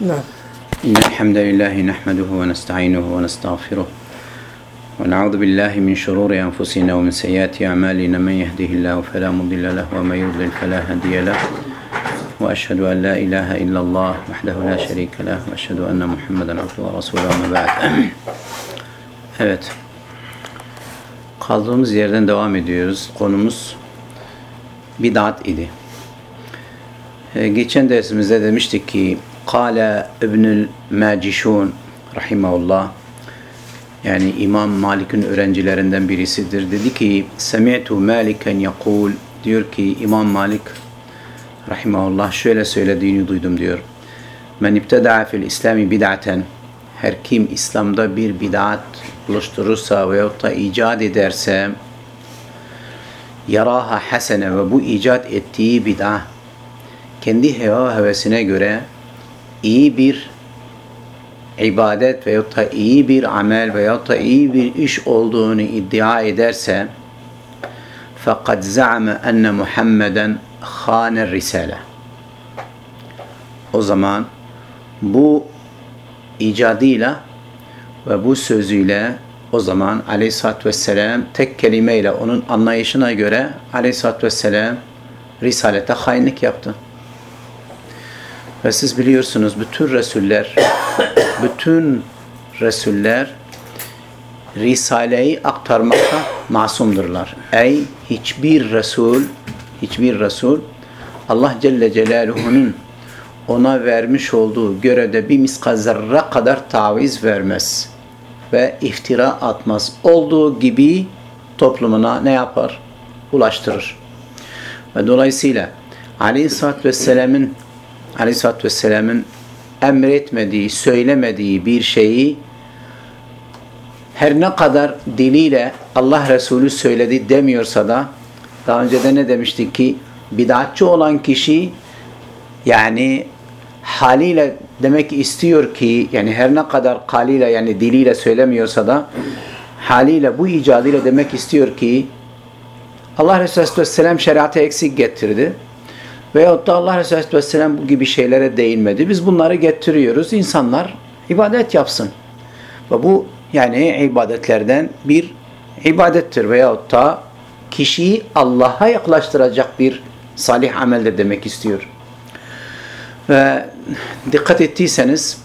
نعم إن الحمد لله نحمده ونستعينه ونستغفره ونعوذ بالله من شرور أنفسنا ومن سيئات أعمالنا من يهده الله فلا مضل له ومن يضلل فلا هادي له وأشهد أن لا إله إلا الله وحده لا شريك له وأشهد أن محمدا عبده ورسوله وما بعد Evet. Kaldığımız yerden devam ediyoruz. Konumuz bid'at idi. Geçen dersimizde demiştik ki Kale İbnül Macişun rahimahullah yani İmam Malik'in öğrencilerinden birisidir. Dedi ki Semi'tu Maliken yakul diyor ki İmam Malik rahimahullah şöyle söylediğini duydum diyor. Men ibteda'a fil İslami bid'aten her kim İslam'da bir bid'at oluşturursa veyahut da icat ederse yaraha hasene ve bu icat ettiği bid'a kendi heva hevesine göre iyi bir ibadet veyahut da iyi bir amel veyahut da iyi bir iş olduğunu iddia ederse fakat za'ame enne Muhammeden khane risale o zaman bu icadıyla ve bu sözüyle o zaman aleyhissalatü vesselam tek kelimeyle onun anlayışına göre aleyhissalatü vesselam risalete hainlik yaptı. Ve siz biliyorsunuz bütün Resuller bütün Resuller Risale'yi aktarmakta masumdurlar. Ey hiçbir Resul hiçbir Resul Allah Celle Celaluhu'nun ona vermiş olduğu görevde bir miskal zerre kadar taviz vermez ve iftira atmaz. Olduğu gibi toplumuna ne yapar? Ulaştırır. Ve dolayısıyla Aleyhisselatü Vesselam'ın Aleyhisselatü Vesselam'ın emretmediği, söylemediği bir şeyi her ne kadar diliyle Allah Resulü söyledi demiyorsa da daha önce de ne demiştik ki bid'atçı olan kişi yani haliyle demek istiyor ki yani her ne kadar kaliyle yani diliyle söylemiyorsa da haliyle bu icadıyla demek istiyor ki Allah Resulü Aleyhisselam şeriatı eksik getirdi. Veyahut da Allah Resulü Aleyhisselam bu gibi şeylere değinmedi. Biz bunları getiriyoruz. İnsanlar ibadet yapsın. Ve bu yani ibadetlerden bir ibadettir. Veyahut da kişiyi Allah'a yaklaştıracak bir salih ameldir demek istiyor. Ve dikkat ettiyseniz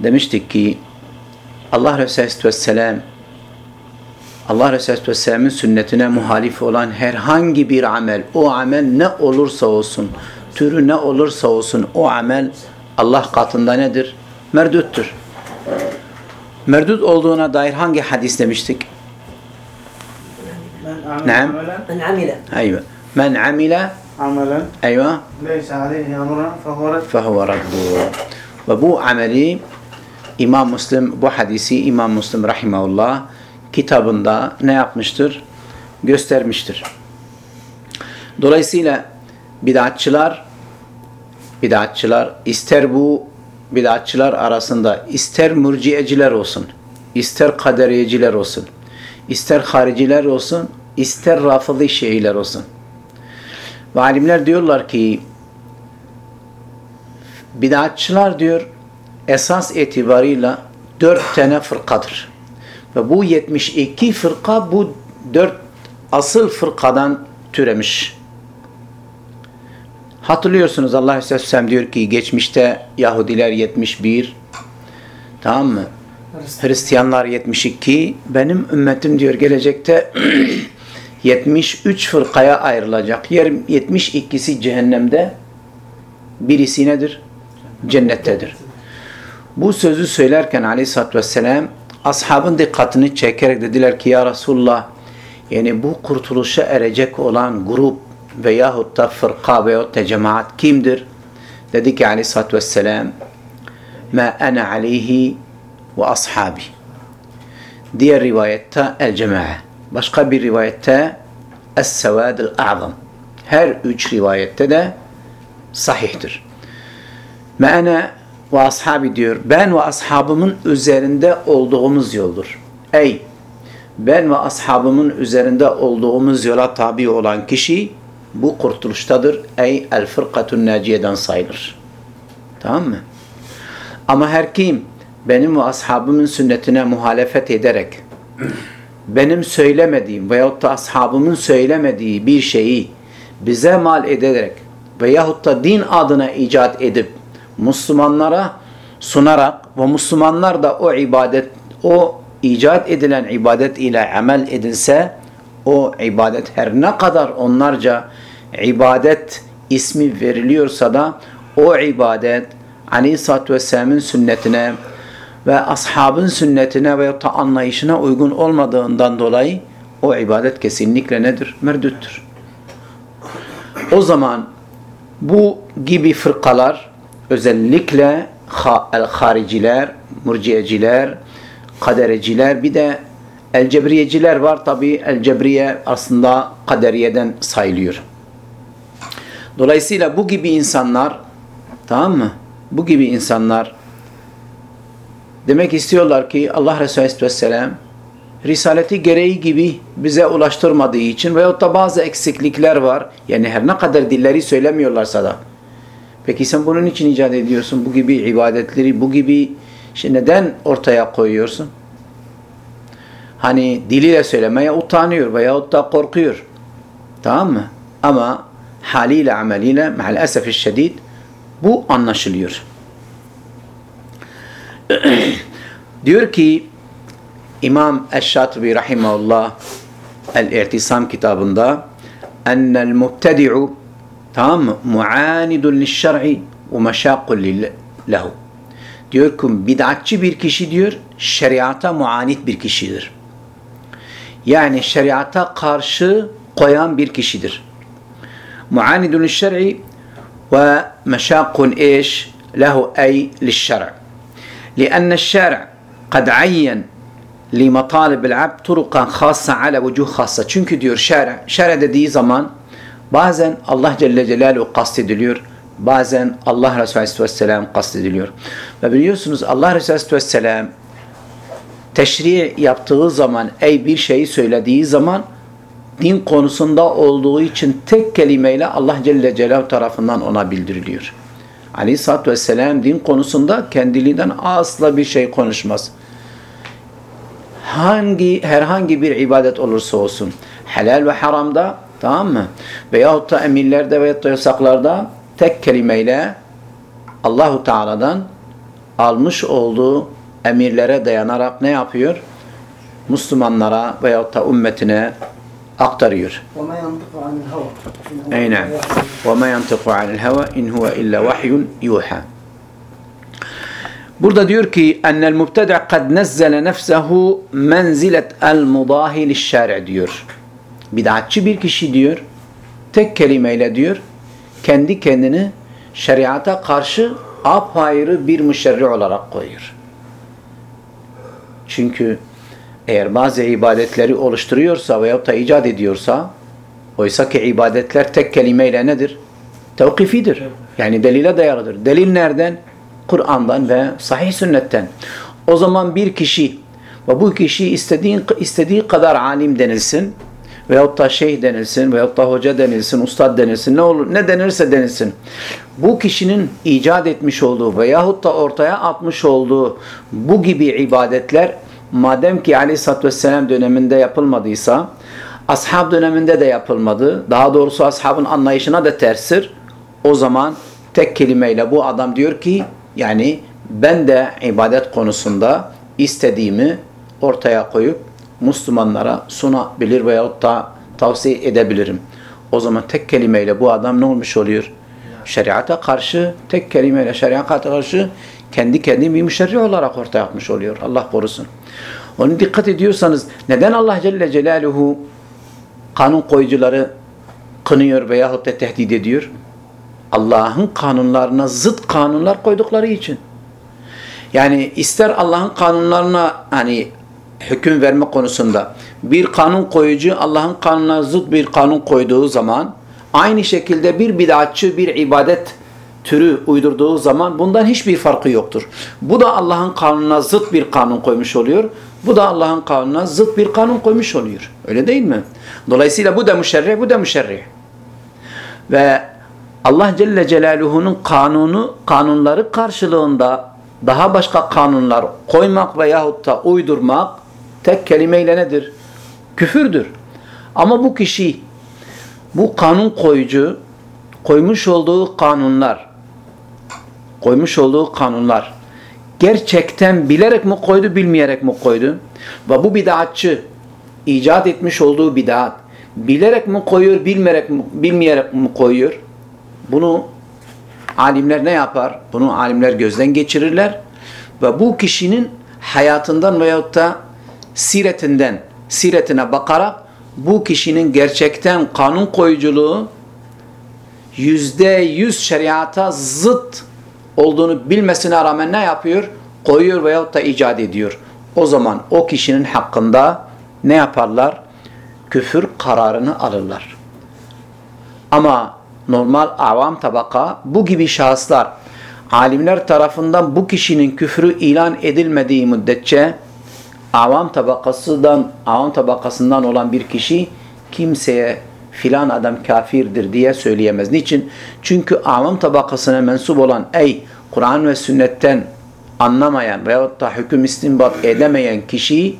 demiştik ki Allah Resulü Aleyhisselam Allah Resulü Vesselam'ın sünnetine muhalif olan herhangi bir amel, o amel ne olursa olsun, türü ne olursa olsun o amel Allah katında nedir? Merduttur. Merdut olduğuna dair hangi hadis demiştik? Naam. Men amile. Eyvah. Men amile. Amelen. Eyvah. Leyse aleyhi amuran fehuve raddu. Ve bu ameli İmam Müslim, bu hadisi İmam Müslim rahimahullah kitabında ne yapmıştır? Göstermiştir. Dolayısıyla bid'atçılar bid'atçılar ister bu bid'atçılar arasında ister mürciyeciler olsun, ister kaderiyeciler olsun, ister hariciler olsun, ister rafıdı şeyler olsun. Ve alimler diyorlar ki bid'atçılar diyor esas itibarıyla dört tane fırkadır. Ve bu 72 fırka bu dört asıl fırkadan türemiş. Hatırlıyorsunuz Allah Aleyhisselam diyor ki geçmişte Yahudiler 71 tamam mı? Hristiyanlar 72 benim ümmetim diyor gelecekte 73 fırkaya ayrılacak. Yer 72'si cehennemde birisi nedir? Cennettedir. Bu sözü söylerken aleyhissalatü vesselam ashabın dikkatini çekerek dediler ki ya Resulullah yani bu kurtuluşa erecek olan grup veyahut da fırka veyahut da cemaat kimdir? Dedi ki aleyhissalatü vesselam ma ana aleyhi ve ashabi. Diğer rivayette el cema'a. Başka bir rivayette es-sevadil a'zam. Her üç rivayette de sahihtir. Ma ana ve ashabi diyor. Ben ve ashabımın üzerinde olduğumuz yoldur. Ey ben ve ashabımın üzerinde olduğumuz yola tabi olan kişi bu kurtuluştadır. Ey el fırkatun naciyeden sayılır. Tamam mı? Ama her kim benim ve ashabımın sünnetine muhalefet ederek benim söylemediğim veyahut da ashabımın söylemediği bir şeyi bize mal ederek veyahut da din adına icat edip Müslümanlara sunarak ve Müslümanlar da o ibadet o icat edilen ibadet ile amel edilse o ibadet her ne kadar onlarca ibadet ismi veriliyorsa da o ibadet Aleyhisselatü Vesselam'ın sünnetine ve ashabın sünnetine ve da anlayışına uygun olmadığından dolayı o ibadet kesinlikle nedir? Merdüttür. O zaman bu gibi fırkalar özellikle el-hariciler, murciyeciler, kadereciler bir de el-cebriyeciler var. Tabi el-cebriye aslında kaderiyeden sayılıyor. Dolayısıyla bu gibi insanlar tamam mı? Bu gibi insanlar demek istiyorlar ki Allah Resulü Aleyhisselam Risaleti gereği gibi bize ulaştırmadığı için veyahut da bazı eksiklikler var. Yani her ne kadar dilleri söylemiyorlarsa da. Peki sen bunun için icat ediyorsun? Bu gibi ibadetleri, bu gibi şey neden ortaya koyuyorsun? Hani diliyle söylemeye utanıyor veyahut da korkuyor. Tamam mı? Ama haliyle ameliyle maalesef şiddet bu anlaşılıyor. Diyor ki İmam Eş-Şatibi rahimahullah El-İ'tisam kitabında ennel mubtedi'u tamam mı? Muanidun lişşer'i ve meşakkul lehu. Diyor ki bid'atçı bir kişi diyor şeriata muanit bir kişidir. Yani şeriata karşı koyan bir kişidir. Muanidun lişşer'i ve meşakkun eş lehu ey lişşer'i. لأن الشارع قد عين لمطالب العبد طرقا خاصة على وجوه خاصة. Çünkü diyor şer'a, şer'a dediği zaman bazen Allah Celle Celaluhu kastediliyor. Bazen Allah Resulü Aleyhisselam kastediliyor. Ve biliyorsunuz Allah Resulü Aleyhisselam teşri yaptığı zaman, ey bir şeyi söylediği zaman din konusunda olduğu için tek kelimeyle Allah Celle Celaluhu tarafından ona bildiriliyor. Aleyhisselatü Vesselam din konusunda kendiliğinden asla bir şey konuşmaz. Hangi herhangi bir ibadet olursa olsun helal ve haramda tamam mı? Veyahut da emirlerde veyahut da yasaklarda tek kelimeyle Allahu Teala'dan almış olduğu emirlere dayanarak ne yapıyor? Müslümanlara veyahut da ümmetine aktarıyor. وما ينطق عن الهوى إن هو أي نعم وما ينطق عن الهوى إن هو إلا وحي يوحى Burada diyor ki ennel mubteda kad nezzele nefsehu menzilet el mudahi lişşari diyor. Bid'atçı bir kişi diyor. Tek kelimeyle diyor. Kendi kendini şeriata karşı apayrı bir müşerri olarak koyuyor. Çünkü eğer bazı ibadetleri oluşturuyorsa veyahut da icat ediyorsa oysa ki ibadetler tek kelimeyle nedir? Tevkifidir. Yani delile dayalıdır. Delil nereden? Kur'an'dan ve sahih sünnetten. O zaman bir kişi ve bu kişi istediği, istediği kadar alim denilsin veyahut da şeyh denilsin veyahut da hoca denilsin, ustad denilsin ne olur ne denirse denilsin. Bu kişinin icat etmiş olduğu veyahut da ortaya atmış olduğu bu gibi ibadetler madem ki Aleyhisselatü Vesselam döneminde yapılmadıysa ashab döneminde de yapılmadı. Daha doğrusu ashabın anlayışına da tersir. O zaman tek kelimeyle bu adam diyor ki yani ben de ibadet konusunda istediğimi ortaya koyup Müslümanlara sunabilir veyahut da tavsiye edebilirim. O zaman tek kelimeyle bu adam ne olmuş oluyor? Şeriata karşı tek kelimeyle şeriata karşı kendi kendini bir müşerri olarak ortaya atmış oluyor. Allah korusun. Onu dikkat ediyorsanız neden Allah Celle Celaluhu kanun koyucuları kınıyor veyahut da tehdit ediyor? Allah'ın kanunlarına zıt kanunlar koydukları için. Yani ister Allah'ın kanunlarına hani hüküm verme konusunda bir kanun koyucu Allah'ın kanununa zıt bir kanun koyduğu zaman aynı şekilde bir bid'atçı bir ibadet türü uydurduğu zaman bundan hiçbir farkı yoktur. Bu da Allah'ın kanununa zıt bir kanun koymuş oluyor. Bu da Allah'ın kanununa zıt bir kanun koymuş oluyor. Öyle değil mi? Dolayısıyla bu da müşerri, bu da müşerri. Ve Allah Celle Celaluhu'nun kanunu, kanunları karşılığında daha başka kanunlar koymak veyahut da uydurmak tek kelimeyle nedir? Küfürdür. Ama bu kişi bu kanun koyucu koymuş olduğu kanunlar koymuş olduğu kanunlar gerçekten bilerek mi koydu, bilmeyerek mi koydu? Ve bu bid'atçı icat etmiş olduğu bid'at bilerek mi koyuyor, bilmeyerek mi, bilmeyerek mi koyuyor? Bunu alimler ne yapar? Bunu alimler gözden geçirirler ve bu kişinin hayatından veyahut da siretinden, siretine bakarak bu kişinin gerçekten kanun koyuculuğu yüzde yüz şeriata zıt olduğunu bilmesine rağmen ne yapıyor? Koyuyor veyahut da icat ediyor. O zaman o kişinin hakkında ne yaparlar? Küfür kararını alırlar. Ama normal avam tabaka bu gibi şahıslar alimler tarafından bu kişinin küfrü ilan edilmediği müddetçe avam tabakasından avam tabakasından olan bir kişi kimseye filan adam kafirdir diye söyleyemez. Niçin? Çünkü avam tabakasına mensup olan ey Kur'an ve sünnetten anlamayan veyahut da hüküm istinbat edemeyen kişi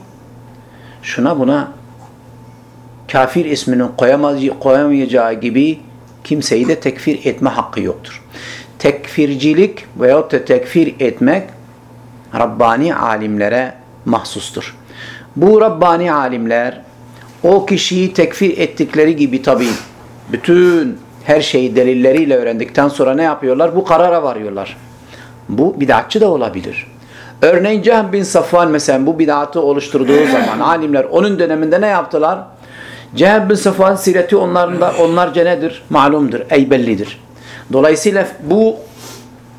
şuna buna kafir isminin koyamayacağı gibi kimseyi de tekfir etme hakkı yoktur. Tekfircilik veyahut da tekfir etmek Rabbani alimlere mahsustur. Bu Rabbani alimler o kişiyi tekfir ettikleri gibi tabi bütün her şeyi delilleriyle öğrendikten sonra ne yapıyorlar? Bu karara varıyorlar. Bu bid'atçı da olabilir. Örneğin Cehm bin Safvan mesela bu bid'atı oluşturduğu zaman alimler onun döneminde ne yaptılar? Cehm bin Safvan sireti onlarında, onlarca nedir? Malumdur, ey bellidir. Dolayısıyla bu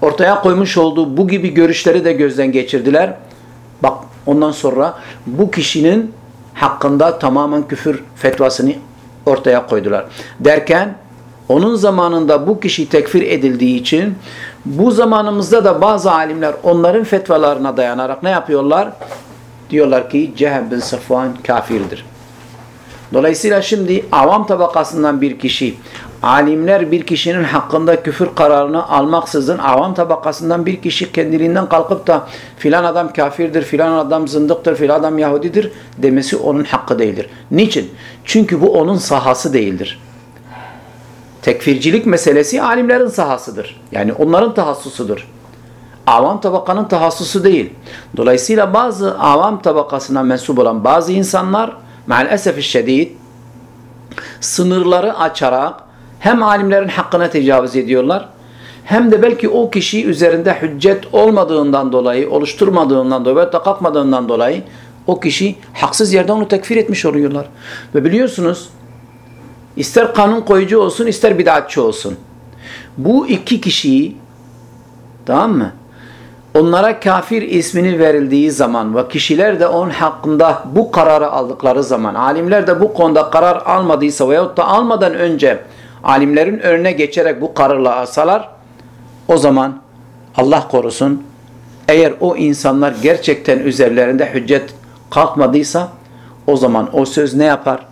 ortaya koymuş olduğu bu gibi görüşleri de gözden geçirdiler. Ondan sonra bu kişinin hakkında tamamen küfür fetvasını ortaya koydular. Derken onun zamanında bu kişi tekfir edildiği için bu zamanımızda da bazı alimler onların fetvalarına dayanarak ne yapıyorlar? Diyorlar ki Cehem bin Safvan kafirdir. Dolayısıyla şimdi avam tabakasından bir kişi, alimler bir kişinin hakkında küfür kararını almaksızın avam tabakasından bir kişi kendiliğinden kalkıp da filan adam kafirdir, filan adam zındıktır, filan adam Yahudidir demesi onun hakkı değildir. Niçin? Çünkü bu onun sahası değildir. Tekfircilik meselesi alimlerin sahasıdır. Yani onların tahassusudur. Avam tabakanın tahassusu değil. Dolayısıyla bazı avam tabakasına mensup olan bazı insanlar maalesef şiddet sınırları açarak hem alimlerin hakkına tecavüz ediyorlar hem de belki o kişi üzerinde hüccet olmadığından dolayı, oluşturmadığından dolayı ve kalkmadığından dolayı o kişi haksız yerde onu tekfir etmiş oluyorlar. Ve biliyorsunuz ister kanun koyucu olsun ister bid'atçı olsun. Bu iki kişiyi tamam mı? onlara kafir ismini verildiği zaman ve kişiler de onun hakkında bu kararı aldıkları zaman, alimler de bu konuda karar almadıysa veyahut da almadan önce alimlerin önüne geçerek bu kararla alsalar, o zaman Allah korusun, eğer o insanlar gerçekten üzerlerinde hüccet kalkmadıysa, o zaman o söz ne yapar?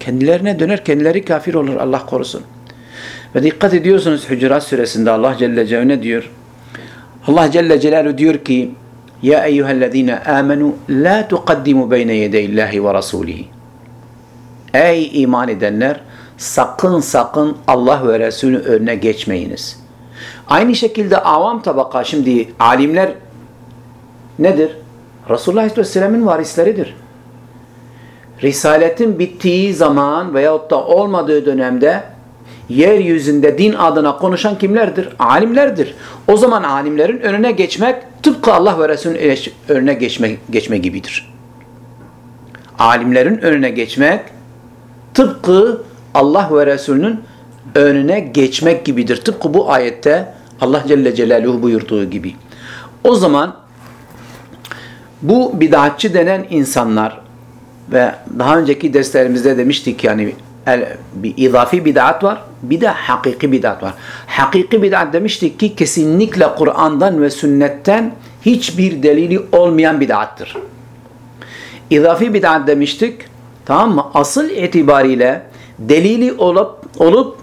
Kendilerine döner, kendileri kafir olur Allah korusun. Ve dikkat ediyorsunuz Hücurat suresinde Allah Celle Celle diyor? Allah Celle Celaluhu diyor ki Ya eyyühellezine amenu la tuqaddimu beyne yedeyillahi ve rasulihi Ey iman edenler sakın sakın Allah ve Resulü önüne geçmeyiniz. Aynı şekilde avam tabaka şimdi alimler nedir? Resulullah Aleyhisselam'ın varisleridir. Risaletin bittiği zaman veyahut da olmadığı dönemde yeryüzünde din adına konuşan kimlerdir? Alimlerdir. O zaman alimlerin önüne geçmek tıpkı Allah ve Resulünün önüne geçme, geçme gibidir. Alimlerin önüne geçmek tıpkı Allah ve Resulünün önüne geçmek gibidir. Tıpkı bu ayette Allah Celle Celaluhu buyurduğu gibi. O zaman bu bid'atçı denen insanlar ve daha önceki derslerimizde demiştik yani bir izafi bid'at var, bir de hakiki bid'at var. Hakiki bid'at demiştik ki kesinlikle Kur'an'dan ve sünnetten hiçbir delili olmayan bid'attır. İzafi bid'at demiştik, tamam mı? Asıl itibariyle delili olup olup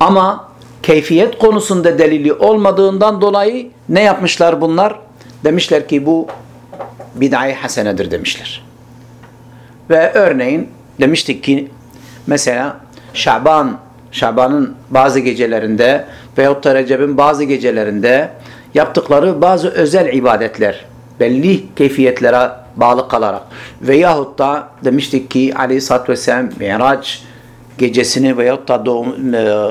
ama keyfiyet konusunda delili olmadığından dolayı ne yapmışlar bunlar? Demişler ki bu bid'ai hasenedir demişler. Ve örneğin demiştik ki mesela Şaban, Şaban'ın bazı gecelerinde veyahut da Recep'in bazı gecelerinde yaptıkları bazı özel ibadetler belli keyfiyetlere bağlı kalarak veyahut da demiştik ki aleyhissalatü vesselam Miraç gecesini veyahut da doğum, e,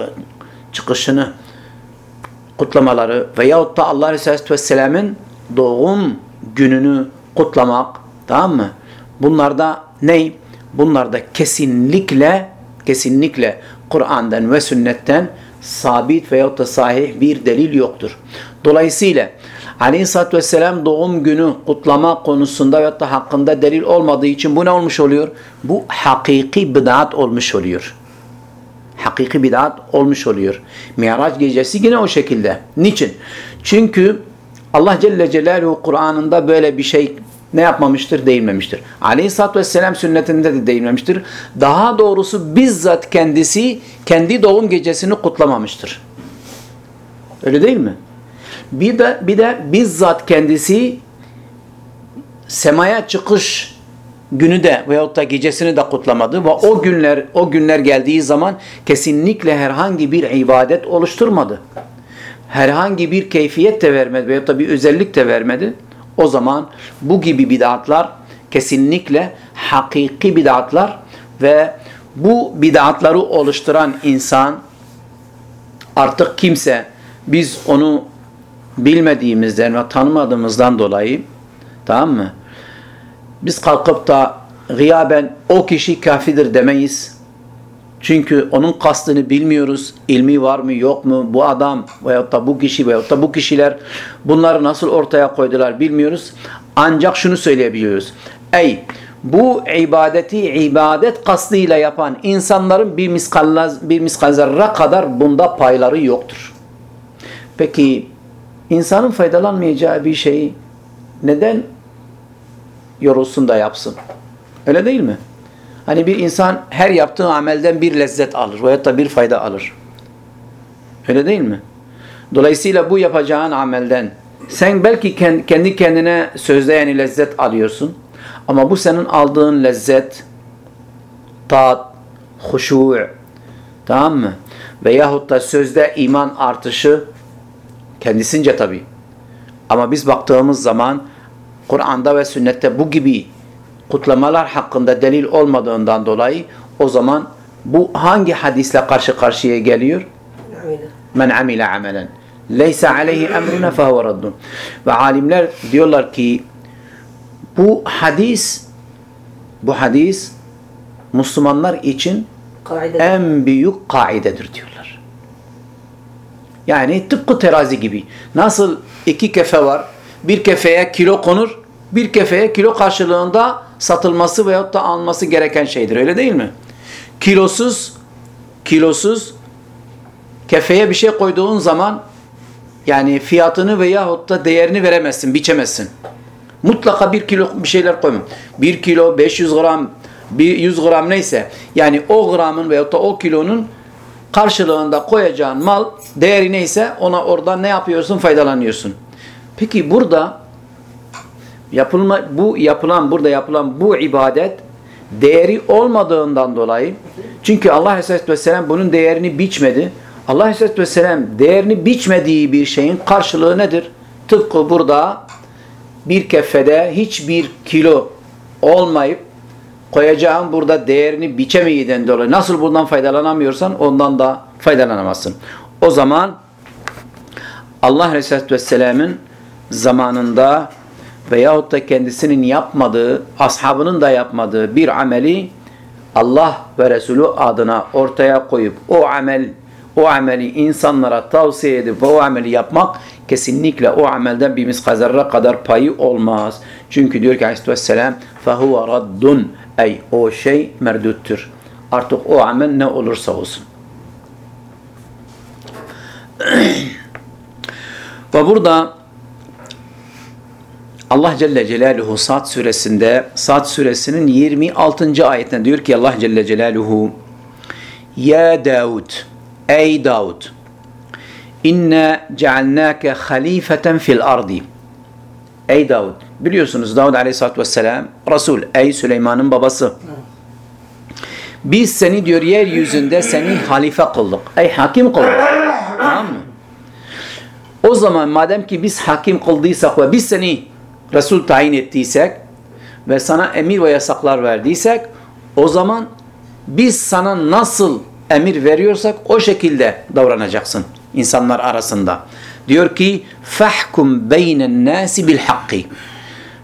çıkışını kutlamaları veyahut da Allah Resulü Vesselam'ın doğum gününü kutlamak tamam mı? Bunlarda ne? Bunlarda kesinlikle kesinlikle Kur'an'dan ve sünnetten sabit veyahut da sahih bir delil yoktur. Dolayısıyla Aleyhisselatü Vesselam doğum günü kutlama konusunda veyahut da hakkında delil olmadığı için bu ne olmuş oluyor? Bu hakiki bid'at olmuş oluyor. Hakiki bid'at olmuş oluyor. Miraç gecesi yine o şekilde. Niçin? Çünkü Allah Celle Celaluhu Kur'an'ında böyle bir şey ne yapmamıştır? Değinmemiştir. Aleyhisselatü Vesselam sünnetinde de değinmemiştir. Daha doğrusu bizzat kendisi kendi doğum gecesini kutlamamıştır. Öyle değil mi? Bir de, bir de bizzat kendisi semaya çıkış günü de veyahut da gecesini de kutlamadı ve o günler o günler geldiği zaman kesinlikle herhangi bir ibadet oluşturmadı. Herhangi bir keyfiyet de vermedi veyahut da bir özellik de vermedi. O zaman bu gibi bid'atlar kesinlikle hakiki bid'atlar ve bu bid'atları oluşturan insan artık kimse biz onu bilmediğimizden ve tanımadığımızdan dolayı tamam mı? Biz kalkıp da gıyaben o kişi kafidir demeyiz. Çünkü onun kastını bilmiyoruz. İlmi var mı yok mu? Bu adam veyahut da bu kişi veyahut da bu kişiler bunları nasıl ortaya koydular bilmiyoruz. Ancak şunu söyleyebiliyoruz. Ey bu ibadeti ibadet kastıyla yapan insanların bir miskal, bir miskal zerre kadar bunda payları yoktur. Peki insanın faydalanmayacağı bir şeyi neden yorulsun da yapsın? Öyle değil mi? Hani bir insan her yaptığı amelden bir lezzet alır veyahut da bir fayda alır. Öyle değil mi? Dolayısıyla bu yapacağın amelden sen belki kendi kendine sözde yani lezzet alıyorsun. Ama bu senin aldığın lezzet, tat, huşu' tamam mı? Veyahut da sözde iman artışı kendisince tabi. Ama biz baktığımız zaman Kur'an'da ve sünnette bu gibi kutlamalar hakkında delil olmadığından dolayı o zaman bu hangi hadisle karşı karşıya geliyor? Men amile amelen. Leysa aleyhi emruna fehuve raddun. Ve alimler diyorlar ki bu hadis bu hadis Müslümanlar için en büyük kaidedir diyorlar. Yani tıpkı terazi gibi. Nasıl iki kefe var. Bir kefeye kilo konur. Bir kefeye kilo karşılığında satılması veyahut da alması gereken şeydir. Öyle değil mi? Kilosuz kilosuz kefeye bir şey koyduğun zaman yani fiyatını veyahut da değerini veremezsin, biçemezsin. Mutlaka bir kilo bir şeyler koyma. Bir kilo 500 gram, bir 100 gram neyse yani o gramın veyahut da o kilonun karşılığında koyacağın mal değeri neyse ona oradan ne yapıyorsun? Faydalanıyorsun. Peki burada yapılma bu yapılan burada yapılan bu ibadet değeri olmadığından dolayı çünkü Allah Aleyhisselatü Vesselam bunun değerini biçmedi. Allah Aleyhisselatü Vesselam değerini biçmediği bir şeyin karşılığı nedir? Tıpkı burada bir kefede hiçbir kilo olmayıp koyacağın burada değerini biçemeyiden dolayı nasıl bundan faydalanamıyorsan ondan da faydalanamazsın. O zaman Allah Aleyhisselatü Vesselam'ın zamanında veyahut da kendisinin yapmadığı, ashabının da yapmadığı bir ameli Allah ve Resulü adına ortaya koyup o amel o ameli insanlara tavsiye edip o ameli yapmak kesinlikle o amelden bir miskazerre kadar payı olmaz. Çünkü diyor ki Aleyhisselam فَهُوَ رَدٌ Ey o şey merduttur. Artık o amel ne olursa olsun. Ve burada Allah Celle Celaluhu Sad suresinde Sad suresinin 26. ayetinde diyor ki Allah Celle Celaluhu Ya Davud Ey Davud İnna cealnâke halifeten fil ardi. Ey Davud. Biliyorsunuz Davud aleyhissalatü vesselam Resul. Ey Süleyman'ın babası. Biz seni diyor yeryüzünde seni halife kıldık. Ey hakim kıldık. tamam mı? O zaman madem ki biz hakim kıldıysak ve biz seni Resul tayin ettiysek ve sana emir ve yasaklar verdiysek o zaman biz sana nasıl emir veriyorsak o şekilde davranacaksın insanlar arasında. Diyor ki fahkum beynen nasi bil hakki.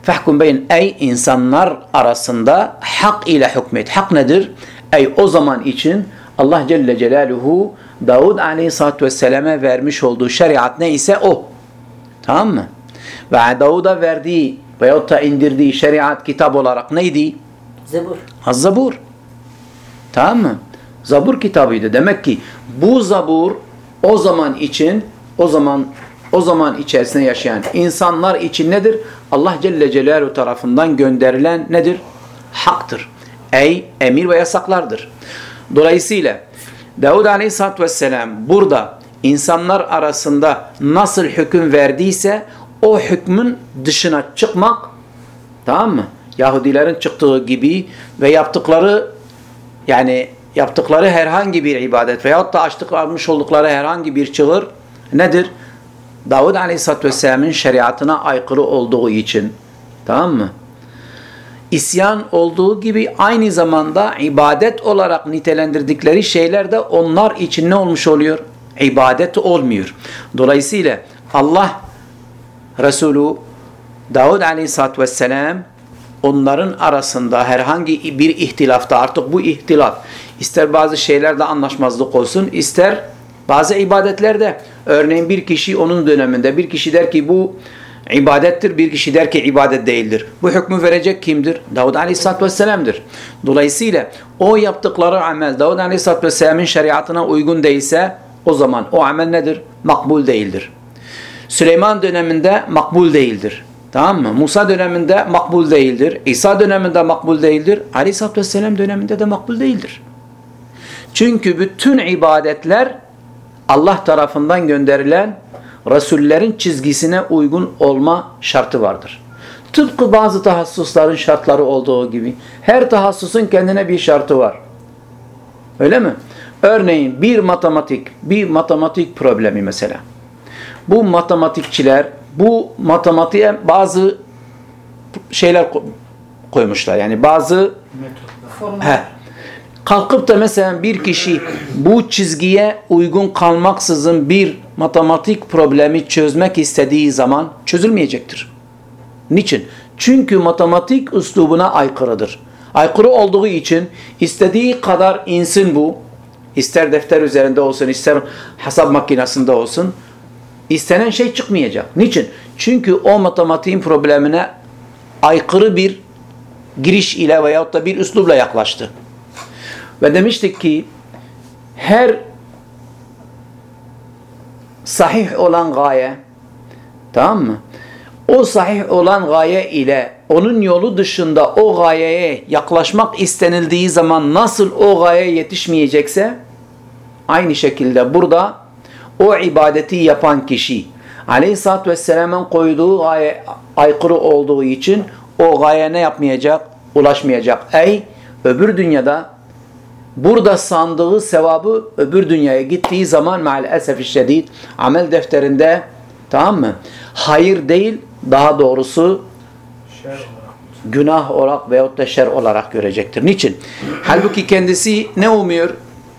Fahkum beyn ey insanlar arasında hak ile hükmet. Hak nedir? Ey o zaman için Allah Celle Celaluhu Davud Aleyhisselatü Vesselam'a vermiş olduğu şeriat ne ise o. Tamam mı? Ve Davud'a verdiği veyahut da indirdiği şeriat kitap olarak neydi? Zebur. Az-Zabur. Tamam mı? Zabur kitabıydı. Demek ki bu Zabur o zaman için o zaman o zaman içerisinde yaşayan insanlar için nedir? Allah Celle Celaluhu tarafından gönderilen nedir? Haktır. Ey emir ve yasaklardır. Dolayısıyla Davud Aleyhisselatü Vesselam burada insanlar arasında nasıl hüküm verdiyse o hükmün dışına çıkmak tamam mı? Yahudilerin çıktığı gibi ve yaptıkları yani yaptıkları herhangi bir ibadet veyahut da açtıklarmış oldukları herhangi bir çığır nedir? Davud Aleyhisselatü Vesselam'ın şeriatına aykırı olduğu için tamam mı? İsyan olduğu gibi aynı zamanda ibadet olarak nitelendirdikleri şeyler de onlar için ne olmuş oluyor? İbadet olmuyor. Dolayısıyla Allah Resulü Davud Aleyhisselatü Vesselam onların arasında herhangi bir ihtilafta artık bu ihtilaf ister bazı şeylerde anlaşmazlık olsun ister bazı ibadetlerde örneğin bir kişi onun döneminde bir kişi der ki bu ibadettir bir kişi der ki ibadet değildir. Bu hükmü verecek kimdir? Davud Aleyhisselatü Vesselam'dır. Dolayısıyla o yaptıkları amel Davud Aleyhisselatü Vesselam'ın şeriatına uygun değilse o zaman o amel nedir? Makbul değildir. Süleyman döneminde makbul değildir. Tamam mı? Musa döneminde makbul değildir. İsa döneminde makbul değildir. Aleyhisselatü Vesselam döneminde de makbul değildir. Çünkü bütün ibadetler Allah tarafından gönderilen Resullerin çizgisine uygun olma şartı vardır. Tıpkı bazı tahassusların şartları olduğu gibi her tahassusun kendine bir şartı var. Öyle mi? Örneğin bir matematik, bir matematik problemi mesela. Bu matematikçiler bu matematiğe bazı şeyler koymuşlar. Yani bazı he, kalkıp da mesela bir kişi bu çizgiye uygun kalmaksızın bir matematik problemi çözmek istediği zaman çözülmeyecektir. Niçin? Çünkü matematik üslubuna aykırıdır. Aykırı olduğu için istediği kadar insin bu. ister defter üzerinde olsun, ister hesap makinesinde olsun. istenen şey çıkmayacak. Niçin? Çünkü o matematiğin problemine aykırı bir giriş ile veyahut da bir üslubla yaklaştı. Ve demiştik ki her sahih olan gaye tamam mı? O sahih olan gaye ile onun yolu dışında o gayeye yaklaşmak istenildiği zaman nasıl o gaye yetişmeyecekse aynı şekilde burada o ibadeti yapan kişi Aleyhisselatü Vesselam'ın koyduğu gaye aykırı olduğu için o gaye ne yapmayacak? Ulaşmayacak. Ey öbür dünyada burada sandığı sevabı öbür dünyaya gittiği zaman maalesef şiddet amel defterinde tamam mı? Hayır değil daha doğrusu günah olarak veyahut da şer olarak görecektir. Niçin? Halbuki kendisi ne umuyor?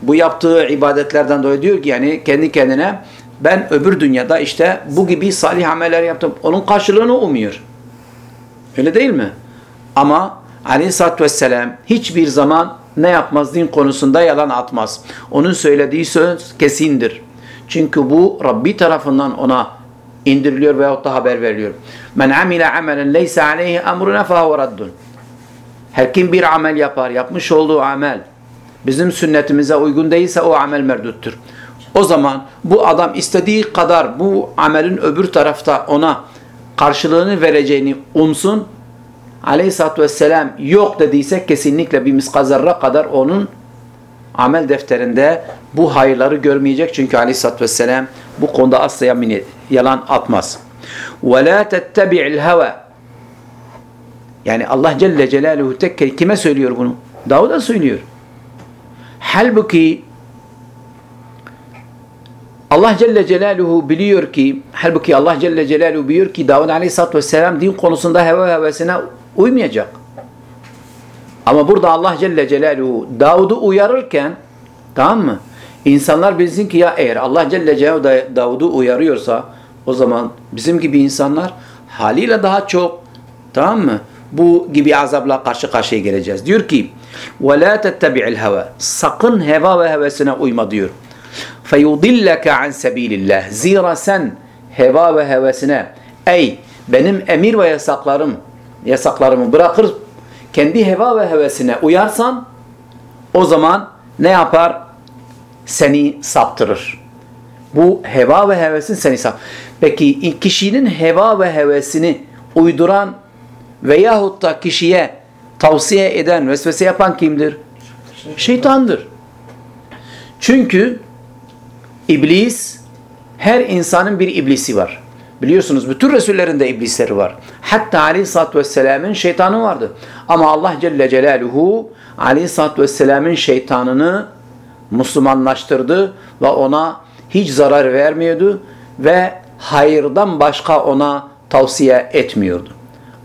Bu yaptığı ibadetlerden dolayı diyor ki yani kendi kendine ben öbür dünyada işte bu gibi salih ameller yaptım. Onun karşılığını umuyor. Öyle değil mi? Ama aleyhissalatü vesselam hiçbir zaman ne yapmaz din konusunda yalan atmaz. Onun söylediği söz kesindir. Çünkü bu Rabbi tarafından ona indiriliyor veyahut da haber veriliyor. Men amile amelen leysa aleyhi emruna fehuve raddun. Her kim bir amel yapar, yapmış olduğu amel bizim sünnetimize uygun değilse o amel merduttur. O zaman bu adam istediği kadar bu amelin öbür tarafta ona karşılığını vereceğini umsun Aleyhisselatü Vesselam yok dediyse kesinlikle bir miskazarra kadar onun amel defterinde bu hayırları görmeyecek. Çünkü Aleyhisselatü Vesselam Bu konuda asla yamin yalan atmaz. وَلَا تَتَّبِعِ الْهَوَى Yani Allah Celle Celaluhu tek kime söylüyor bunu? Davud'a söylüyor. Halbuki Allah Celle Celaluhu biliyor ki halbuki Allah Celle Celaluhu biliyor ki Davud Aleyhisselatü Vesselam din konusunda heva hevesine uymayacak. Ama burada Allah Celle Celaluhu Davud'u uyarırken tamam mı? İnsanlar bilsin ki ya eğer Allah Celle Celaluhu Davud'u uyarıyorsa o zaman bizim gibi insanlar haliyle daha çok tamam mı? Bu gibi azapla karşı karşıya geleceğiz. Diyor ki وَلَا تَتَّبِعِ الْهَوَى Sakın heva ve hevesine uyma diyor. فَيُضِلَّكَ عَنْ سَب۪يلِ اللّٰهِ Zira sen heva ve hevesine ey benim emir ve yasaklarım yasaklarımı bırakır kendi heva ve hevesine uyarsan o zaman ne yapar? Seni saptırır. Bu heva ve hevesin seni sap. Peki kişinin heva ve hevesini uyduran veyahut da kişiye tavsiye eden, vesvese yapan kimdir? Şeytandır. Çünkü iblis, her insanın bir iblisi var. Biliyorsunuz bütün Resullerin de iblisleri var. Hatta Aleyhisselatü Vesselam'ın şeytanı vardı. Ama Allah Celle Celaluhu Aleyhisselatü Vesselam'ın şeytanını Müslümanlaştırdı ve ona hiç zarar vermiyordu ve hayırdan başka ona tavsiye etmiyordu.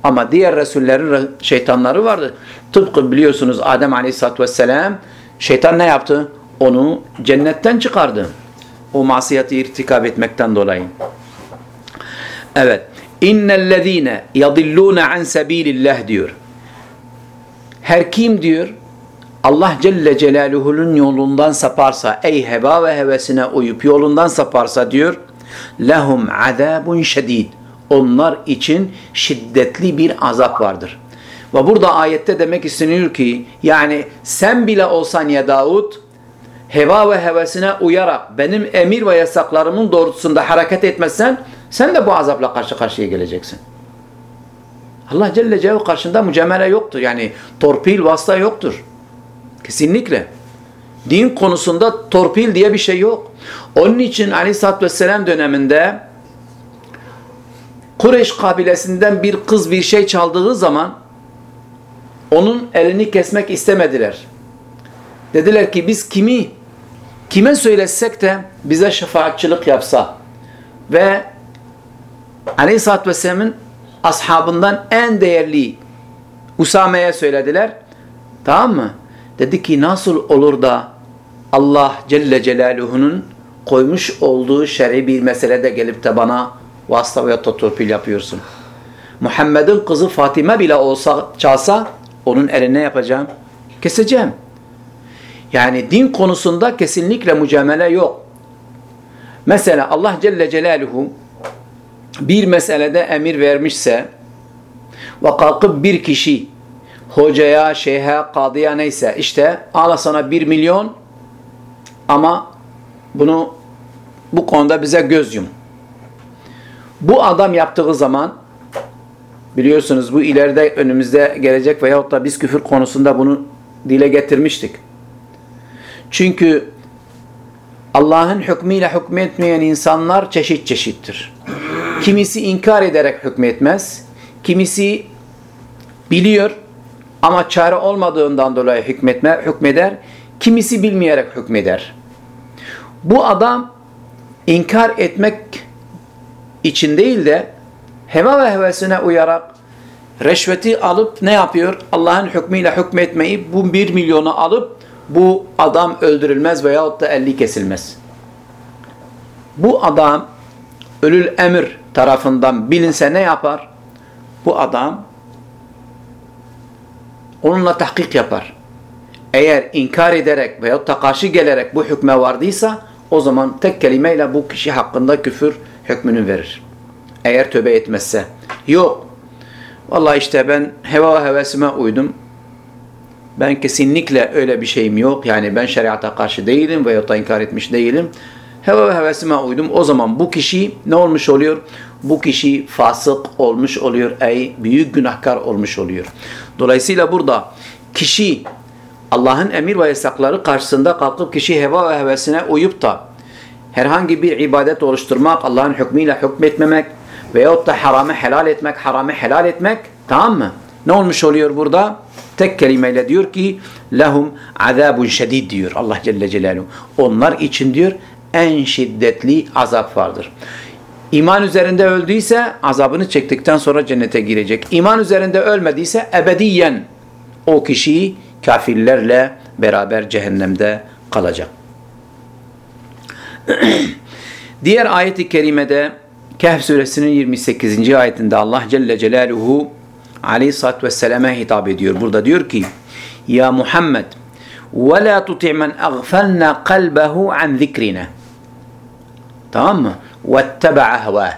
Ama diğer Resullerin şeytanları vardı. Tıpkı biliyorsunuz Adem Aleyhisselatü Vesselam şeytan ne yaptı? Onu cennetten çıkardı. O masiyeti irtikab etmekten dolayı. Evet. İnnellezîne yadillûne an sebîlillah diyor. Her kim diyor Allah Celle Celaluhu'nun yolundan saparsa, ey heva ve hevesine uyup yolundan saparsa diyor, lehum azabun şedid. Onlar için şiddetli bir azap vardır. Ve burada ayette demek isteniyor ki, yani sen bile olsan ya Davud, heva ve hevesine uyarak benim emir ve yasaklarımın doğrultusunda hareket etmezsen, sen de bu azapla karşı karşıya geleceksin. Allah Celle Celaluhu karşında mücamele yoktur. Yani torpil, vasıta yoktur. Kesinlikle. Din konusunda torpil diye bir şey yok. Onun için Aleyhisselatü Vesselam döneminde Kureyş kabilesinden bir kız bir şey çaldığı zaman onun elini kesmek istemediler. Dediler ki biz kimi kime söylesek de bize şefaatçılık yapsa ve Aleyhisselatü Vesselam'ın ashabından en değerli Usame'ye söylediler. Tamam mı? Dedi ki nasıl olur da Allah Celle Celaluhu'nun koymuş olduğu şer'i bir meselede gelip de bana vasıta veya torpil yapıyorsun. Muhammed'in kızı Fatime bile olsa çalsa onun eline yapacağım? Keseceğim. Yani din konusunda kesinlikle mücamele yok. Mesela Allah Celle Celaluhu bir meselede emir vermişse ve kalkıp bir kişi hocaya, şeyhe, kadıya neyse işte ala sana bir milyon ama bunu bu konuda bize göz yum. Bu adam yaptığı zaman biliyorsunuz bu ileride önümüzde gelecek veyahut da biz küfür konusunda bunu dile getirmiştik. Çünkü Allah'ın hükmüyle hükmetmeyen insanlar çeşit çeşittir. Kimisi inkar ederek hükmetmez. Kimisi biliyor ama çare olmadığından dolayı hükmetme, hükmeder. Kimisi bilmeyerek hükmeder. Bu adam inkar etmek için değil de heva ve hevesine uyarak reşveti alıp ne yapıyor? Allah'ın hükmüyle hükmetmeyi bu bir milyonu alıp bu adam öldürülmez veyahut da elli kesilmez. Bu adam ölül emir tarafından bilinse ne yapar? Bu adam onunla tahkik yapar. Eğer inkar ederek veyahut da karşı gelerek bu hükme vardıysa o zaman tek kelimeyle bu kişi hakkında küfür hükmünü verir. Eğer tövbe etmezse. Yok. Vallahi işte ben heva hevesime uydum. Ben kesinlikle öyle bir şeyim yok. Yani ben şeriata karşı değilim veyahut da inkar etmiş değilim. Heva ve hevesime uydum. O zaman bu kişi ne olmuş oluyor? Bu kişi fasık olmuş oluyor. Ey büyük günahkar olmuş oluyor. Dolayısıyla burada kişi Allah'ın emir ve yasakları karşısında kalkıp kişi heva ve hevesine uyup da herhangi bir ibadet oluşturmak, Allah'ın hükmüyle hükmetmemek veyahut da haramı helal etmek, haramı helal etmek tamam mı? Ne olmuş oluyor burada? Tek kelimeyle diyor ki lehum azabun şedid diyor Allah Celle Celaluhu. Onlar için diyor en şiddetli azap vardır. İman üzerinde öldüyse azabını çektikten sonra cennete girecek. İman üzerinde ölmediyse ebediyen o kişiyi kafirlerle beraber cehennemde kalacak. Diğer ayeti kerimede Kehf suresinin 28. ayetinde Allah Celle Celaluhu aleyhissalatü vesselama hitap ediyor. Burada diyor ki Ya Muhammed ve la tuti' men agfalna kalbehu an zikrine Tamam mı? وَاتَّبَعَ هَوَاهُ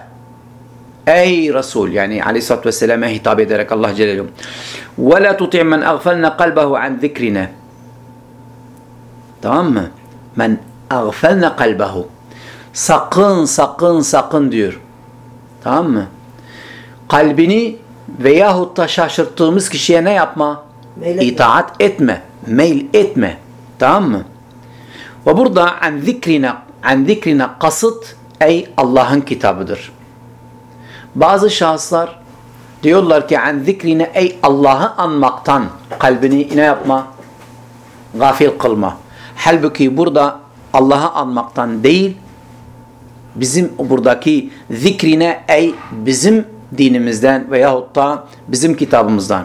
Ey Resul yani aleyhissalatü vesselam'a hitap ederek Allah Celle Celaluhu وَلَا تُطِعْ مَنْ أَغْفَلْنَا قَلْبَهُ عَنْ ذِكْرِنَا Tamam mı? Men اَغْفَلْنَا قَلْبَهُ Sakın sakın sakın diyor. Tamam mı? Kalbini veyahut da şaşırttığımız kişiye ne yapma? Meyletme. İtaat etme. Meyl etme. Tamam mı? Ve burada an zikrine an zikrine kasıt ey Allah'ın kitabıdır. Bazı şahıslar diyorlar ki an zikrine ey Allah'ı anmaktan kalbini ne yapma? Gafil kılma. Halbuki burada Allah'ı anmaktan değil bizim buradaki zikrine ey bizim dinimizden veyahut da bizim kitabımızdan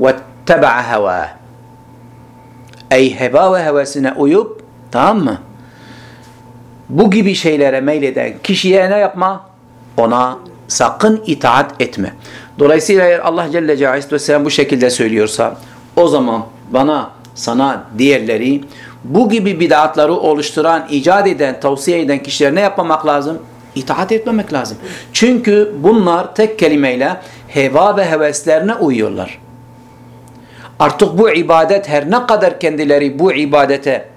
وَاتَّبَعَ هَوَاهِ Ey heva ve hevesine uyup tamam mı? Bu gibi şeylere meyleden kişiye ne yapma? Ona sakın itaat etme. Dolayısıyla eğer Allah Celle ve Sellem bu şekilde söylüyorsa o zaman bana, sana, diğerleri bu gibi bid'atları oluşturan, icat eden, tavsiye eden kişilere ne yapmamak lazım? İtaat etmemek lazım. Çünkü bunlar tek kelimeyle heva ve heveslerine uyuyorlar. Artık bu ibadet her ne kadar kendileri bu ibadete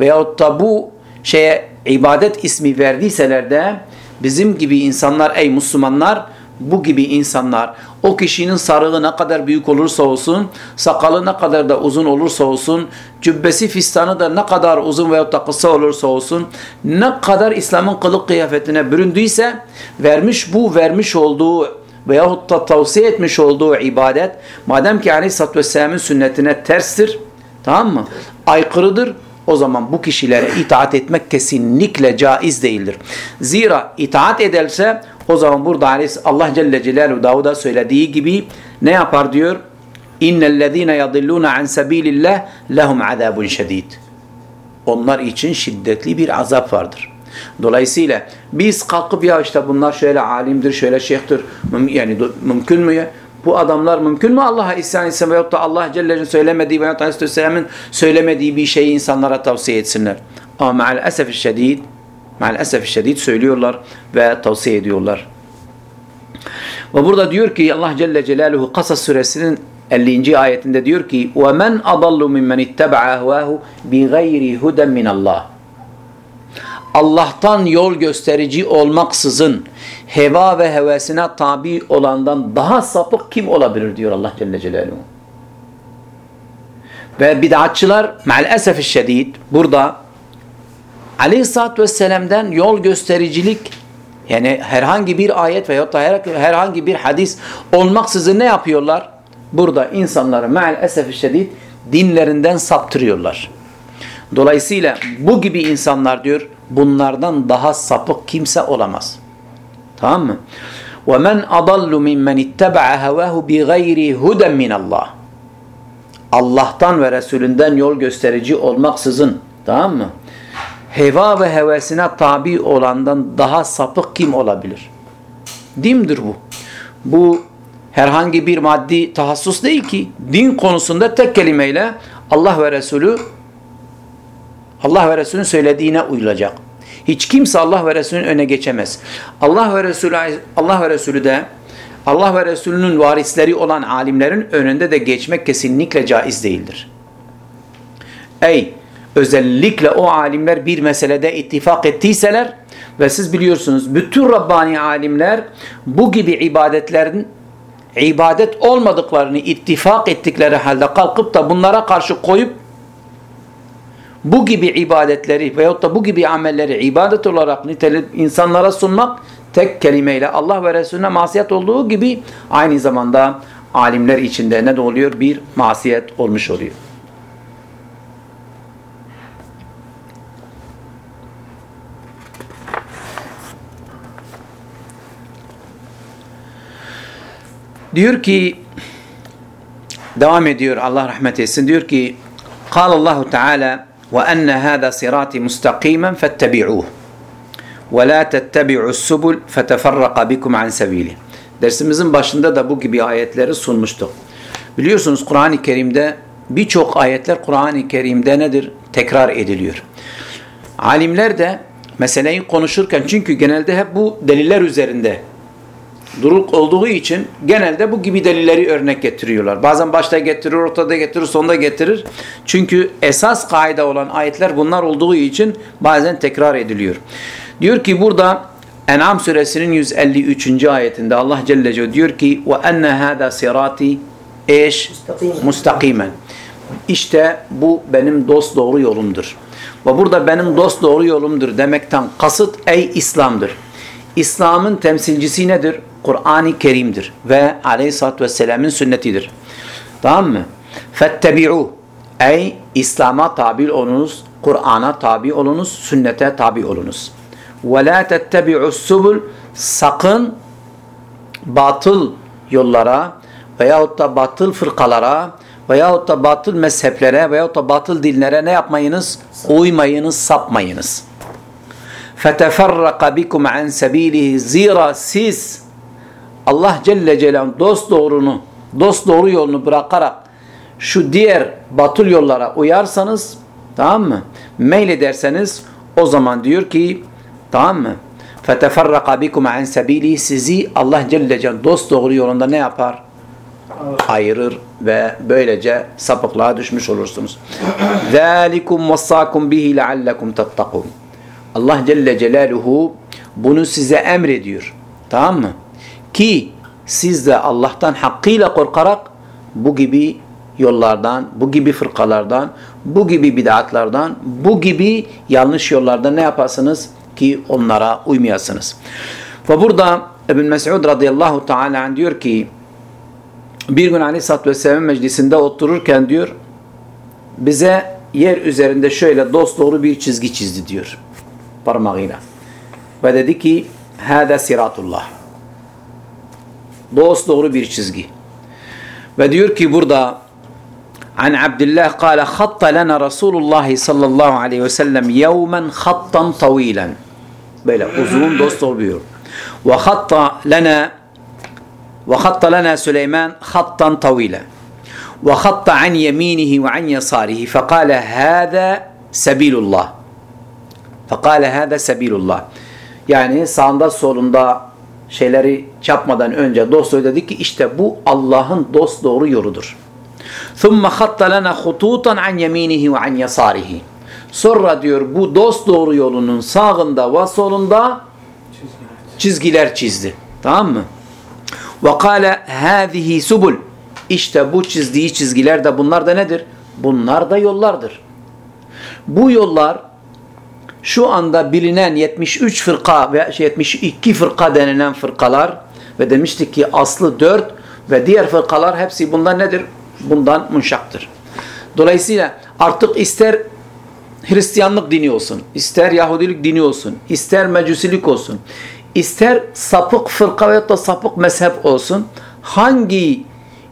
veyahut da bu şeye ibadet ismi verdiyseler de bizim gibi insanlar ey Müslümanlar bu gibi insanlar o kişinin sarığı ne kadar büyük olursa olsun, sakalı ne kadar da uzun olursa olsun, cübbesi fistanı da ne kadar uzun veyahut da kısa olursa olsun, ne kadar İslam'ın kılık kıyafetine büründüyse vermiş bu vermiş olduğu veyahut da tavsiye etmiş olduğu ibadet madem ki Aleyhisselatü Vesselam'ın sünnetine terstir tamam mı? Aykırıdır. O zaman bu kişilere itaat etmek kesinlikle caiz değildir. Zira itaat ederse o zaman burada Allah Celle Celaluhu Davud'a söylediği gibi ne yapar diyor? İnnellezîne yadillûne an sebîlillah lehum azâbun şedîd. Onlar için şiddetli bir azap vardır. Dolayısıyla biz kalkıp ya işte bunlar şöyle alimdir, şöyle şeyhtir. Yani mümkün mü? Bu adamlar mümkün mü Allah'a isyan etsin veyahut da Allah Celle'nin söylemediği veyahut da Aleyhisselam'ın söylemediği bir şeyi insanlara tavsiye etsinler. Ama maalesef şiddet maalesef şiddet söylüyorlar ve tavsiye ediyorlar. Ve burada diyor ki Allah Celle Celaluhu Kasas suresinin 50. ayetinde diyor ki وَمَنْ أَضَلُّ مِمَّنِ اتَّبَعَ هُوَاهُ بِغَيْرِ هُدًى مِنَ اللّٰهِ Allah'tan yol gösterici olmaksızın heva ve hevesine tabi olandan daha sapık kim olabilir diyor Allah Celle Celaluhu. Ve bid'atçılar maalesef şiddet burada Aleyhisselatü Vesselam'dan yol göstericilik yani herhangi bir ayet veyahut da herhangi bir hadis olmaksızın ne yapıyorlar? Burada insanları maalesef şiddet dinlerinden saptırıyorlar. Dolayısıyla bu gibi insanlar diyor bunlardan daha sapık kimse olamaz. Tamam mı? وَمَنْ أَضَلُّ مِمَّنِ اتَّبَعَ هَوَاهُ بِغَيْرِ هُدًى مِنَ اللّٰهِ Allah'tan ve Resulünden yol gösterici olmaksızın tamam mı? Heva ve hevesine tabi olandan daha sapık kim olabilir? Dimdir bu. Bu herhangi bir maddi tahassus değil ki. Din konusunda tek kelimeyle Allah ve Resulü Allah ve Resulünün söylediğine uyulacak. Hiç kimse Allah ve Resulünün öne geçemez. Allah ve Resulü Allah ve Resulü de Allah ve Resulünün varisleri olan alimlerin önünde de geçmek kesinlikle caiz değildir. Ey özellikle o alimler bir meselede ittifak ettiyseler ve siz biliyorsunuz bütün Rabbani alimler bu gibi ibadetlerin ibadet olmadıklarını ittifak ettikleri halde kalkıp da bunlara karşı koyup bu gibi ibadetleri veyahut da bu gibi amelleri ibadet olarak niteleyip insanlara sunmak tek kelimeyle Allah ve Resulüne masiyet olduğu gibi aynı zamanda alimler içinde ne de oluyor? Bir masiyet olmuş oluyor. Diyor ki devam ediyor Allah rahmet etsin diyor ki قال الله تعالى وأن هذا صراطي مستقيما فاتبعوه ولا تتبعوا السبل فتفرق بكم عن سبيله Dersimizin başında da bu gibi ayetleri sunmuştuk. Biliyorsunuz Kur'an-ı Kerim'de birçok ayetler Kur'an-ı Kerim'de nedir? Tekrar ediliyor. Alimler de meseleyi konuşurken çünkü genelde hep bu deliller üzerinde duruk olduğu için genelde bu gibi delilleri örnek getiriyorlar. Bazen başta getirir, ortada getirir, sonda getirir. Çünkü esas kaide olan ayetler bunlar olduğu için bazen tekrar ediliyor. Diyor ki burada En'am suresinin 153. ayetinde Allah Celle Celle diyor ki ve enne hâdâ sirâti eş mustakimen. İşte bu benim dost doğru yolumdur. Ve burada benim dost doğru yolumdur demekten kasıt ey İslam'dır. İslam'ın temsilcisi nedir? Kur'an-ı Kerim'dir ve aleyhissalatü vesselam'ın sünnetidir. Tamam mı? Fettebi'u ey İslam'a tabi olunuz, Kur'an'a tabi olunuz, sünnete tabi olunuz. Ve la tettebi'u subul sakın batıl yollara veyahut da batıl fırkalara veyahut da batıl mezheplere veyahut da batıl dinlere ne yapmayınız? Uymayınız, sapmayınız. فَتَفَرَّقَ بِكُمْ عَنْ سَب۪يلِهِ Zira siz Allah Celle Celaluhu dost doğrunu, dost doğru yolunu bırakarak şu diğer batıl yollara uyarsanız tamam mı? Meylederseniz o zaman diyor ki tamam mı? فَتَفَرَّقَ بِكُمْ عَنْ سَب۪يلِهِ Sizi Allah Celle Celaluhu dost doğru yolunda ne yapar? ayırır ve böylece sapıklığa düşmüş olursunuz. ذَٰلِكُمْ وَصَّاكُمْ بِهِ لَعَلَّكُمْ تَتَّقُونَ Allah Celle Celaluhu bunu size emrediyor. Tamam mı? Ki siz de Allah'tan hakkıyla korkarak bu gibi yollardan, bu gibi fırkalardan, bu gibi bid'atlardan, bu gibi yanlış yollardan ne yaparsınız? Ki onlara uymayasınız. Ve burada İbn Mes'ud radıyallahu teala diyor ki bir gün Aleyhisselatü Vesselam meclisinde otururken diyor bize yer üzerinde şöyle dost doğru bir çizgi çizdi diyor parmağıyla. Ve dedi ki Hâde siratullah. Dost doğru bir çizgi. Ve diyor ki burada An Abdullah kâle hatta lana Resulullah sallallahu aleyhi ve sellem yevmen hattan tavilen. Böyle uzun dost oluyor. Ve hatta lana ve hatta lana Süleyman hattan tavilen. Ve hatta an yeminihi ve an yasarihi. Fekâle hâde sebilullah. fekale hâzâ sebilullah yani sağında solunda şeyleri çapmadan önce dost doğru dedi ki işte bu Allah'ın dost doğru yoludur. ثُمَّ خَطَّ لَنَا خُطُوطًا عَنْ يَم۪ينِهِ وَعَنْ يَسَارِهِ Sonra diyor bu dost doğru yolunun sağında ve solunda çizgiler çizdi. Tamam mı? وَقَالَ هَذِهِ subul İşte bu çizdiği çizgiler de bunlar da nedir? Bunlar da yollardır. Bu yollar şu anda bilinen 73 fırka ve 72 fırka denilen fırkalar ve demiştik ki aslı 4 ve diğer fırkalar hepsi bundan nedir? Bundan münşaktır. Dolayısıyla artık ister Hristiyanlık dini olsun, ister Yahudilik dini olsun, ister Mecusilik olsun, ister sapık fırka veya da sapık mezhep olsun, hangi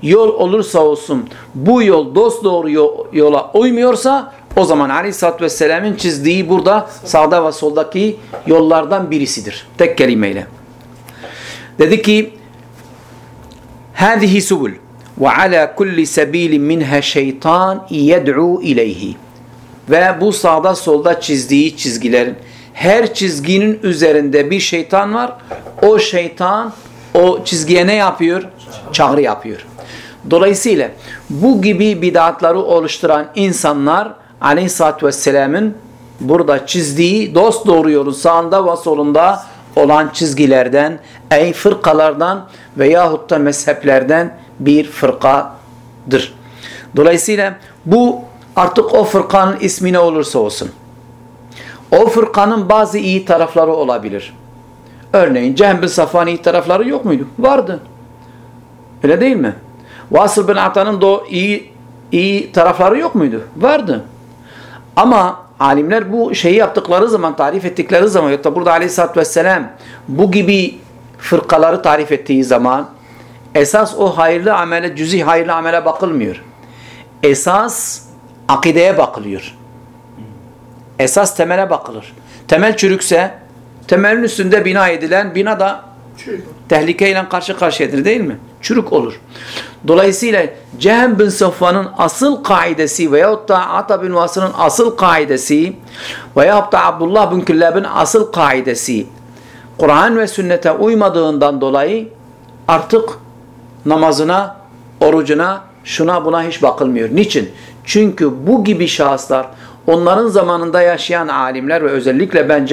yol olursa olsun bu yol dost doğru yola uymuyorsa o zaman Aleyhisselatü Vesselam'ın çizdiği burada sağda ve soldaki yollardan birisidir. Tek kelimeyle. Dedi ki هذه سبل وعلى كل سبيل منها şeytan يدعو إليه ve bu sağda solda çizdiği çizgilerin her çizginin üzerinde bir şeytan var. O şeytan o çizgiye ne yapıyor? Çağrı yapıyor. Dolayısıyla bu gibi bidatları oluşturan insanlar Aleyhisselatü Vesselam'ın burada çizdiği dost doğru yolun sağında ve solunda olan çizgilerden, ey fırkalardan veyahut da mezheplerden bir fırkadır. Dolayısıyla bu Artık o fırkanın ismi ne olursa olsun. O fırkanın bazı iyi tarafları olabilir. Örneğin Cehm bin Safvan iyi tarafları yok muydu? Vardı. Öyle değil mi? Vasıl bin Ata'nın da iyi, iyi tarafları yok muydu? Vardı. Ama alimler bu şeyi yaptıkları zaman, tarif ettikleri zaman, hatta burada aleyhissalatü vesselam bu gibi fırkaları tarif ettiği zaman esas o hayırlı amele, cüzi hayırlı amele bakılmıyor. Esas akideye bakılıyor. Esas temele bakılır. Temel çürükse temelin üstünde bina edilen bina da tehlikeyle karşı karşıyadır değil mi? Çürük olur. Dolayısıyla Cehem bin Safvan'ın asıl kaidesi veyahut da Ata bin Vası'nın asıl kaidesi veyahut da Abdullah bin Küllab'ın asıl kaidesi Kur'an ve sünnete uymadığından dolayı artık namazına, orucuna, şuna buna hiç bakılmıyor. Niçin? Çünkü bu gibi şahıslar onların zamanında yaşayan alimler ve özellikle ben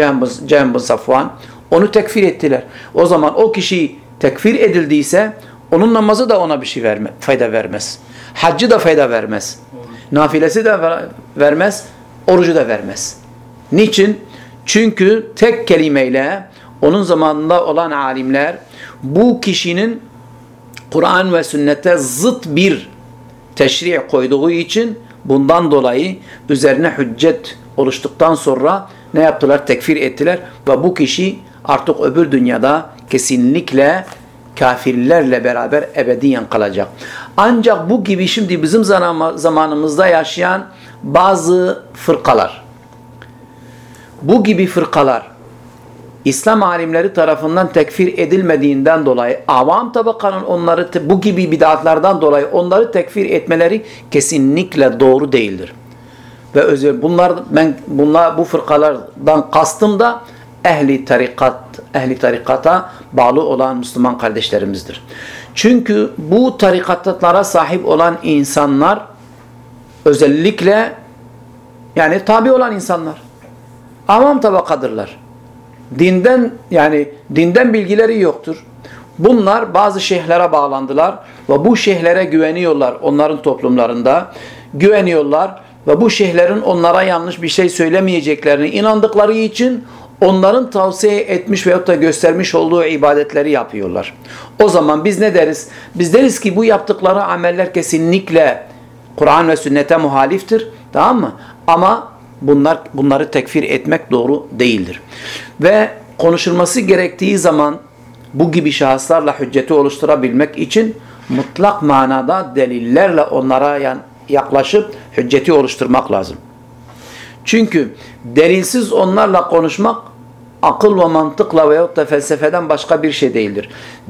Cehm bin Safvan onu tekfir ettiler. O zaman o kişi tekfir edildiyse onun namazı da ona bir şey verme, fayda vermez. Haccı da fayda vermez. Nafilesi de vermez, orucu da vermez. Niçin? Çünkü tek kelimeyle onun zamanında olan alimler bu kişinin Kur'an ve sünnete zıt bir teşri' koyduğu için bundan dolayı üzerine hüccet oluştuktan sonra ne yaptılar? Tekfir ettiler ve bu kişi artık öbür dünyada kesinlikle kafirlerle beraber ebediyen kalacak. Ancak bu gibi şimdi bizim zamanımızda yaşayan bazı fırkalar, bu gibi fırkalar İslam alimleri tarafından tekfir edilmediğinden dolayı avam tabakanın onları bu gibi bid'atlardan dolayı onları tekfir etmeleri kesinlikle doğru değildir. Ve özel bunlar ben bunlar bu fırkalardan kastım da ehli tarikat ehli tarikata bağlı olan Müslüman kardeşlerimizdir. Çünkü bu tarikatlara sahip olan insanlar özellikle yani tabi olan insanlar avam tabakadırlar dinden yani dinden bilgileri yoktur. Bunlar bazı şeyhlere bağlandılar ve bu şeyhlere güveniyorlar onların toplumlarında. Güveniyorlar ve bu şeyhlerin onlara yanlış bir şey söylemeyeceklerini inandıkları için onların tavsiye etmiş veyahut da göstermiş olduğu ibadetleri yapıyorlar. O zaman biz ne deriz? Biz deriz ki bu yaptıkları ameller kesinlikle Kur'an ve sünnete muhaliftir. Tamam mı? Ama bunlar bunları tekfir etmek doğru değildir. Ve konuşulması gerektiği zaman bu gibi şahıslarla hücceti oluşturabilmek için mutlak manada delillerle onlara yaklaşıp hücceti oluşturmak lazım. Çünkü delilsiz onlarla konuşmak akıl ve mantıkla veyahut da felsefeden başka bir şey değildir.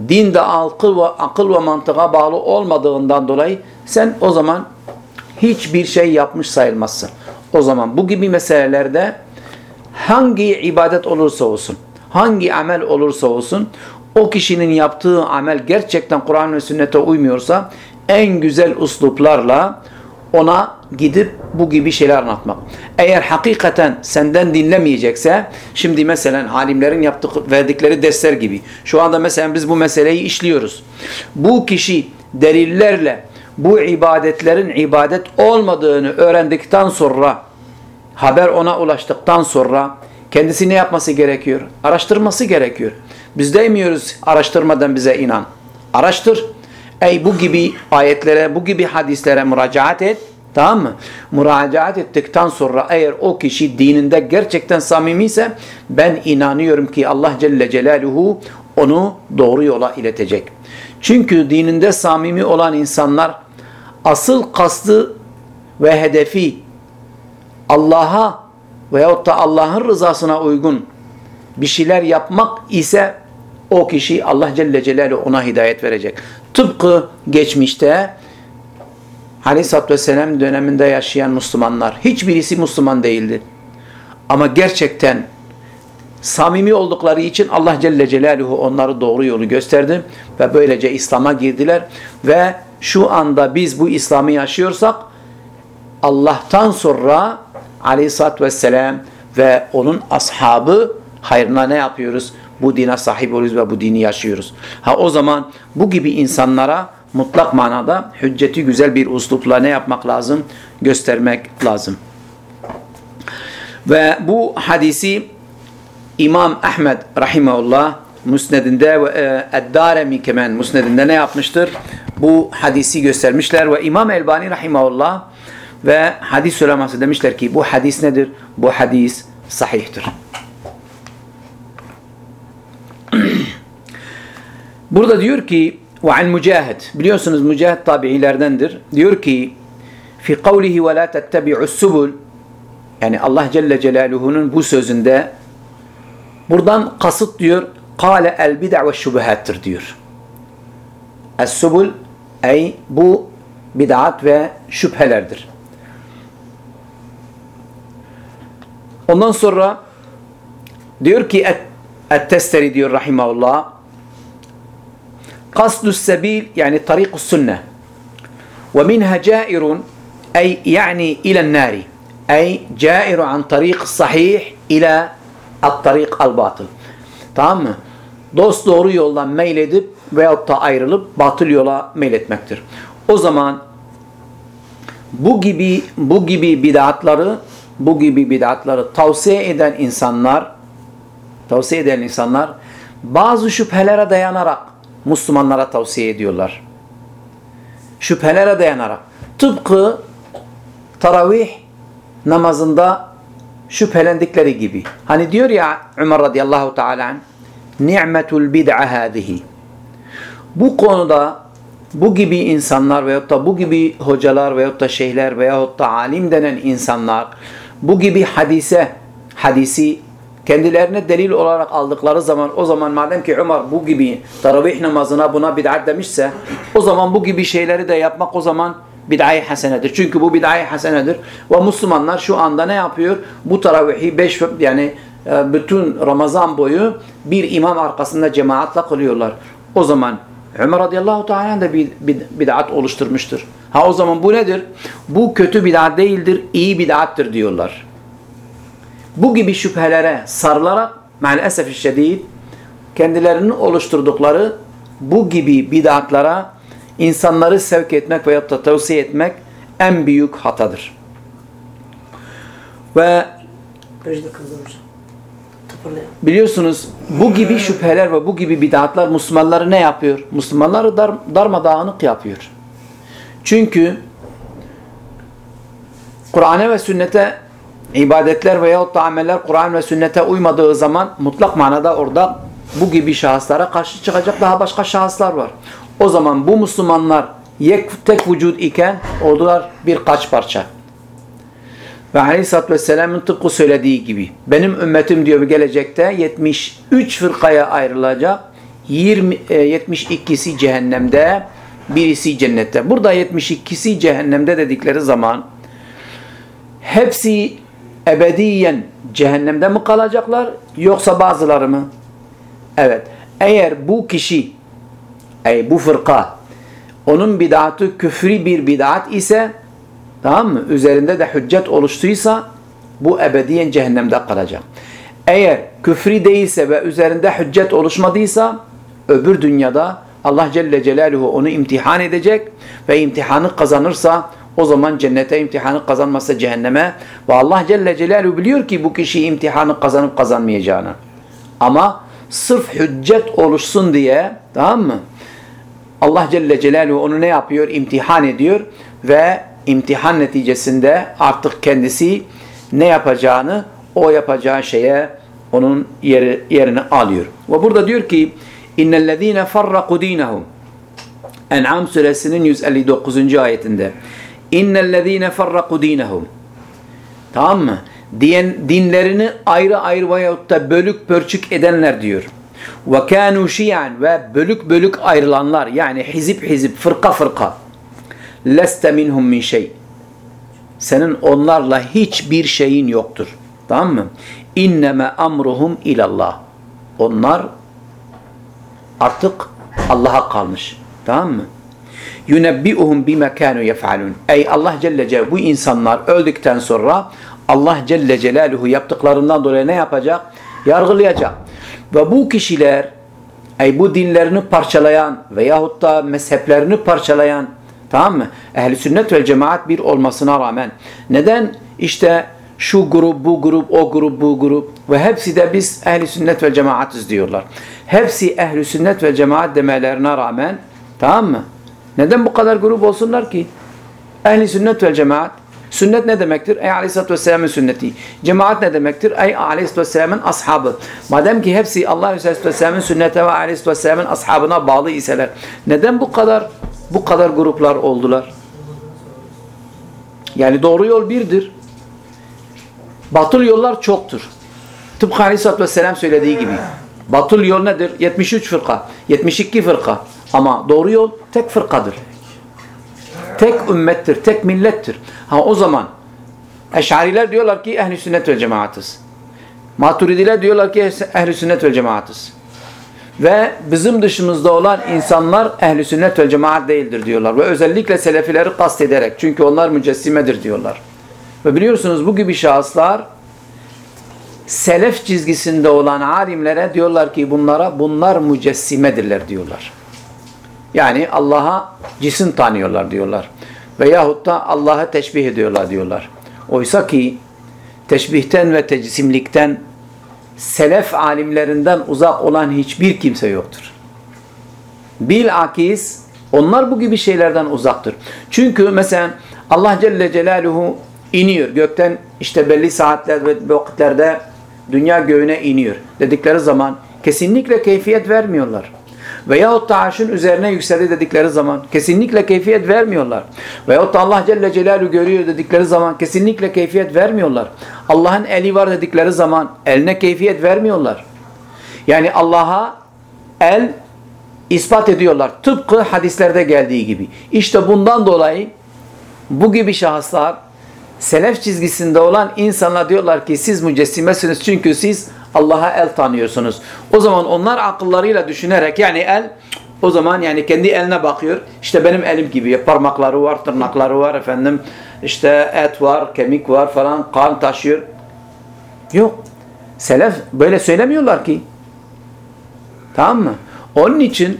Din de akıl ve, akıl ve mantığa bağlı olmadığından dolayı sen o zaman hiçbir şey yapmış sayılmazsın. O zaman bu gibi meselelerde hangi ibadet olursa olsun, hangi amel olursa olsun, o kişinin yaptığı amel gerçekten Kur'an ve sünnete uymuyorsa en güzel usluplarla ona gidip bu gibi şeyler anlatmak. Eğer hakikaten senden dinlemeyecekse, şimdi mesela alimlerin yaptık, verdikleri dersler gibi. Şu anda mesela biz bu meseleyi işliyoruz. Bu kişi delillerle bu ibadetlerin ibadet olmadığını öğrendikten sonra haber ona ulaştıktan sonra kendisi ne yapması gerekiyor? Araştırması gerekiyor. Biz demiyoruz araştırmadan bize inan. Araştır. Ey bu gibi ayetlere, bu gibi hadislere müracaat et. Tamam mı? Müracaat ettikten sonra eğer o kişi dininde gerçekten samimi ise ben inanıyorum ki Allah Celle Celaluhu onu doğru yola iletecek. Çünkü dininde samimi olan insanlar asıl kastı ve hedefi Allah'a veyahut da Allah'ın rızasına uygun bir şeyler yapmak ise o kişi Allah Celle Celaluhu ona hidayet verecek. Tıpkı geçmişte Aleyhisselatü Vesselam döneminde yaşayan Müslümanlar hiçbirisi Müslüman değildi. Ama gerçekten samimi oldukları için Allah Celle Celaluhu onları doğru yolu gösterdi ve böylece İslam'a girdiler ve şu anda biz bu İslam'ı yaşıyorsak Allah'tan sonra aleyhissalatü vesselam ve onun ashabı hayrına ne yapıyoruz? Bu dine sahip oluyoruz ve bu dini yaşıyoruz. Ha o zaman bu gibi insanlara mutlak manada hücceti güzel bir uslupla ne yapmak lazım? Göstermek lazım. Ve bu hadisi İmam Ahmed rahimahullah Musnedinde ve Eddaremi kemen Musnedinde ne yapmıştır? Bu hadisi göstermişler ve İmam Elbani rahimahullah ve hadis uleması demişler ki bu hadis nedir? Bu hadis sahihtir. Burada diyor ki وعن Mücahid biliyorsunuz Mücahid tabiilerdendir. Diyor ki fi kavlihi ve la tettebi'us subul yani Allah Celle Celaluhu'nun bu sözünde buradan kasıt diyor kâle el bid'a ve şubuhattır diyor. Es-subul ey bu bid'at ve şüphelerdir. Ondan sonra diyor ki Et-Testeri diyor rahimahullah Sebil yani tarikus sünne ve minha cairun ey yani ilen nari ey cairu an tarik sahih ila at-tarik al-batıl tamam mı? Dost doğru yoldan meyledip veyahut da ayrılıp batıl yola meyletmektir. O zaman bu gibi bu gibi bid'atları bu gibi bid'atları tavsiye eden insanlar tavsiye eden insanlar bazı şüphelere dayanarak Müslümanlara tavsiye ediyorlar. Şüphelere dayanarak. Tıpkı taravih namazında şüphelendikleri gibi. Hani diyor ya Ömer radıyallahu teala ni'metul bid'a hadihi. Bu konuda bu gibi insanlar veyahut da bu gibi hocalar veyahut da şeyhler veyahut da alim denen insanlar bu gibi hadise hadisi kendilerine delil olarak aldıkları zaman o zaman madem ki Ömer bu gibi taravih namazına buna bid'at demişse o zaman bu gibi şeyleri de yapmak o zaman bid'ai hasenedir. Çünkü bu bid'ai hasenedir. Ve Müslümanlar şu anda ne yapıyor? Bu taravihi beş yani e, bütün Ramazan boyu bir imam arkasında cemaatle kılıyorlar. O zaman Ömer radıyallahu teala da bir bid'at oluşturmuştur. Ha o zaman bu nedir? Bu kötü bid'at değildir, iyi bid'attır diyorlar. Bu gibi şüphelere sarılarak maalesef şiddet kendilerinin oluşturdukları bu gibi bid'atlara insanları sevk etmek veyahut da tavsiye etmek en büyük hatadır. Ve biliyorsunuz bu gibi şüpheler ve bu gibi bid'atlar Müslümanları ne yapıyor? Müslümanları dar, darmadağınık yapıyor. Çünkü Kur'an'a ve sünnete ibadetler veyahut da ameller Kur'an ve sünnete uymadığı zaman mutlak manada orada bu gibi şahıslara karşı çıkacak daha başka şahıslar var. O zaman bu Müslümanlar yek, tek vücut iken oldular birkaç parça. Ve Aleyhisselatü Vesselam'ın tıpkı söylediği gibi benim ümmetim diyor gelecekte 73 fırkaya ayrılacak. 20, 72'si cehennemde, birisi cennette. Burada 72'si cehennemde dedikleri zaman hepsi ebediyen cehennemde mi kalacaklar yoksa bazıları mı? Evet. Eğer bu kişi ey bu fırka onun bid'atı küfri bir bid'at ise tamam mı? Üzerinde de hüccet oluştuysa bu ebediyen cehennemde kalacak. Eğer küfri değilse ve üzerinde hüccet oluşmadıysa öbür dünyada Allah Celle Celaluhu onu imtihan edecek ve imtihanı kazanırsa o zaman cennete imtihanı kazanmazsa cehenneme ve Allah Celle Celaluhu biliyor ki bu kişi imtihanı kazanıp kazanmayacağını. Ama sırf hüccet oluşsun diye tamam mı? Allah Celle Celaluhu onu ne yapıyor? İmtihan ediyor ve imtihan neticesinde artık kendisi ne yapacağını o yapacağı şeye onun yeri, yerini alıyor. Ve burada diyor ki innellezine farraku dinahum En'am suresinin 159. ayetinde innellezine farraku dinahum Tamam mı? Diyen, dinlerini ayrı ayrı veyahut da bölük pörçük edenler diyor. Ve kanu şiyan ve bölük bölük ayrılanlar yani hizip hizip fırka fırka. Leste minhum min şey. Senin onlarla hiçbir şeyin yoktur. Tamam mı? İnneme amruhum ilallah. Onlar artık Allah'a kalmış. Tamam mı? Yunebbi'uhum bime kanu yef'alun. Ey Allah Celle Celaluhu bu insanlar öldükten sonra Allah Celle Celaluhu yaptıklarından dolayı ne yapacak? Yargılayacak. Ve bu kişiler ey bu dinlerini parçalayan veyahut da mezheplerini parçalayan tamam mı? Ehli sünnet ve cemaat bir olmasına rağmen neden işte şu grup, bu grup, o grup, bu grup ve hepsi de biz ehli sünnet ve cemaatiz diyorlar. Hepsi ehli sünnet ve cemaat demelerine rağmen tamam mı? Neden bu kadar grup olsunlar ki? Ehli sünnet ve cemaat. Sünnet ne demektir? Ey aleyhissalatü vesselamın sünneti. Cemaat ne demektir? Ey aleyhissalatü vesselamın ashabı. Madem ki hepsi Allah aleyhissalatü vesselamın sünnete ve aleyhissalatü vesselamın ashabına bağlı iseler. Neden bu kadar bu kadar gruplar oldular? Yani doğru yol birdir. Batıl yollar çoktur. Tıpkı Aleyhisselatü Vesselam söylediği gibi. Batıl yol nedir? 73 fırka, 72 fırka. Ama doğru yol tek fırkadır. Tek ümmettir, tek millettir. Ha o zaman Eş'ariler diyorlar ki ehli sünnet ve cemaatiz. Maturidiler diyorlar ki ehli sünnet ve cemaatiz. Ve bizim dışımızda olan insanlar ehli sünnet ve cemaat değildir diyorlar. Ve özellikle selefileri kastederek. Çünkü onlar mücessimedir diyorlar. Ve biliyorsunuz bu gibi şahıslar selef çizgisinde olan alimlere diyorlar ki bunlara bunlar mücessimedirler diyorlar. Yani Allah'a cisim tanıyorlar diyorlar. Veyahut da Allah'ı teşbih ediyorlar diyorlar. Oysa ki teşbihten ve tecisimlikten selef alimlerinden uzak olan hiçbir kimse yoktur. Bilakis onlar bu gibi şeylerden uzaktır. Çünkü mesela Allah Celle Celaluhu iniyor. Gökten işte belli saatler ve vakitlerde dünya göğüne iniyor dedikleri zaman kesinlikle keyfiyet vermiyorlar. Veyahut da arşın üzerine yükseldi dedikleri zaman kesinlikle keyfiyet vermiyorlar. Veyahut da Allah Celle Celaluhu görüyor dedikleri zaman kesinlikle keyfiyet vermiyorlar. Allah'ın eli var dedikleri zaman eline keyfiyet vermiyorlar. Yani Allah'a el ispat ediyorlar. Tıpkı hadislerde geldiği gibi. İşte bundan dolayı bu gibi şahıslar selef çizgisinde olan insanlar diyorlar ki siz mücessimesiniz çünkü siz Allah'a el tanıyorsunuz. O zaman onlar akıllarıyla düşünerek yani el o zaman yani kendi eline bakıyor. İşte benim elim gibi parmakları var, tırnakları var efendim. işte et var, kemik var falan, kan taşıyor. Yok. Selef böyle söylemiyorlar ki. Tamam mı? Onun için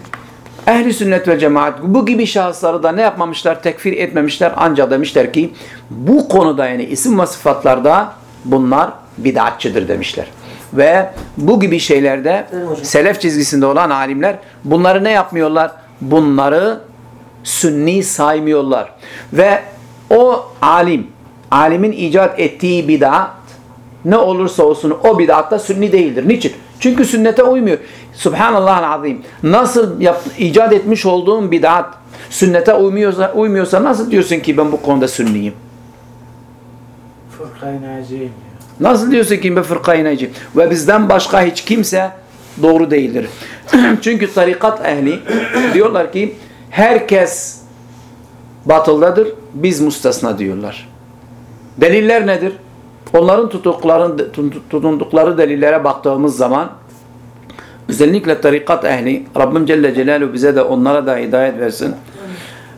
ehli sünnet ve cemaat bu gibi şahısları da ne yapmamışlar? Tekfir etmemişler. Ancak demişler ki bu konuda yani isim ve sıfatlarda bunlar bid'atçıdır demişler. Ve bu gibi şeylerde selef çizgisinde olan alimler bunları ne yapmıyorlar? Bunları sünni saymıyorlar. Ve o alim, alimin icat ettiği bid'at ne olursa olsun o bid'at da sünni değildir. Niçin? Çünkü sünnete uymuyor. Subhanallah'ın azim. Nasıl yap, icat etmiş olduğun bid'at sünnete uymuyorsa, uymuyorsa nasıl diyorsun ki ben bu konuda sünniyim? Naciye'yim ya. Nasıl diyorsun ki ben fırkayı necim? Ve bizden başka hiç kimse doğru değildir. Çünkü tarikat ehli diyorlar ki herkes batıldadır, biz mustasna diyorlar. Deliller nedir? Onların tutundukları delillere baktığımız zaman özellikle tarikat ehli Rabbim Celle Celaluhu bize de onlara da hidayet versin.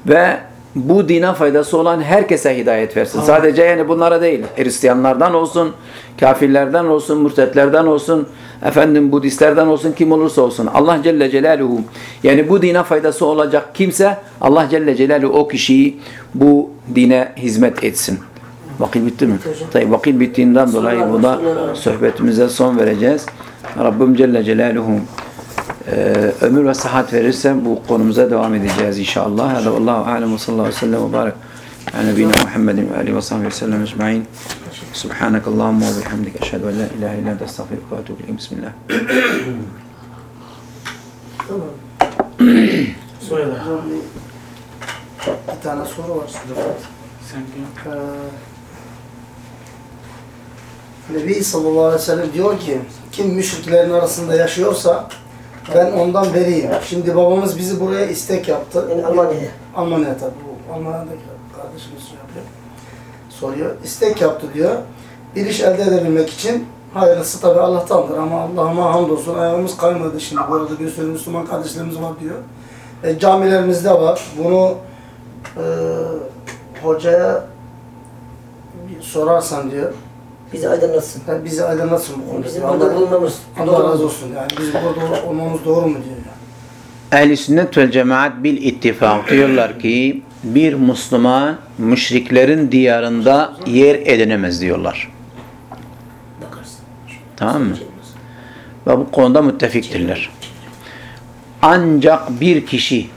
Ve bu dine faydası olan herkese hidayet versin. Sadece yani bunlara değil. Hristiyanlardan olsun, kafirlerden olsun, mürtetlerden olsun, efendim Budistlerden olsun, kim olursa olsun. Allah Celle Celaluhu yani bu dine faydası olacak kimse Allah Celle Celaluhu o kişiyi bu dine hizmet etsin. Vakit bitti mi? Tabii vakit bittiğinden dolayı buna sohbetimize son vereceğiz. Rabbim Celle Celaluhu ömür ve sıhhat verirse bu konumuza devam edeceğiz inşallah. Hada vallahu alem ve sallallahu aleyhi ve sellem ve barik. ala nebiyina Muhammedin ve alihi ve sahbihi ve sellem ecma'in. Subhanakallahumma ve bihamdik. Eşhedü en la ilahe illa ente estağfiruke ve etûbü ileyk. Bismillah. Bir, tane soru var Rıfat. Sen kim? Ee, Nebi sallallahu aleyhi ve sellem diyor ki kim müşriklerin arasında yaşıyorsa ben ondan beriyim. Şimdi babamız bizi buraya istek yaptı. Yani Almanya'ya. Almanya tabii. Bu Almanya'daki kardeşimiz şey yapıyor. Soruyor. İstek yaptı diyor. Bir iş elde edebilmek için hayırlısı tabii Allah'tandır ama Allah'ıma hamdolsun ayağımız kaymadı şimdi. Bu arada bir sürü Müslüman kardeşlerimiz var diyor. E, camilerimizde var. Bunu e, hocaya sorarsan diyor. Bizi aydınlatsın. Yani bizi aydınlatsın bu konuda. Bizim burada bulunmamız Allah doğru razı olsun. Yani bizim burada olmamız doğru mu diyor yani. Ehli sünnet vel cemaat bil ittifak diyorlar ki bir Müslüman müşriklerin diyarında yer edinemez diyorlar. Bakarsın. Tamam mı? Ve bu konuda müttefiktirler. Ancak bir kişi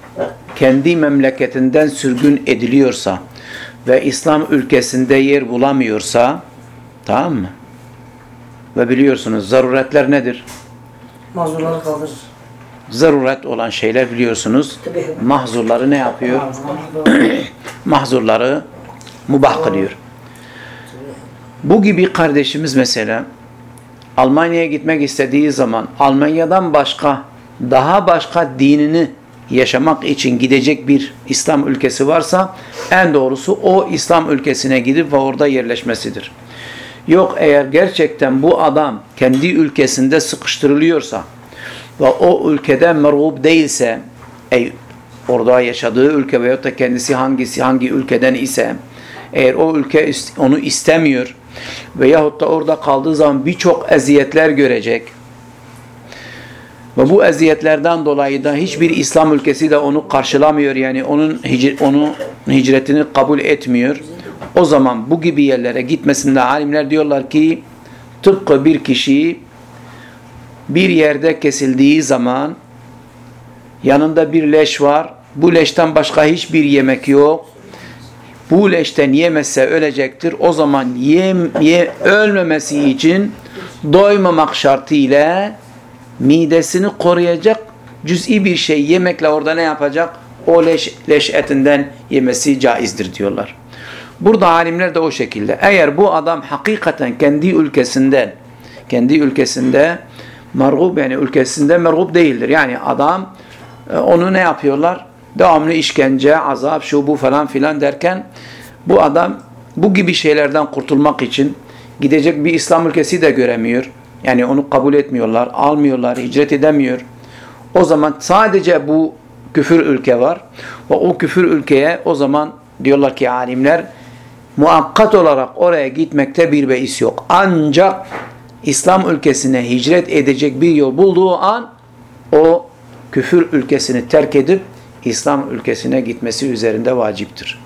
kendi memleketinden sürgün ediliyorsa ve İslam ülkesinde yer bulamıyorsa tamam mı? Ve biliyorsunuz zaruretler nedir? Mazurları kaldırır. Zaruret olan şeyler biliyorsunuz. Mahzurları ne yapıyor? Mahzurları mubah kılıyor. Bu gibi kardeşimiz mesela Almanya'ya gitmek istediği zaman Almanya'dan başka daha başka dinini yaşamak için gidecek bir İslam ülkesi varsa en doğrusu o İslam ülkesine gidip ve orada yerleşmesidir. Yok eğer gerçekten bu adam kendi ülkesinde sıkıştırılıyorsa ve o ülkeden merhub değilse ey, orada yaşadığı ülke veyahut da kendisi hangisi hangi ülkeden ise eğer o ülke onu istemiyor veyahut da orada kaldığı zaman birçok eziyetler görecek ve bu eziyetlerden dolayı da hiçbir İslam ülkesi de onu karşılamıyor yani onun hicr- onu hicretini kabul etmiyor. O zaman bu gibi yerlere gitmesinde alimler diyorlar ki tıpkı bir kişi bir yerde kesildiği zaman yanında bir leş var. Bu leşten başka hiçbir yemek yok. Bu leşten yemezse ölecektir. O zaman yem, ye, ölmemesi için doymamak şartıyla midesini koruyacak cüz'i bir şey yemekle orada ne yapacak? O leş, leş etinden yemesi caizdir diyorlar. Burada alimler de o şekilde. Eğer bu adam hakikaten kendi ülkesinden kendi ülkesinde mergub yani ülkesinde mergub değildir. Yani adam e, onu ne yapıyorlar? Devamlı işkence, azap, şu bu falan filan derken bu adam bu gibi şeylerden kurtulmak için gidecek bir İslam ülkesi de göremiyor. Yani onu kabul etmiyorlar, almıyorlar, hicret edemiyor. O zaman sadece bu küfür ülke var. Ve o küfür ülkeye o zaman diyorlar ki alimler muakkat olarak oraya gitmekte bir beis yok. Ancak İslam ülkesine hicret edecek bir yol bulduğu an o küfür ülkesini terk edip İslam ülkesine gitmesi üzerinde vaciptir.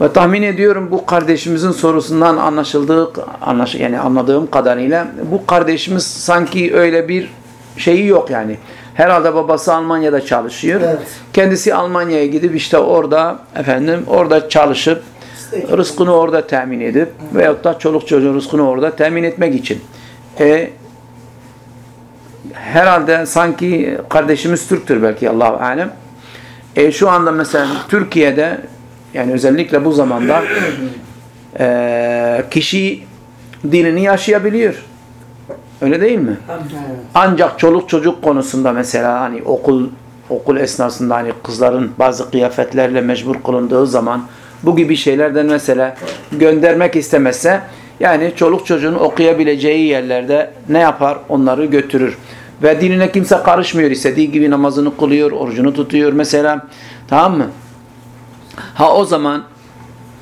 Ve tahmin ediyorum bu kardeşimizin sorusundan anlaşıldığı anlaş yani anladığım kadarıyla bu kardeşimiz sanki öyle bir şeyi yok yani. Herhalde babası Almanya'da çalışıyor. Evet. Kendisi Almanya'ya gidip işte orada efendim orada çalışıp rızkını orada temin edip veyahut da çoluk çocuğun rızkını orada temin etmek için. E, herhalde sanki kardeşimiz Türktür belki Allahu alem. E, şu anda mesela Türkiye'de yani özellikle bu zamanda e, kişi dinini yaşayabiliyor. Öyle değil mi? Ancak çoluk çocuk konusunda mesela hani okul okul esnasında hani kızların bazı kıyafetlerle mecbur kılındığı zaman bu gibi şeylerden mesela göndermek istemezse yani çoluk çocuğun okuyabileceği yerlerde ne yapar? Onları götürür. Ve dinine kimse karışmıyor. istediği gibi namazını kılıyor, orucunu tutuyor mesela. Tamam mı? Ha o zaman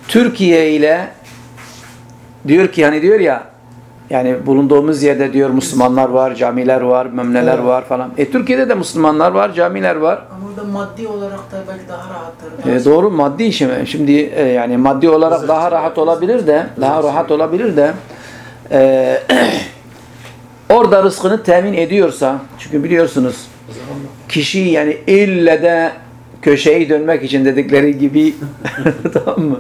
Türkiye ile diyor ki hani diyor ya yani bulunduğumuz yerde diyor Müslümanlar var, camiler var, memneler var falan. E Türkiye'de de Müslümanlar var, camiler var. Ama orada maddi olarak da belki daha rahattır. E, doğru maddi işi mi? Şimdi e, yani maddi olarak daha rahat olabilir de, daha rahat olabilir de e, orada rızkını temin ediyorsa çünkü biliyorsunuz kişi yani ille de köşeyi dönmek için dedikleri gibi tamam mı?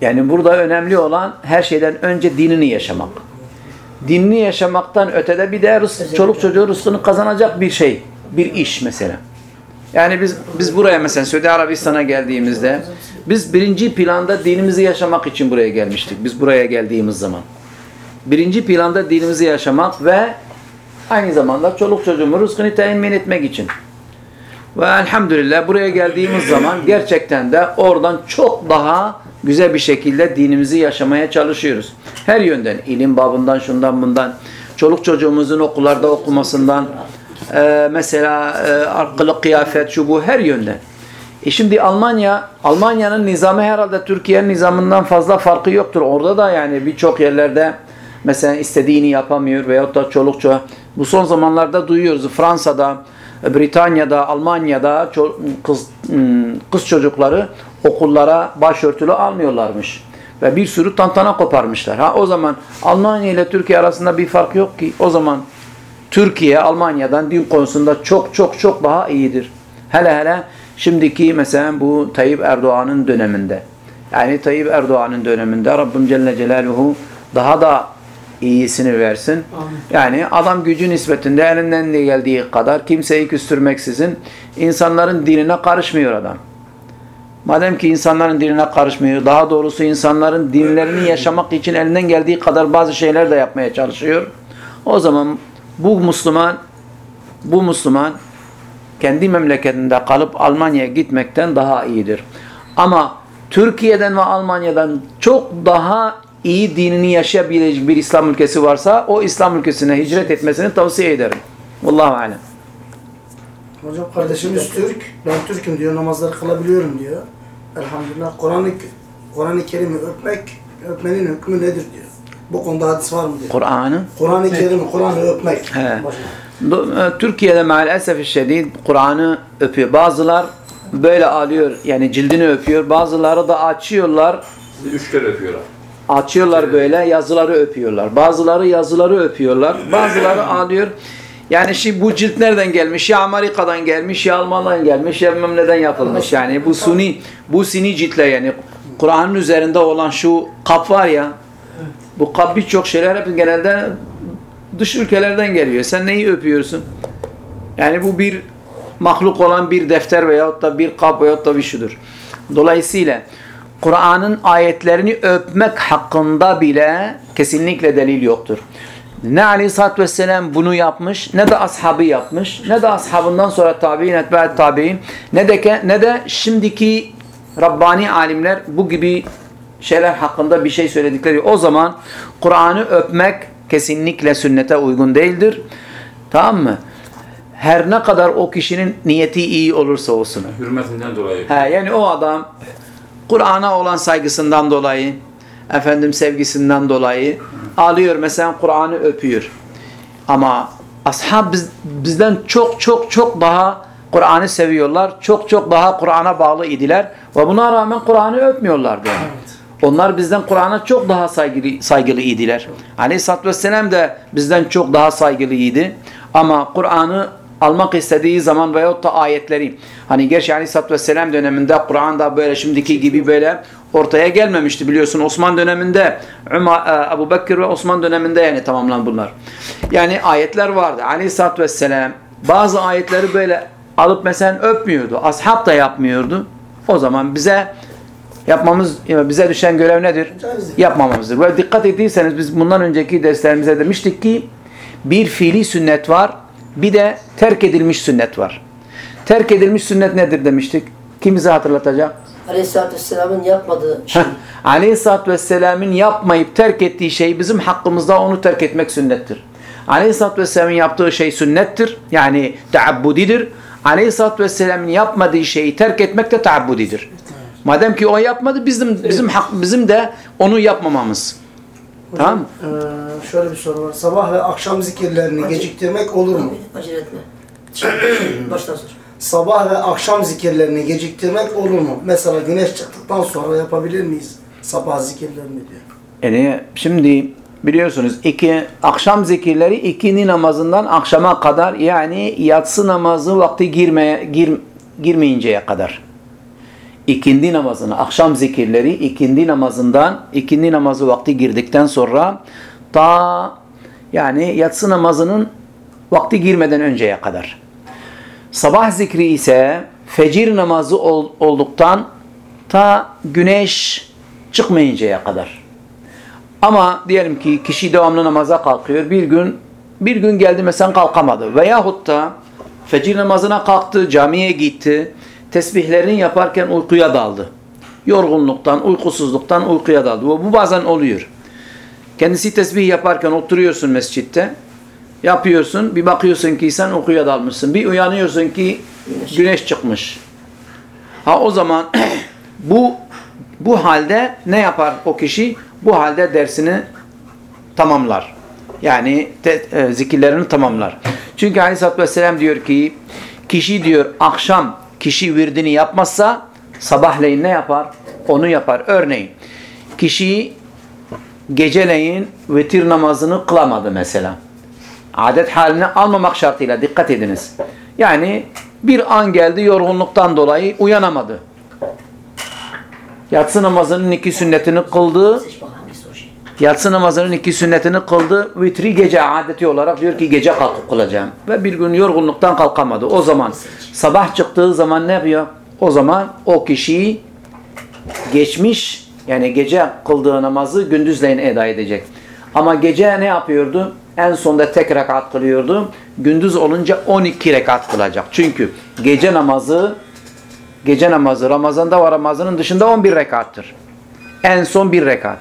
Yani burada önemli olan her şeyden önce dinini yaşamak. Dinini yaşamaktan ötede bir de rızk, çoluk çocuğu rızkını kazanacak bir şey, bir iş mesela. Yani biz biz buraya mesela Suudi Arabistan'a geldiğimizde biz birinci planda dinimizi yaşamak için buraya gelmiştik. Biz buraya geldiğimiz zaman. Birinci planda dinimizi yaşamak ve aynı zamanda çoluk çocuğumun rızkını temin etmek için. Ve elhamdülillah buraya geldiğimiz zaman gerçekten de oradan çok daha güzel bir şekilde dinimizi yaşamaya çalışıyoruz. Her yönden, ilim babından, şundan bundan, çoluk çocuğumuzun okullarda okumasından, e, mesela e, arkılık, kıyafet, şu bu her yönden. E şimdi Almanya, Almanya'nın nizamı herhalde Türkiye'nin nizamından fazla farkı yoktur. Orada da yani birçok yerlerde mesela istediğini yapamıyor veyahut da çoluk çocuğa. Bu son zamanlarda duyuyoruz Fransa'da, Britanya'da, Almanya'da kız, hmm, kız çocukları okullara başörtülü almıyorlarmış. Ve bir sürü tantana koparmışlar. Ha o zaman Almanya ile Türkiye arasında bir fark yok ki. O zaman Türkiye Almanya'dan din konusunda çok çok çok daha iyidir. Hele hele şimdiki mesela bu Tayyip Erdoğan'ın döneminde. Yani Tayyip Erdoğan'ın döneminde Rabbim Celle Celaluhu daha da iyisini versin. Yani adam gücü nispetinde elinden de geldiği kadar kimseyi küstürmeksizin insanların dinine karışmıyor adam. Madem ki insanların dinine karışmıyor, daha doğrusu insanların dinlerini yaşamak için elinden geldiği kadar bazı şeyler de yapmaya çalışıyor. O zaman bu Müslüman bu Müslüman kendi memleketinde kalıp Almanya'ya gitmekten daha iyidir. Ama Türkiye'den ve Almanya'dan çok daha iyi dinini yaşayabilecek bir İslam ülkesi varsa o İslam ülkesine hicret etmesini tavsiye ederim. Vallahu alem. Hocam kardeşimiz Türk. Ben Türk'üm diyor. Namazları kılabiliyorum diyor. Elhamdülillah. Kur'an-ı Kur'an-ı Kerim'i öpmek, öpmenin hükmü nedir diyor. Bu konuda hadis var mı diyor. Kur'an'ı Kur'an-ı Kerim'i, Kur'an'ı öpmek. He. Başına. Do- e, Türkiye'de maalesef şiddet Kur'an'ı öpüyor. Bazılar böyle alıyor yani cildini öpüyor. Bazıları da açıyorlar. Üç kere öpüyorlar. Açıyorlar böyle yazıları öpüyorlar. Bazıları yazıları öpüyorlar. Bazıları alıyor. Yani şimdi bu cilt nereden gelmiş? Ya Amerika'dan gelmiş, ya Alman'dan gelmiş, ya bilmem neden yapılmış. Yani bu suni, bu suni ciltle yani Kur'an'ın üzerinde olan şu kap var ya. Bu kap birçok şeyler hep genelde dış ülkelerden geliyor. Sen neyi öpüyorsun? Yani bu bir mahluk olan bir defter veyahut da bir kap veyahut da bir şudur. Dolayısıyla Kur'an'ın ayetlerini öpmek hakkında bile kesinlikle delil yoktur. Ne Aleyhisselatü Vesselam bunu yapmış, ne de ashabı yapmış, ne de ashabından sonra tabi'in, etba'at tabi'in, ne de, ne de şimdiki Rabbani alimler bu gibi şeyler hakkında bir şey söyledikleri. O zaman Kur'an'ı öpmek kesinlikle sünnete uygun değildir. Tamam mı? Her ne kadar o kişinin niyeti iyi olursa olsun. Hürmetinden dolayı. Ha, yani o adam Kur'an'a olan saygısından dolayı, efendim sevgisinden dolayı alıyor mesela Kur'an'ı öpüyor. Ama ashab biz, bizden çok çok çok daha Kur'an'ı seviyorlar. Çok çok daha Kur'an'a bağlı idiler. Ve buna rağmen Kur'an'ı öpmüyorlardı. Onlar bizden Kur'an'a çok daha saygılı, saygılı idiler. Aleyhisselatü Vesselam da bizden çok daha saygılıydı. Ama Kur'an'ı almak istediği zaman veyahut da ayetleri hani gerçi Aleyhisselatü Vesselam döneminde Kur'an'da böyle şimdiki gibi böyle ortaya gelmemişti biliyorsun. Osman döneminde Umar, Ebu Bekir ve Osman döneminde yani tamamlan bunlar. Yani ayetler vardı. Aleyhisselatü Vesselam bazı ayetleri böyle alıp mesela öpmüyordu. Ashab da yapmıyordu. O zaman bize yapmamız bize düşen görev nedir? Yapmamamızdır. Ve dikkat ettiyseniz biz bundan önceki derslerimizde demiştik ki bir fiili sünnet var, bir de terk edilmiş sünnet var. Terk edilmiş sünnet nedir demiştik? Kim bize hatırlatacak? Aleyhisselatü Vesselam'ın yapmadığı şey. Aleyhisselatü Vesselam'ın yapmayıp terk ettiği şey bizim hakkımızda onu terk etmek sünnettir. Aleyhisselatü Vesselam'ın yaptığı şey sünnettir. Yani teabbudidir. Aleyhisselatü Vesselam'ın yapmadığı şeyi terk etmek de teabbudidir. Madem ki o yapmadı bizim bizim hak bizim de onu yapmamamız. Tamam? Ee, şöyle bir soru var. Sabah ve akşam zikirlerini geciktirmek olur mu? Acele etme. Baştan sor. Sabah ve akşam zikirlerini geciktirmek olur mu? Mesela güneş çıktıktan sonra yapabilir miyiz? Sabah zikirlerini diyor. Yani şimdi biliyorsunuz iki akşam zikirleri ikindi namazından akşama kadar yani yatsı namazı vakti girmeye gir, girmeyinceye kadar. İkindi namazını, akşam zikirleri ikindi namazından ikindi namazı vakti girdikten sonra ta yani yatsı namazının vakti girmeden önceye kadar. Sabah zikri ise fecir namazı ol- olduktan ta güneş çıkmayıncaya kadar. Ama diyelim ki kişi devamlı namaza kalkıyor. Bir gün bir gün geldi mesela kalkamadı. Veyahut da fecir namazına kalktı, camiye gitti. Tesbihlerini yaparken uykuya daldı. Yorgunluktan, uykusuzluktan uykuya daldı. Bu bazen oluyor. Kendisi tesbih yaparken oturuyorsun mescitte. Yapıyorsun. Bir bakıyorsun ki sen uykuya dalmışsın. Bir uyanıyorsun ki güneş çıkmış. Ha o zaman bu bu halde ne yapar o kişi? Bu halde dersini tamamlar. Yani te, e, zikirlerini tamamlar. Çünkü Aleyhisselatü Vesselam diyor ki kişi diyor akşam kişi virdini yapmazsa sabahleyin ne yapar? Onu yapar. Örneğin kişi geceleyin vitir namazını kılamadı mesela. Adet haline almamak şartıyla dikkat ediniz. Yani bir an geldi yorgunluktan dolayı uyanamadı. Yatsı namazının iki sünnetini kıldı. Seç bakalım bir soru şey. Yatsı namazının iki sünnetini kıldı. Vitri gece adeti olarak diyor ki gece kalkıp kılacağım. Ve bir gün yorgunluktan kalkamadı. O zaman sabah çıktığı zaman ne yapıyor? O zaman o kişiyi geçmiş yani gece kıldığı namazı gündüzleyin eda edecek. Ama gece ne yapıyordu? En sonda tek rekat kılıyordu. Gündüz olunca 12 rekat kılacak. Çünkü gece namazı gece namazı Ramazan'da ve Ramazan'ın dışında 11 rekattır. En son bir rekat.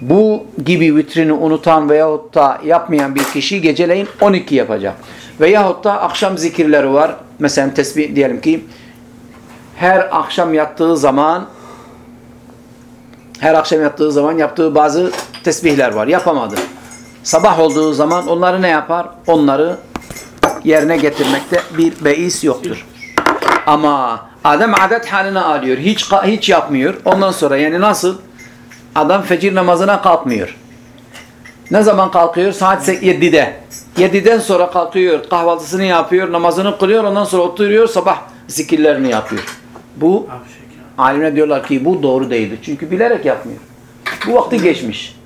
Bu gibi vitrini unutan veyahut da yapmayan bir kişi geceleyin 12 yapacak. Veyahut da akşam zikirleri var. Mesela tesbih diyelim ki her akşam yattığı zaman her akşam yattığı zaman yaptığı bazı tesbihler var. Yapamadı. Sabah olduğu zaman onları ne yapar? Onları yerine getirmekte bir beis yoktur. Ama adam adet haline alıyor. Hiç hiç yapmıyor. Ondan sonra yani nasıl? Adam fecir namazına kalkmıyor. Ne zaman kalkıyor? Saat 7'de. 7'den sonra kalkıyor, kahvaltısını yapıyor, namazını kılıyor, ondan sonra oturuyor, sabah zikirlerini yapıyor. Bu alimler diyorlar ki bu doğru değildir. Çünkü bilerek yapmıyor. Bu vakti geçmiş.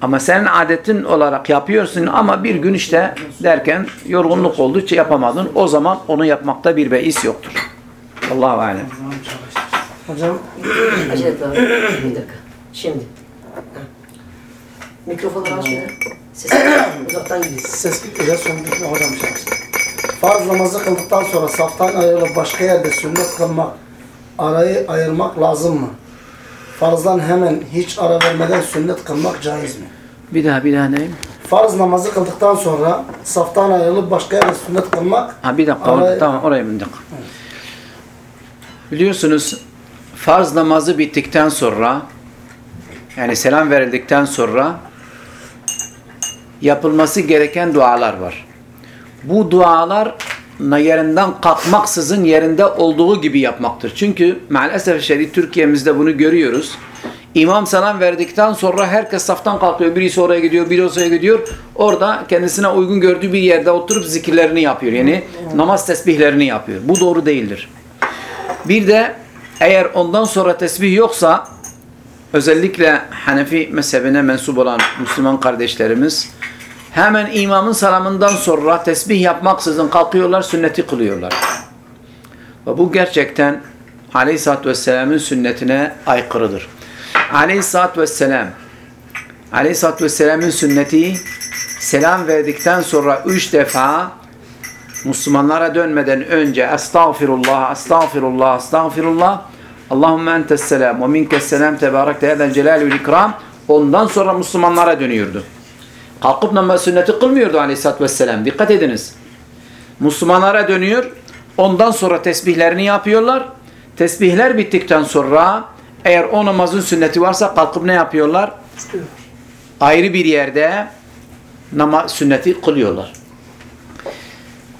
Ama senin adetin olarak yapıyorsun ama bir gün işte derken yorgunluk oldu, hiç yapamadın. O zaman onu yapmakta bir beis yoktur. Allahu alem. Tamam çalıştır. Hocam Acele et abi. Bir dakika. Şimdi. Ha. Mikrofonu aç şöyle. Ses uzaktan gidiyor. ses gitti son bir hocam çalıştı. Farz namazı kıldıktan sonra saftan ayrılıp başka yerde sünnet kılmak, arayı ayırmak lazım mı? Farzdan hemen hiç ara vermeden sünnet kılmak caiz mi? Bir daha bir daha neyim? Farz namazı kıldıktan sonra saftan ayrılıp başka yerde sünnet kılmak Ha bir dakika Araya- tamam oraya bir dakika. Biliyorsunuz farz namazı bittikten sonra yani selam verildikten sonra yapılması gereken dualar var. Bu dualar yerinden kalkmaksızın yerinde olduğu gibi yapmaktır. Çünkü maalesef şerif Türkiye'mizde bunu görüyoruz. İmam selam verdikten sonra herkes saftan kalkıyor. Birisi oraya gidiyor, birisi oraya gidiyor. Orada kendisine uygun gördüğü bir yerde oturup zikirlerini yapıyor. Yani namaz tesbihlerini yapıyor. Bu doğru değildir. Bir de eğer ondan sonra tesbih yoksa özellikle Hanefi mezhebine mensup olan Müslüman kardeşlerimiz hemen imamın salamından sonra tesbih yapmaksızın kalkıyorlar, sünneti kılıyorlar. Ve bu gerçekten Aleyhisselatü Vesselam'ın sünnetine aykırıdır. Aleyhisselatü Vesselam Aleyhisselatü Vesselam'ın sünneti selam verdikten sonra üç defa Müslümanlara dönmeden önce Estağfirullah, Estağfirullah, Estağfirullah Allahümme entes selam ve minkes selam tebarekte edel celal ve ikram ondan sonra Müslümanlara dönüyordu. Kalkıp namaz sünneti kılmıyordu aleyhissalatü vesselam. Dikkat ediniz. Müslümanlara dönüyor. Ondan sonra tesbihlerini yapıyorlar. Tesbihler bittikten sonra eğer o namazın sünneti varsa kalkıp ne yapıyorlar? Ayrı bir yerde namaz sünneti kılıyorlar.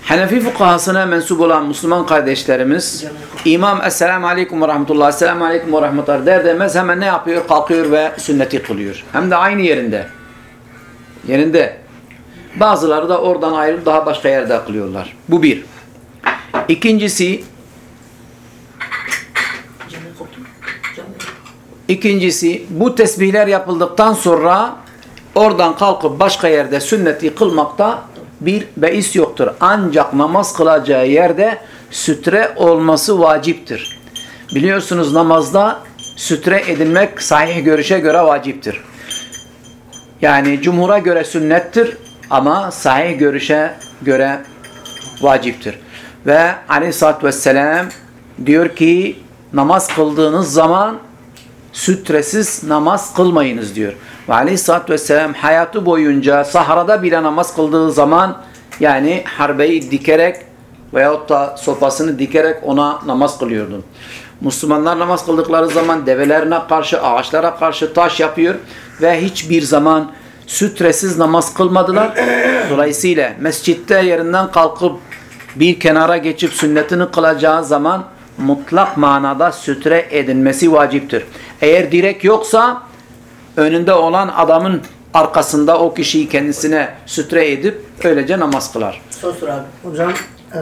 Hanefi fukahasına mensup olan Müslüman kardeşlerimiz İmam Esselamu Aleyküm ve Rahmetullah Esselamu Aleyküm ve Rahmetullah der demez hemen ne yapıyor? Kalkıyor ve sünneti kılıyor. Hem de aynı yerinde. Yerinde. Bazıları da oradan ayrılıp daha başka yerde kılıyorlar. Bu bir. İkincisi. İkincisi bu tesbihler yapıldıktan sonra oradan kalkıp başka yerde sünneti kılmakta bir beis yoktur. Ancak namaz kılacağı yerde sütre olması vaciptir. Biliyorsunuz namazda sütre edilmek sahih görüşe göre vaciptir. Yani cumhura göre sünnettir ama sahih görüşe göre vaciptir. Ve aleyhissalatü vesselam diyor ki namaz kıldığınız zaman sütresiz namaz kılmayınız diyor. Ve aleyhissalatü vesselam hayatı boyunca sahrada bile namaz kıldığı zaman yani harbeyi dikerek veyahut da sopasını dikerek ona namaz kılıyordu. Müslümanlar namaz kıldıkları zaman develerine karşı, ağaçlara karşı taş yapıyor ve hiçbir zaman Sütresiz namaz kılmadılar. Dolayısıyla mescitte yerinden kalkıp bir kenara geçip sünnetini kılacağı zaman mutlak manada sütre edinmesi vaciptir. Eğer direk yoksa önünde olan adamın arkasında o kişiyi kendisine sütre edip öylece namaz kılar. Son soru abi. Hocam e,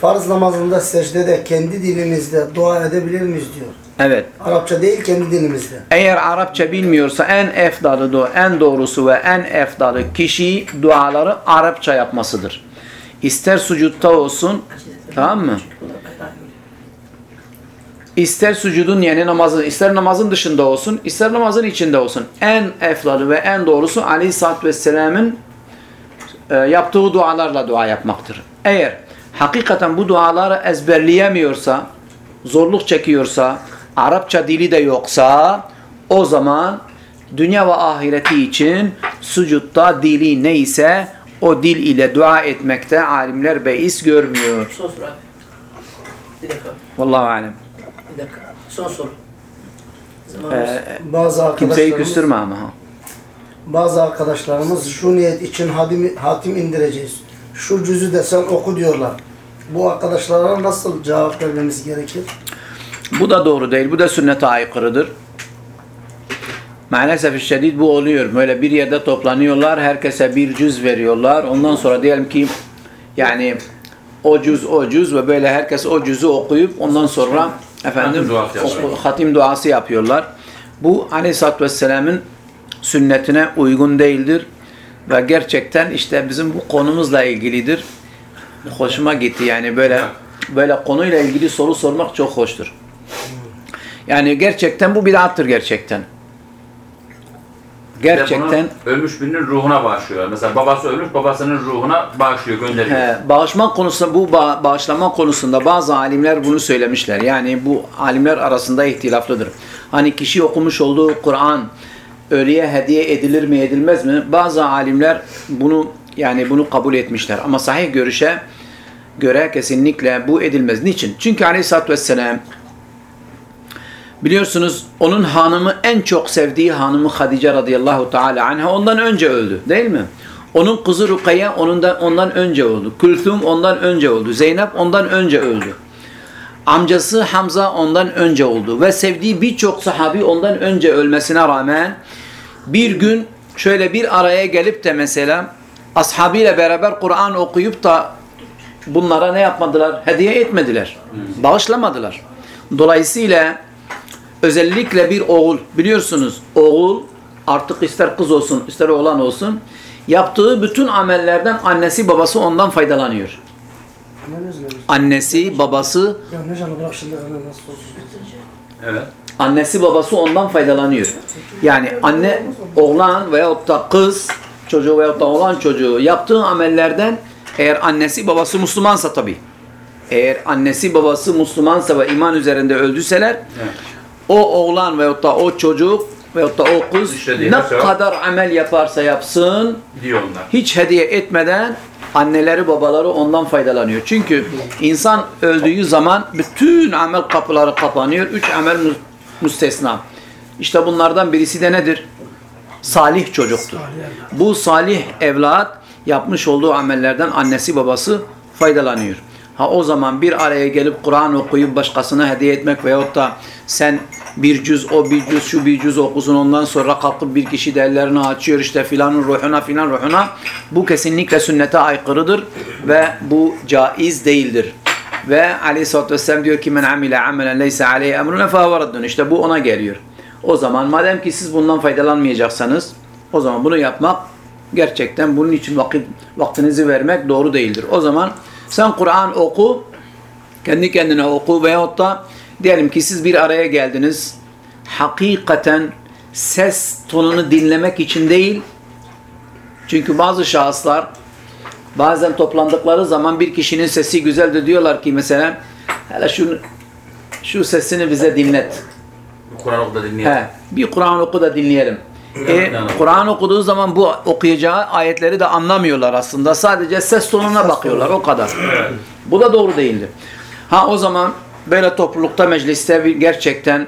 farz namazında secdede kendi dilimizde dua edebilir miyiz diyor. Evet. Arapça değil kendi dilimizde. Eğer Arapça bilmiyorsa en efdalı, do- en doğrusu ve en efdalı kişi duaları Arapça yapmasıdır. İster sucutta olsun, tamam mı? İster sucudun yani namazın, ister namazın dışında olsun, ister namazın içinde olsun. En efdalı ve en doğrusu Aleyhisselatü Vesselam'ın e, yaptığı dualarla dua yapmaktır. Eğer hakikaten bu duaları ezberleyemiyorsa, zorluk çekiyorsa, Arapça dili de yoksa o zaman dünya ve ahireti için sucutta dili neyse o dil ile dua etmekte alimler beis görmüyor. Vallahu alem. Bir dakika. Son soru. Zamanımız. Ee, Bazı kimseyi arkadaşlarımız, küstürme ama. bazı arkadaşlarımız şu niyet için hatim, hatim indireceğiz. Şu cüzü de sen oku diyorlar. Bu arkadaşlara nasıl cevap vermemiz gerekir? Bu da doğru değil. Bu da sünnete aykırıdır. Maalesef şiddet bu oluyor. Böyle bir yerde toplanıyorlar. Herkese bir cüz veriyorlar. Ondan sonra diyelim ki yani o cüz o cüz ve böyle herkes o cüzü okuyup ondan sonra efendim Hatim hatim duası yapıyorlar. Bu Aleyhisselatü Vesselam'ın sünnetine uygun değildir. Ve gerçekten işte bizim bu konumuzla ilgilidir. Hoşuma gitti yani böyle böyle konuyla ilgili soru sormak çok hoştur. Yani gerçekten bu bid'attır gerçekten. Gerçekten bunu ölmüş birinin ruhuna bağışlıyor. Mesela babası ölmüş, babasının ruhuna bağışlıyor, gönderiyor. he, bağışma konusunda bu ba- bağışlama konusunda bazı alimler bunu söylemişler. Yani bu alimler arasında ihtilaflıdır. Hani kişi okumuş olduğu Kur'an ölüye hediye edilir mi edilmez mi? Bazı alimler bunu yani bunu kabul etmişler. Ama sahih görüşe göre kesinlikle bu edilmez. Niçin? Çünkü Aleyhisselatü Vesselam Biliyorsunuz onun hanımı en çok sevdiği hanımı Hadice radıyallahu teala anha ondan önce öldü değil mi? Onun kızı Rukiye onundan, ondan önce öldü. Külthum ondan önce öldü. Zeynep ondan önce öldü. Amcası Hamza ondan önce oldu. Ve sevdiği birçok sahabi ondan önce ölmesine rağmen bir gün şöyle bir araya gelip de mesela ashabıyla beraber Kur'an okuyup da bunlara ne yapmadılar? Hediye etmediler. Bağışlamadılar. Dolayısıyla özellikle bir oğul biliyorsunuz oğul artık ister kız olsun ister oğlan olsun yaptığı bütün amellerden annesi babası ondan faydalanıyor. Annesi babası? Evet. annesi babası ondan faydalanıyor. Yani anne oğlan veyahut da kız çocuğu veyahut da oğlan çocuğu yaptığı amellerden eğer annesi babası Müslümansa tabi. Eğer annesi babası Müslümansa ve iman üzerinde öldüyseler Evet. O oğlan veyahut da o çocuk veyahut da o kız ne sevap- kadar amel yaparsa yapsın Diyor onlar. hiç hediye etmeden anneleri babaları ondan faydalanıyor. Çünkü insan öldüğü zaman bütün amel kapıları kapanıyor. Üç amel mü- müstesna. İşte bunlardan birisi de nedir? Salih çocuktur. Bu salih evlat yapmış olduğu amellerden annesi babası faydalanıyor. Ha o zaman bir araya gelip Kur'an okuyup başkasına hediye etmek veyahut da sen bir cüz o bir cüz şu bir cüz okusun ondan sonra kalkıp bir kişi de ellerini açıyor işte filanın ruhuna filan ruhuna bu kesinlikle sünnete aykırıdır ve bu caiz değildir. Ve aleyhissalatü vesselam diyor ki men amile amelen leyse aleyhi emruna fehuve reddun. İşte bu ona geliyor. O zaman madem ki siz bundan faydalanmayacaksanız o zaman bunu yapmak gerçekten bunun için vakit vaktinizi vermek doğru değildir. O zaman sen Kur'an oku, kendi kendine oku veyahut da diyelim ki siz bir araya geldiniz. Hakikaten ses tonunu dinlemek için değil. Çünkü bazı şahıslar bazen toplandıkları zaman bir kişinin sesi güzeldir diyorlar ki mesela hele şu şu sesini bize dinlet. Kur'an okuda dinleyelim. He, bir Kur'an oku da dinleyelim. E, Kur'an okuduğu zaman bu okuyacağı ayetleri de anlamıyorlar aslında. Sadece ses tonuna bakıyorlar o kadar. Bu da doğru değildir. Ha o zaman böyle toplulukta mecliste bir- gerçekten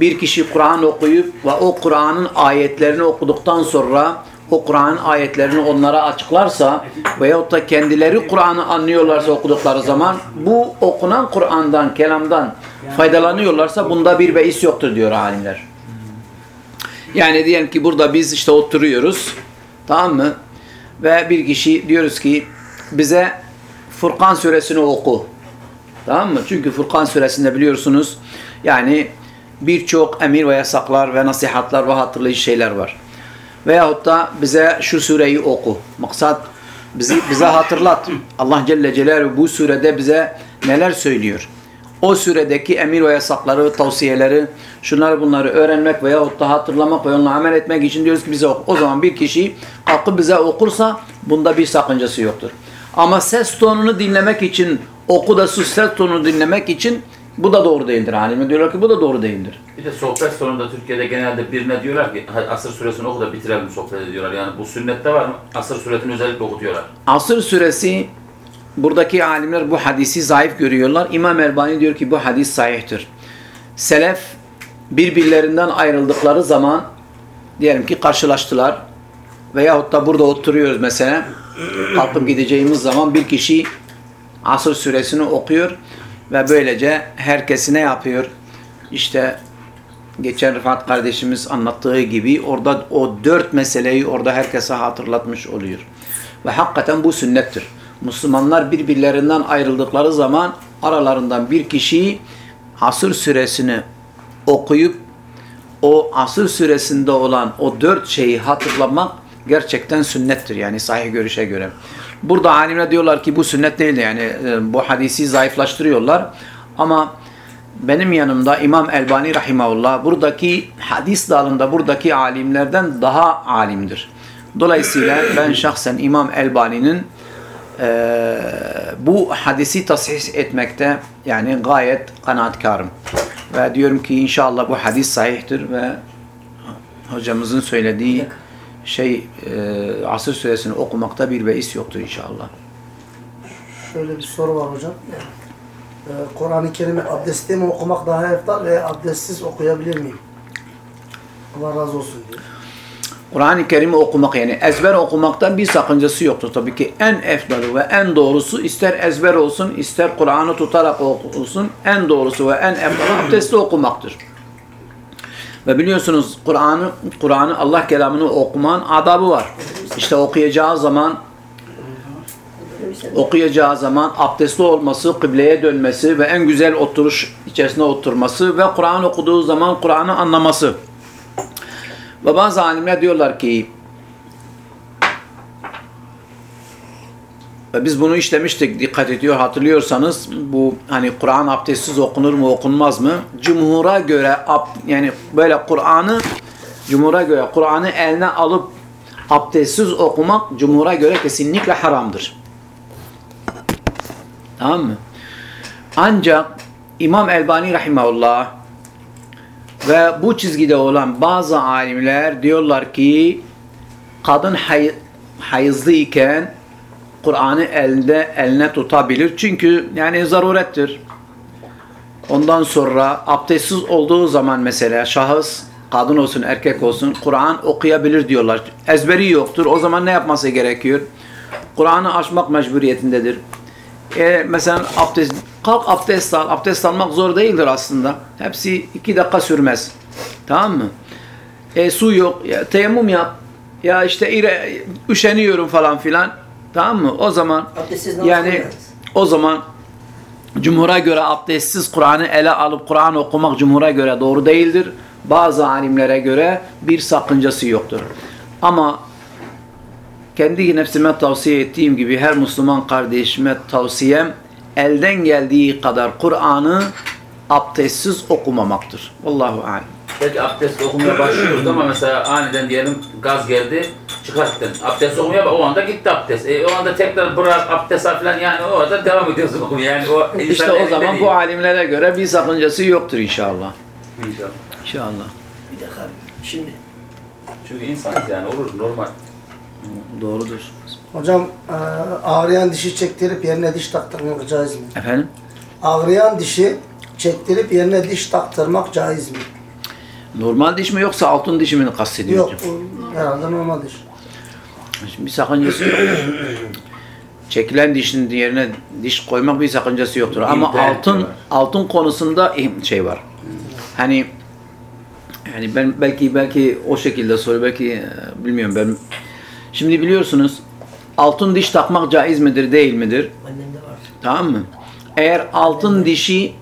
bir kişi Kur'an okuyup ve o Kur'an'ın ayetlerini okuduktan sonra o Kur'an ayetlerini onlara açıklarsa veyahut da kendileri Kur'an'ı anlıyorlarsa okudukları zaman bu okunan Kur'an'dan, kelamdan faydalanıyorlarsa bunda bir beis yoktur diyor alimler. Yani diyelim ki burada biz işte oturuyoruz. Tamam mı? Ve bir kişi diyoruz ki bize Furkan suresini oku. Tamam mı? Çünkü Furkan suresinde biliyorsunuz yani birçok emir ve yasaklar ve nasihatlar ve hatırlayıcı şeyler var. Veyahut da bize şu sureyi oku. Maksat bizi, bize hatırlat. Allah Celle Celaluhu bu surede bize neler söylüyor? O suredeki emir ve yasakları, tavsiyeleri, şunları bunları öğrenmek veyahut da hatırlamak ve onunla amel etmek için diyoruz ki bize oku. O zaman bir kişi kalkıp bize okursa bunda bir sakıncası yoktur. Ama ses tonunu dinlemek için oku da sus ses tonunu dinlemek için bu da doğru değildir. Halime diyorlar ki bu da doğru değildir. Bir de sohbet sonunda Türkiye'de genelde birine diyorlar ki "Ha, Asır suresini oku da bitirelim sohbet ediyorlar. Yani bu sünnette var mı? Asır suresini özellikle okutuyorlar. Asır suresi buradaki alimler bu hadisi zayıf görüyorlar. İmam Elbani diyor ki bu hadis sahihtir. Selef birbirlerinden ayrıldıkları zaman diyelim ki karşılaştılar veyahut da burada oturuyoruz mesela kalkıp gideceğimiz zaman bir kişi Asır suresini okuyor ve böylece herkesi ne yapıyor? İşte geçen Rıfat kardeşimiz anlattığı gibi orada o dört meseleyi orada herkese hatırlatmış oluyor. Ve hakikaten bu sünnettir. Müslümanlar birbirlerinden ayrıldıkları zaman aralarından bir kişi Asır suresini okuyup o Asır suresinde olan o dört şeyi hatırlamak gerçekten sünnettir yani sahih görüşe göre. Burada alimler diyorlar ki bu sünnet değil yani e, bu hadisi zayıflaştırıyorlar ama benim yanımda İmam Elbani Rahimahullah buradaki hadis dalında buradaki alimlerden daha alimdir. Dolayısıyla ben şahsen İmam Elbani'nin eee, bu hadisi tasih etmekte yani gayet kanaatkarım. Ve diyorum ki inşallah bu hadis sahihtir ve hocamızın söylediği şey eee Asır suresini okumakta bir beis yoktur inşallah. Şöyle bir soru var hocam. Ee, Kur'an-ı Kerim'i abdestli mi okumak daha eftal veya abdestsiz okuyabilir miyim? Allah razı olsun diyor. Kur'an-ı Kerim'i okumak yani ezber okumaktan bir sakıncası yoktur. Tabii ki en efdalı ve en doğrusu ister ezber olsun ister Kur'an'ı tutarak olsun en doğrusu ve en efdalı abdestli okumaktır. Ve biliyorsunuz Kur'an'ı Kur'an'ı Allah kelamını okuman adabı var. İşte okuyacağı zaman okuyacağı zaman abdestli olması, kıbleye dönmesi ve en güzel oturuş içerisinde oturması ve Kur'an okuduğu zaman Kur'an'ı anlaması. Ve bazı alimler diyorlar ki biz bunu işlemiştik dikkat ediyor hatırlıyorsanız bu hani Kur'an abdestsiz okunur mu okunmaz mı? Cumhura göre yani böyle Kur'an'ı cumhura göre Kur'an'ı eline alıp abdestsiz okumak cumhura göre kesinlikle haramdır. Tamam mı? Ancak İmam Elbani Rahimahullah ve bu çizgide olan bazı alimler diyorlar ki kadın hay hayızlı iken Kur'an'ı elde eline tutabilir. Çünkü yani zarurettir. Ondan sonra abdestsiz olduğu zaman mesela şahıs kadın olsun erkek olsun Kur'an okuyabilir diyorlar. Ezberi yoktur. O zaman ne yapması gerekiyor? Kur'an'ı açmak mecburiyetindedir. E, mesela abdest, kalk abdest al. Abdest almak zor değildir aslında. Hepsi iki dakika sürmez. Tamam mı? E, su yok. Ya, teyemmüm yap. Ya işte ire, üşeniyorum falan filan. Tamam mı? O zaman yani o zaman Cumhur'a göre abdestsiz Kur'an'ı ele alıp Kur'an okumak Cumhur'a göre doğru değildir. Bazı alimlere göre bir sakıncası yoktur. Ama kendi nefsime tavsiye ettiğim gibi her Müslüman kardeşime tavsiyem elden geldiği kadar Kur'an'ı abdestsiz okumamaktır. Allahu alem. Belki abdest okumaya başlıyoruz ama mesela aniden diyelim gaz geldi çıkarttın. Abdest okumaya bak o anda gitti abdest. E, o anda tekrar bırak abdest al falan yani o arada devam ediyorsun okumaya. Yani o İşte o zaman değil. bu alimlere göre bir sakıncası yoktur inşallah. İnşallah. İnşallah. Bir dakika. Şimdi Çünkü insanız yani olur normal. Doğrudur. Hocam e, ağrıyan dişi çektirip yerine diş taktırmak caiz mi? Efendim? Ağrıyan dişi çektirip yerine diş taktırmak caiz mi? Normal diş mi yoksa altın dişi mi kastediyor? Yok, bu herhalde normal diş. Şimdi bir sakıncası yok. Çekilen dişin yerine diş koymak bir sakıncası yoktur. Ama İmplant altın diyorlar. altın konusunda im- şey var. Hani yani ben belki belki o şekilde soru belki e, bilmiyorum ben. Şimdi biliyorsunuz altın diş takmak caiz midir değil midir? Annemde var. Tamam mı? Eğer altın dişi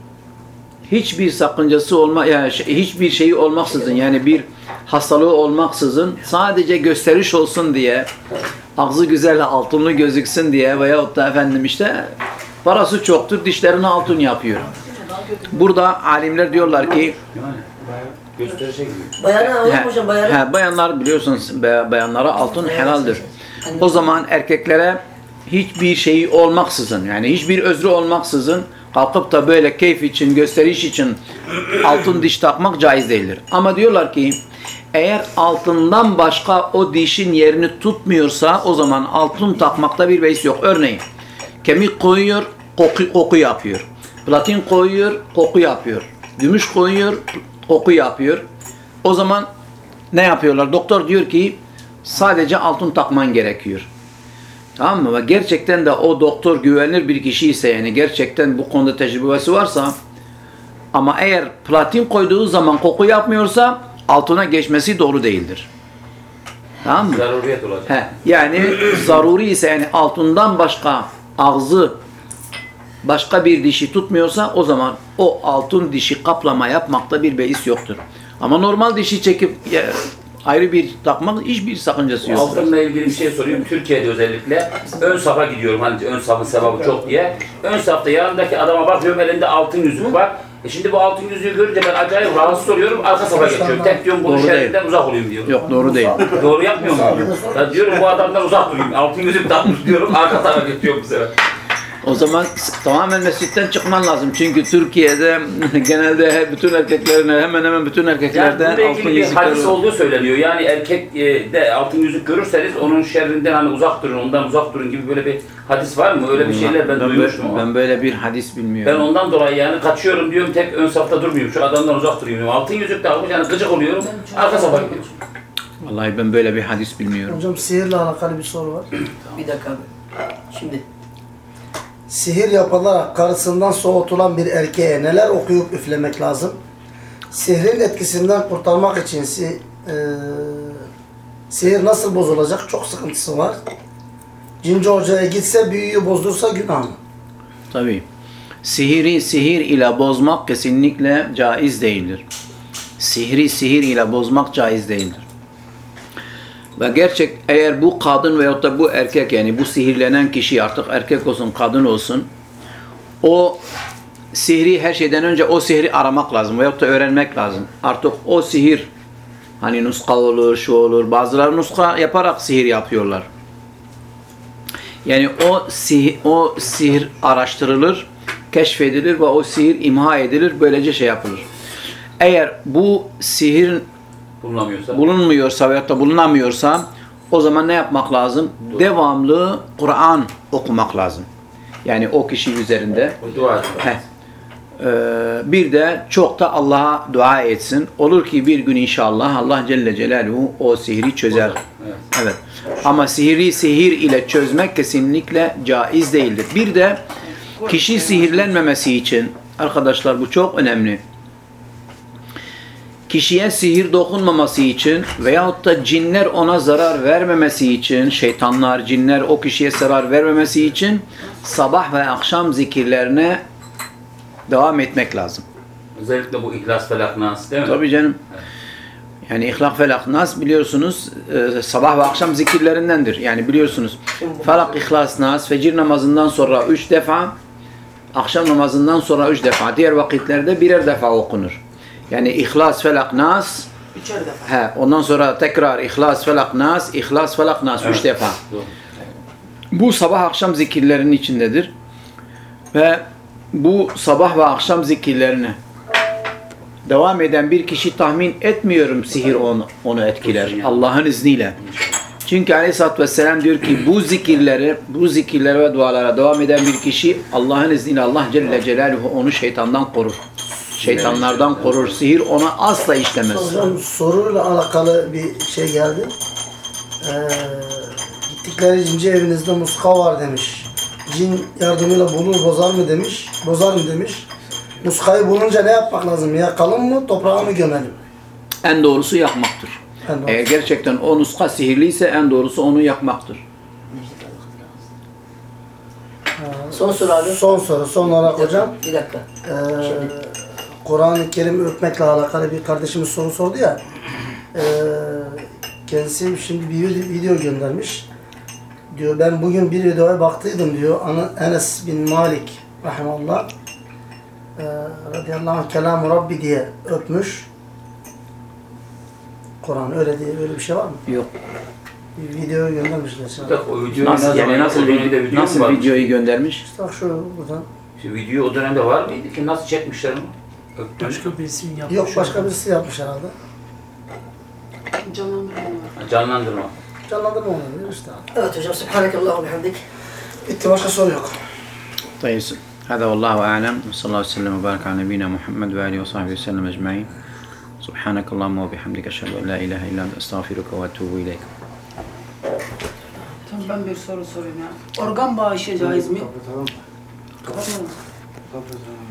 hiçbir sakıncası olma yani şey- hiçbir şeyi olmaksızın yani bir hastalığı olmaksızın sadece gösteriş olsun diye ağzı güzel altınlı gözüksün diye veyahut da efendim işte parası çoktur dişlerini altın yapıyor. Burada alimler diyorlar ki He, hocam bayana? he, bayanlar biliyorsunuz bayanlara altın helaldir. O zaman erkeklere hiçbir şeyi olmaksızın yani hiçbir özrü olmaksızın kalkıp da böyle keyif için, gösteriş için altın diş takmak caiz değildir. Ama diyorlar ki eğer altından başka o dişin yerini tutmuyorsa o zaman altın takmakta bir beis yok. Örneğin kemik koyuyor, koku, koku yapıyor. Platin koyuyor, koku yapıyor. Gümüş koyuyor, koku yapıyor. O zaman ne yapıyorlar? Doktor diyor ki sadece altın takman gerekiyor. Tamam mı? Ve gerçekten de o doktor güvenilir bir kişi ise yani gerçekten bu konuda tecrübesi varsa ama eğer platin koyduğu zaman koku yapmıyorsa altına geçmesi doğru değildir. Tamam mı? Zaruriyet olacak. He, yani zaruri ise yani altından başka ağzı başka bir dişi tutmuyorsa o zaman o altın dişi kaplama yapmakta bir beis yoktur. Ama normal dişi çekip ayrı bir takmak hiçbir sakıncası yoktur. Altınla ilgili bir şey sorayım. Türkiye'de özellikle ön safa gidiyorum. Hani ön safın sevabı çok diye. Ön safta yanındaki adama bakıyorum elinde altın yüzük var. E şimdi bu altın yüzüğü görünce ben acayip rahatsız oluyorum. Arka safa geçiyorum. Tek diyorum bunun Doğru şerrinden uzak olayım diyor. Yok doğru değil. Doğru yapmıyor mu? Ben diyorum bu adamdan uzak durayım. Altın yüzük takmış diyorum. Arka tarafa geçiyorum bu sefer. O zaman tamamen mescitten çıkman lazım. Çünkü Türkiye'de genelde bütün erkeklerin hemen hemen bütün Yani erkeklerde bununla altın ilgili bir hadis olduğu söyleniyor. Yani erkek e, de altın yüzük görürseniz onun şerrinden hani uzak durun, ondan uzak durun gibi böyle bir hadis var mı? Öyle bir şeyler ben, Ben, duymuştum ben, ama. ben böyle bir hadis Ben bilmiyorum. ondan dolayı yani kaçıyorum diyorum tek ön safta durmuyorum. Şu adamdan uzak duruyorum. Altın yüzük takmış yani gıcık oluyorum. Arka safa gidiyorum. Vallahi ben böyle bir hadis bilmiyorum. Hocam sihirle alakalı bir soru var. Bir dakika abi. Şimdi Sihir yapılarak karısından soğutulan bir erkeğe neler okuyup üflemek lazım? Sihrin etkisinden kurtarmak için si, e, sihir nasıl bozulacak? Çok sıkıntısı var. Cinci hocaya gitse büyüyü bozdursa günah mı? Tabii. Sihiri sihir ile bozmak kesinlikle caiz değildir. Sihri sihir ile bozmak caiz değildir. Ve gerçek eğer bu kadın veyahut da bu erkek yani bu sihirlenen kişi artık erkek olsun kadın olsun o sihri her şeyden önce o sihri aramak lazım veyahut da öğrenmek lazım. Artık o sihir hani nuska olur, şu olur. Bazıları nuska yaparak sihir yapıyorlar. Yani o sihir, o sihir araştırılır, keşfedilir ve o sihir imha edilir. Böylece şey yapılır. Eğer bu sihir Bulunamıyorsa. bulunmuyorsa veyahut da bulunamıyorsa o zaman ne yapmak lazım? Devamlı Kur'an okumak lazım. Yani o kişi üzerinde. Dua et. Heh. Ee, bir de çok da Allah'a dua etsin. Olur ki bir gün inşallah Allah Celle Celaluhu o sihri çözer. Evet. Evet. Ama sihri sihir ile çözmek kesinlikle caiz değildir. Bir de kişi sihirlenmemesi için arkadaşlar bu çok önemli. Kişiye sihir dokunmaması için veyahut da cinler ona zarar vermemesi için, şeytanlar, cinler o kişiye zarar vermemesi için sabah ve akşam zikirlerine devam etmek lazım. Özellikle bu ihlas felak nas değil mi? Tabii canım. Yani İhlak Felak Nas biliyorsunuz e, sabah ve akşam zikirlerindendir. Yani biliyorsunuz Felak İhlas Nas fecir namazından sonra üç defa akşam namazından sonra üç defa diğer vakitlerde birer defa okunur. Yani İhlas Felak Nas Üçer defa. he, ondan sonra tekrar İhlas Felak Nas İhlas Felak Nas üç Evet. defa. Doğru. Bu sabah akşam zikirlerinin içindedir. Ve bu sabah ve akşam zikirlerini devam eden bir kişi tahmin etmiyorum sihir onu, onu etkiler. Allah'ın izniyle. Çünkü Aleyhisselatü Vesselam diyor ki bu zikirleri, bu zikirlere ve dualara devam eden bir kişi Allah'ın izniyle Allah Celle Celaluhu onu şeytandan korur. Şeytanlardan korur. Sihir ona asla işlemez. Hocam soruyla alakalı bir şey geldi. Ee, diktikleri cinci evinizde muska var demiş. Cin yardımıyla bulur bozar mı demiş. Bozar mı demiş. Muskayı bulunca ne yapmak lazım? Yakalım mı toprağa mı gömelim? En doğrusu yakmaktır. En doğrusu. Eğer gerçekten o nuska sihirliyse en doğrusu onu yakmaktır. Son soru abi. Son soru. Son olarak hocam. Bir dakika. Ee, Kur'an-ı Kerim öpmekle alakalı bir kardeşimiz soru sordu ya. Ee, kendisi şimdi bir video, video göndermiş. Diyor ben bugün bir videoya baktıydım diyor. Enes bin Malik rahimallah e, radıyallahu anh kelam Rabbi diye öpmüş. Kur'an öyle diye böyle bir şey var mı? Yok. Bir video göndermişler sana. Bak, o videoyu Nasıl ne yani nasıl video, video mu nasıl varmış? videoyu göndermiş? İşte bak şu buradan. Şu video o dönemde var mıydı ki nasıl çekmişler onu? Öptüm. Başka birisi yapmış. Yok başka birisi yapmış herhalde. Canlandırma. Canlandırma olabilir işte. Evet hocam. Subhanakallahu ve bihamdik. Bitti başka soru yok. طيب هذا والله أعلم وصلى الله وسلم وبارك على نبينا محمد وآله وصحبه وسلم أجمعين سبحانك اللهم وبحمدك أشهد أن لا إله إلا أنت أستغفرك وأتوب إليك Tamam ben bir soru sorayım ya. Organ bağışı caiz mi? Kapatmadın. Abi şunu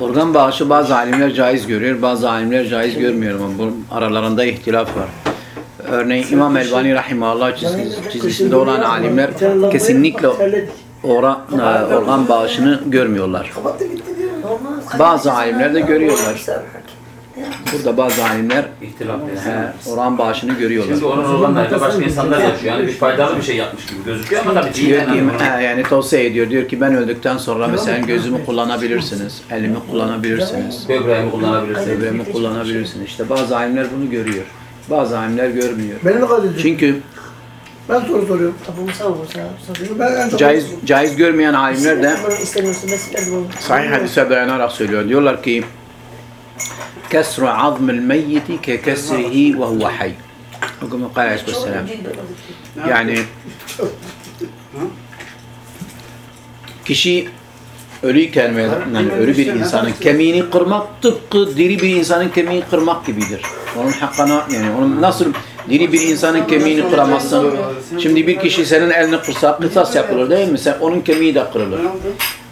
Organ bağışı bazı alimler caiz görüyor, bazı alimler caiz görmüyor ama bunun aralarında ihtilaf var. Örneğin İmam Elbani Rahimahullah çizgisi- çizgisinde olan alimler kesinlikle ora, e, organ bağışını görmüyorlar. Bazı alimler de görüyorlar. Burada bazı alimler İhtilaf he, yani. organ bağışını görüyorlar. Şimdi onun olanlarıyla başka insanlar yaşıyor. Yani bir faydalı bir şey yapmış gibi gözüküyor ama tabii Diyor dinen ki, he, yani tavsiye ediyor. Diyor ki ben öldükten sonra mesela gözümü kullanabilirsiniz, elimi kullanabilirsiniz, böbreğimi kullanabilirsin. böbreğimi kullanabilirsiniz. İşte bazı alimler bunu görüyor. Bazı alimler görmüyor. Beni mi kaydediyor? Çünkü Ben soru soruyorum. Ben en çok... caiz, caiz görmeyen alimler de sahih hadise dayanarak söylüyor. Diyorlar ki azmil meyyiti ke kesrihi ve huve hayy. Hükümü kâle aleyhisselam. Yani kişi ölüyken ve yani ölü bir insanın kemiğini kırmak tıpkı diri bir insanın kemiğini kırmak gibidir. Onun hakkına yani onun nasıl diri bir insanın kemiğini kıramazsın. Şimdi bir kişi senin elini kırsa kısas yapılır değil mi? Sen onun kemiği de kırılır.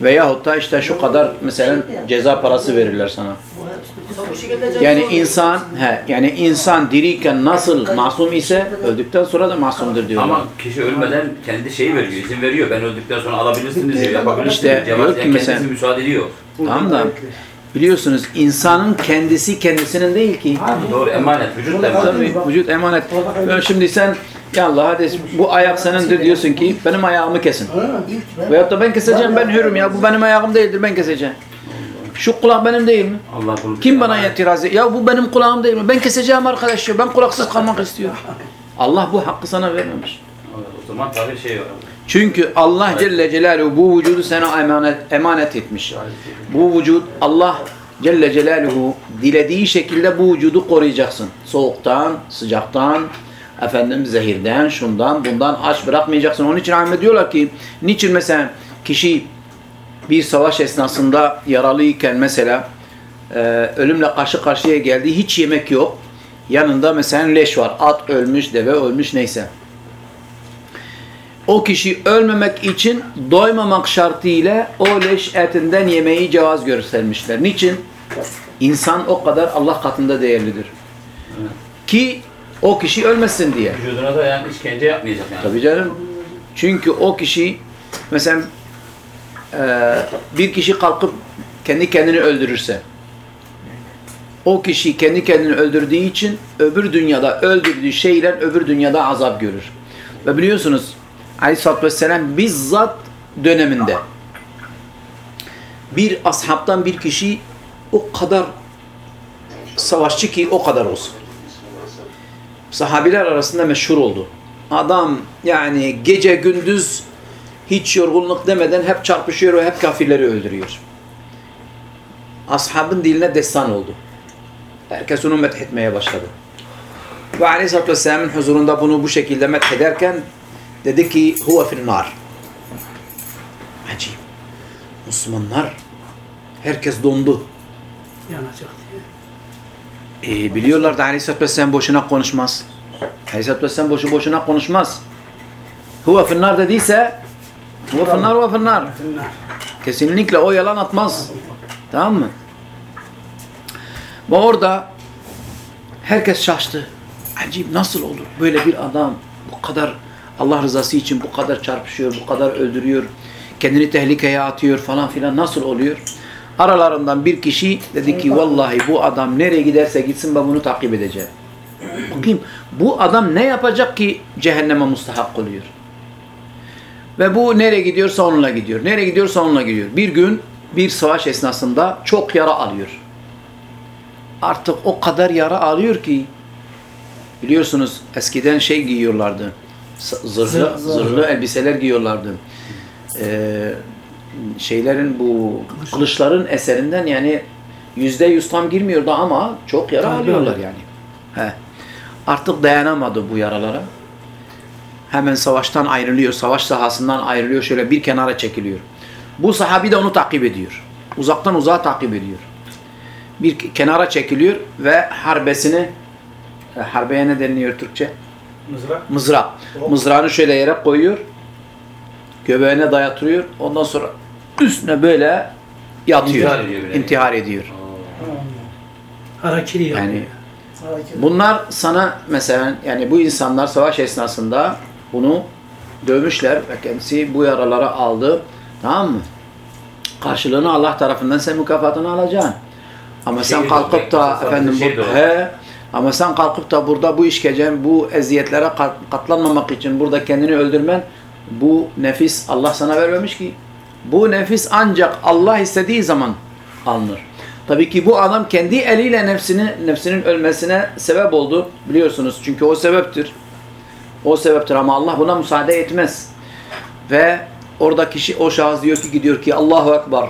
Veyahut da işte şu kadar mesela ceza parası verirler sana. Yani insan he, yani insan diriyken nasıl masum ise öldükten sonra da masumdur diyorlar. Ama kişi ölmeden kendi şeyi veriyor, izin veriyor. Ben öldükten sonra alabilirsiniz diyor, yapabilirsiniz İşte diyor. diyor ki yani mesela- müsaade ediyor. Tamam da biliyorsunuz insanın kendisi kendisinin değil ki. Doğru, emanet, vücut da emanet. Tabii vücut emanet. Ben şimdi sen ya Allah hadi bu ayak senindir diyorsun ki benim ayağımı kesin. Veyahut da ben keseceğim ben hürüm ya bu benim ayağım değildir ben keseceğim. Şu kulak benim değil mi? Allah korusun. Kim bana itiraz ediyor? Ya bu benim kulağım değil mi? Ben keseceğim arkadaş ya. Ben kulaksız kalmak istiyorum. Allah bu hakkı sana vermemiş. O zaman tabii şey var. Çünkü Allah Celle Celaluhu bu vücudu sana emanet, emanet etmiş. Bu vücut Allah Celle Celaluhu dilediği şekilde bu vücudu koruyacaksın. Soğuktan, sıcaktan, efendim zehirden, şundan, bundan aç bırakmayacaksın. Onun için Ahmet diyorlar ki niçin mesela kişi bir savaş esnasında yaralıyken mesela e, ölümle karşı karşıya geldi hiç yemek yok. Yanında mesela leş var. At ölmüş, deve ölmüş neyse. O kişi ölmemek için doymamak şartıyla o leş etinden yemeği cevaz göstermişler. Niçin? İnsan o kadar Allah katında değerlidir. Ki o kişi ölmesin diye. Vücuduna da yani işkence yapmayacak yani. Tabii canım. Çünkü o kişi mesela e, bir kişi kalkıp kendi kendini öldürürse o kişi kendi kendini öldürdüğü için öbür dünyada öldürdüğü şeyler öbür dünyada azap görür. Ve biliyorsunuz Aleyhisselatü Vesselam bizzat döneminde bir ashabtan bir kişi o kadar savaşçı ki o kadar olsun sahabiler arasında meşhur oldu. Adam yani gece gündüz hiç yorgunluk demeden hep çarpışıyor ve hep kafirleri öldürüyor. Ashabın diline destan oldu. Herkes onu methetmeye başladı. Ve Aleyhisselatü Vesselam'ın huzurunda bunu bu şekilde methederken dedi ki huve fil nar. Acayip. Müslümanlar herkes dondu. Yanacak diye. E, biliyorlar da Aleyhisselatü Vesselam boşuna konuşmaz. Aleyhisselatü Vesselam boşu boşuna konuşmaz. Huve finnar dediyse huve finnar huve finnar. Kesinlikle o yalan atmaz. Tamam mı? Ve orada herkes şaştı. Acip nasıl olur? Böyle bir adam bu kadar Allah rızası için bu kadar çarpışıyor, bu kadar öldürüyor, kendini tehlikeye atıyor falan filan nasıl oluyor? Aralarından bir kişi dedi ki vallahi bu adam nereye giderse gitsin ben bunu takip edeceğim. Bakayım bu adam ne yapacak ki cehenneme mustahak oluyor? Ve bu nereye gidiyorsa onunla gidiyor. Nereye gidiyorsa onunla gidiyor. Bir gün bir savaş esnasında çok yara alıyor. Artık o kadar yara alıyor ki biliyorsunuz eskiden şey giyiyorlardı. Zırhlı, zırhlı elbiseler giyiyorlardı. Ee, şeylerin bu kılıçların eserinden yani yüzde yüz tam girmiyordu ama çok yara alıyorlar yani. He. Artık dayanamadı bu yaralara. Hemen savaştan ayrılıyor. Savaş sahasından ayrılıyor. Şöyle bir kenara çekiliyor. Bu sahabi de onu takip ediyor. Uzaktan uzağa takip ediyor. Bir kenara çekiliyor ve harbesini e, harbeye ne deniliyor Türkçe? Mızrak. Mızrak. Mızrağını şöyle yere koyuyor. Göbeğine dayatıyor. Ondan sonra üstüne böyle yatıyor. İntihar ediyor böyle. İntihar ediyor. Harakiri yapıyor. Yani bunlar sana mesela yani bu insanlar savaş esnasında bunu dövmüşler ve kendisi bu yaraları aldı. Tamam mı? Karşılığını Allah tarafından sen mükafatını alacaksın. Ama sen Şehit kalkıp da efendim şehit bu, he, ama sen kalkıp da burada bu işkence, bu eziyetlere kat- katlanmamak için burada kendini öldürmen bu nefis Allah sana vermemiş ki. Bu nefis ancak Allah istediği zaman alınır. Tabii ki bu adam kendi eliyle nefsini nefsinin ölmesine sebep oldu biliyorsunuz. Çünkü o sebeptir. O sebeptir ama Allah buna müsaade etmez. Ve orada kişi o şahıs diyor ki gidiyor ki Allahu Ekber.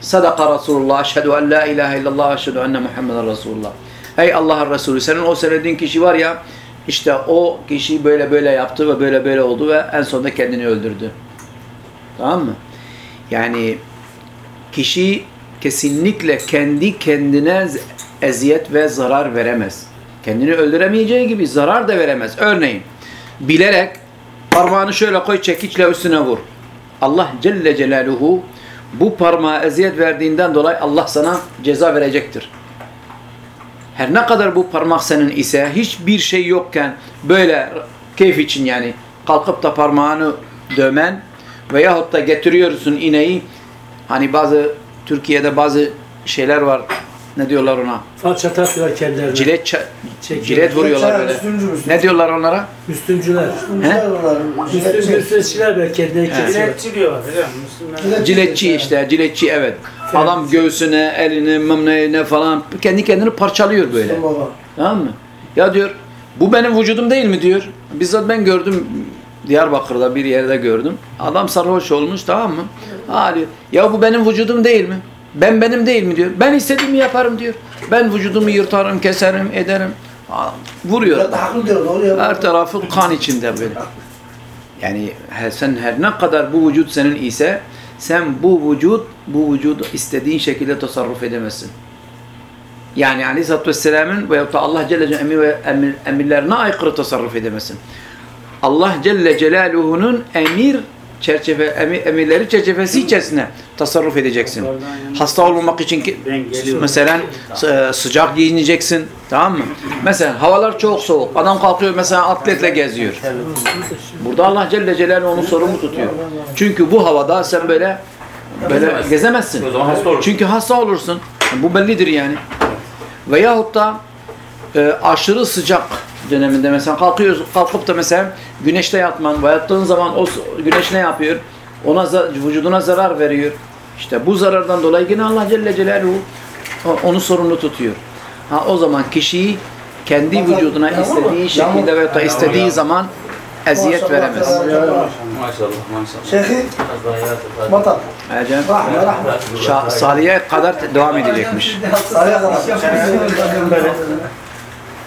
Sadaka Resulullah. Eşhedü en la ilahe illallah. Eşhedü enne Muhammeden Resulullah. Ey Allah'ın Resulü senin o söylediğin kişi var ya işte o kişi böyle böyle yaptı ve böyle böyle oldu ve en sonunda kendini öldürdü. Tamam mı? Yani kişi kesinlikle kendi kendine eziyet ve zarar veremez. Kendini öldüremeyeceği gibi zarar da veremez. Örneğin bilerek parmağını şöyle koy çekiçle üstüne vur. Allah Celle Celaluhu bu parmağa eziyet verdiğinden dolayı Allah sana ceza verecektir. Her ne kadar bu parmak senin ise hiçbir şey yokken böyle keyif için yani kalkıp da parmağını dömen veyahut da getiriyorsun ineği. Hani bazı Türkiye'de bazı şeyler var ne diyorlar ona Falça takıyorlar kendilerine. cilet ça- Çekiyor. cilet vuruyorlar böyle ne diyorlar onlara Üstüncüler. He? Üstün üstünciler böyle kendileri kesiyor. Ciletçi diyorlar hocam. Ciletçi işte ciletçi evet adam göğsüne elini mımne ne falan kendi kendini parçalıyor böyle. Tamam mı? Ya diyor bu benim vücudum değil mi diyor. Bizzat ben gördüm Diyarbakır'da bir yerde gördüm. Adam sarhoş olmuş tamam mı? Ha diyor. Ya bu benim vücudum değil mi? Ben benim değil mi diyor. Ben istediğimi yaparım diyor. Ben vücudumu yırtarım, keserim, ederim. Vuruyor. Her tarafı kan içinde böyle. Yani sen her ne kadar bu vücut senin ise sen bu vücut, bu vücudu istediğin şekilde tasarruf edemezsin. Yani Aleyhisselatü Vesselam'ın veyahut da Allah Celle Celaluhu'nun emir ve emir, emirlerine aykırı tasarruf edemezsin. Allah Celle Celaluhu'nun emir çerçeve emir, emirleri çerçevesi içerisinde tasarruf edeceksin. Hasta olmamak için mesela sı- sıcak giyineceksin. Tamam mı? Mesela havalar çok soğuk. Adam kalkıyor mesela atletle geziyor. Burada Allah Celle Celaluhu onu sorumlu tutuyor. Çünkü bu havada sen böyle böyle Gezemezsin. gezemezsin. O zaman hasta olursun. Çünkü hasta olursun. Bu bellidir yani. Veyahut da e, aşırı sıcak döneminde mesela kalkıyoruz, kalkıp da mesela güneşte yatman ve yattığın zaman o güneş ne yapıyor? Ona vücuduna zarar veriyor. İşte bu zarardan dolayı yine Allah Celle Celaluhu o- onu sorumlu tutuyor. Ha o zaman kişiyi kendi vücuduna istediği şekilde ve da istediği zaman eziyet veremez. maşallah. Maşallah. Şeyhi Vatan. Ecem, Rahme rahme. Şa- Salih'e kadar devam edecekmiş. Sarıya kadar.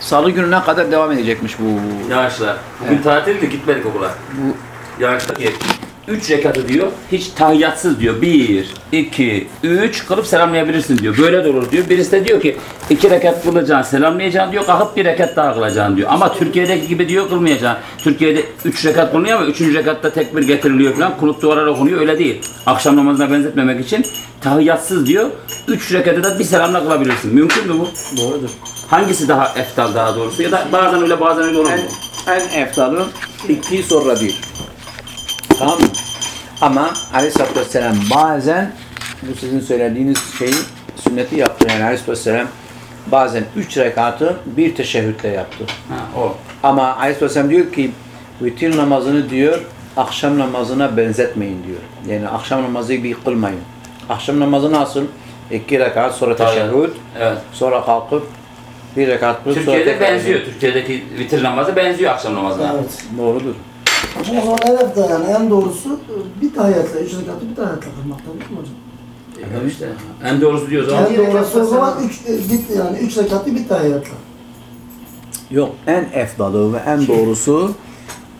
Salı gününe kadar devam edecekmiş bu. Yağışlar. Bugün tatildi gitmedik okula. Bu Yağışlar ki. üç rekatı diyor hiç tahiyyatsız diyor. Bir, iki, üç kılıp selamlayabilirsin diyor. Böyle de olur diyor. Birisi de diyor ki iki rekat kılacaksın selamlayacaksın diyor. Kalkıp bir rekat daha kılacaksın diyor. Ama Türkiye'deki gibi diyor kılmayacaksın. Türkiye'de üç rekat kılınıyor ama üçüncü rekatta tekbir getiriliyor falan. Kunut duvarlar okunuyor. Öyle değil. Akşam namazına benzetmemek için tahiyyatsız diyor. Üç rekatı da bir selamla kılabilirsin. Mümkün mü bu? Doğrudur. Hangisi daha eftal daha doğrusu? Ya da bazen öyle bazen öyle mu? En, en eftalı iki sonra bir. Tamam mı? Ama Aleyhisselatü Vesselam bazen bu sizin söylediğiniz şeyi sünneti yaptı. Yani Aleyhisselatü Vesselam bazen üç rekatı bir teşehhütle yaptı. Ha, o. Ama Aleyhisselatü Vesselam diyor ki vitir namazını diyor akşam namazına benzetmeyin diyor. Yani akşam namazı gibi kılmayın. Akşam namazı nasıl? İki rekat sonra teşehhüd Evet. sonra kalkıp bir rekat sonra Türkiye'de benziyor. Türkiye'deki vitir namazı benziyor akşam namazına. Evet. Doğrudur. O zaman evet de yani en doğrusu bir tahiyyatla, üç rekatı bir tahiyyatla kılmakta değil mi hocam? Evet işte. En doğrusu diyor o zaman. En doğrusu o zaman üç, bir, yani üç rekatı bir tahiyyatla. Yok en efdalı ve en doğrusu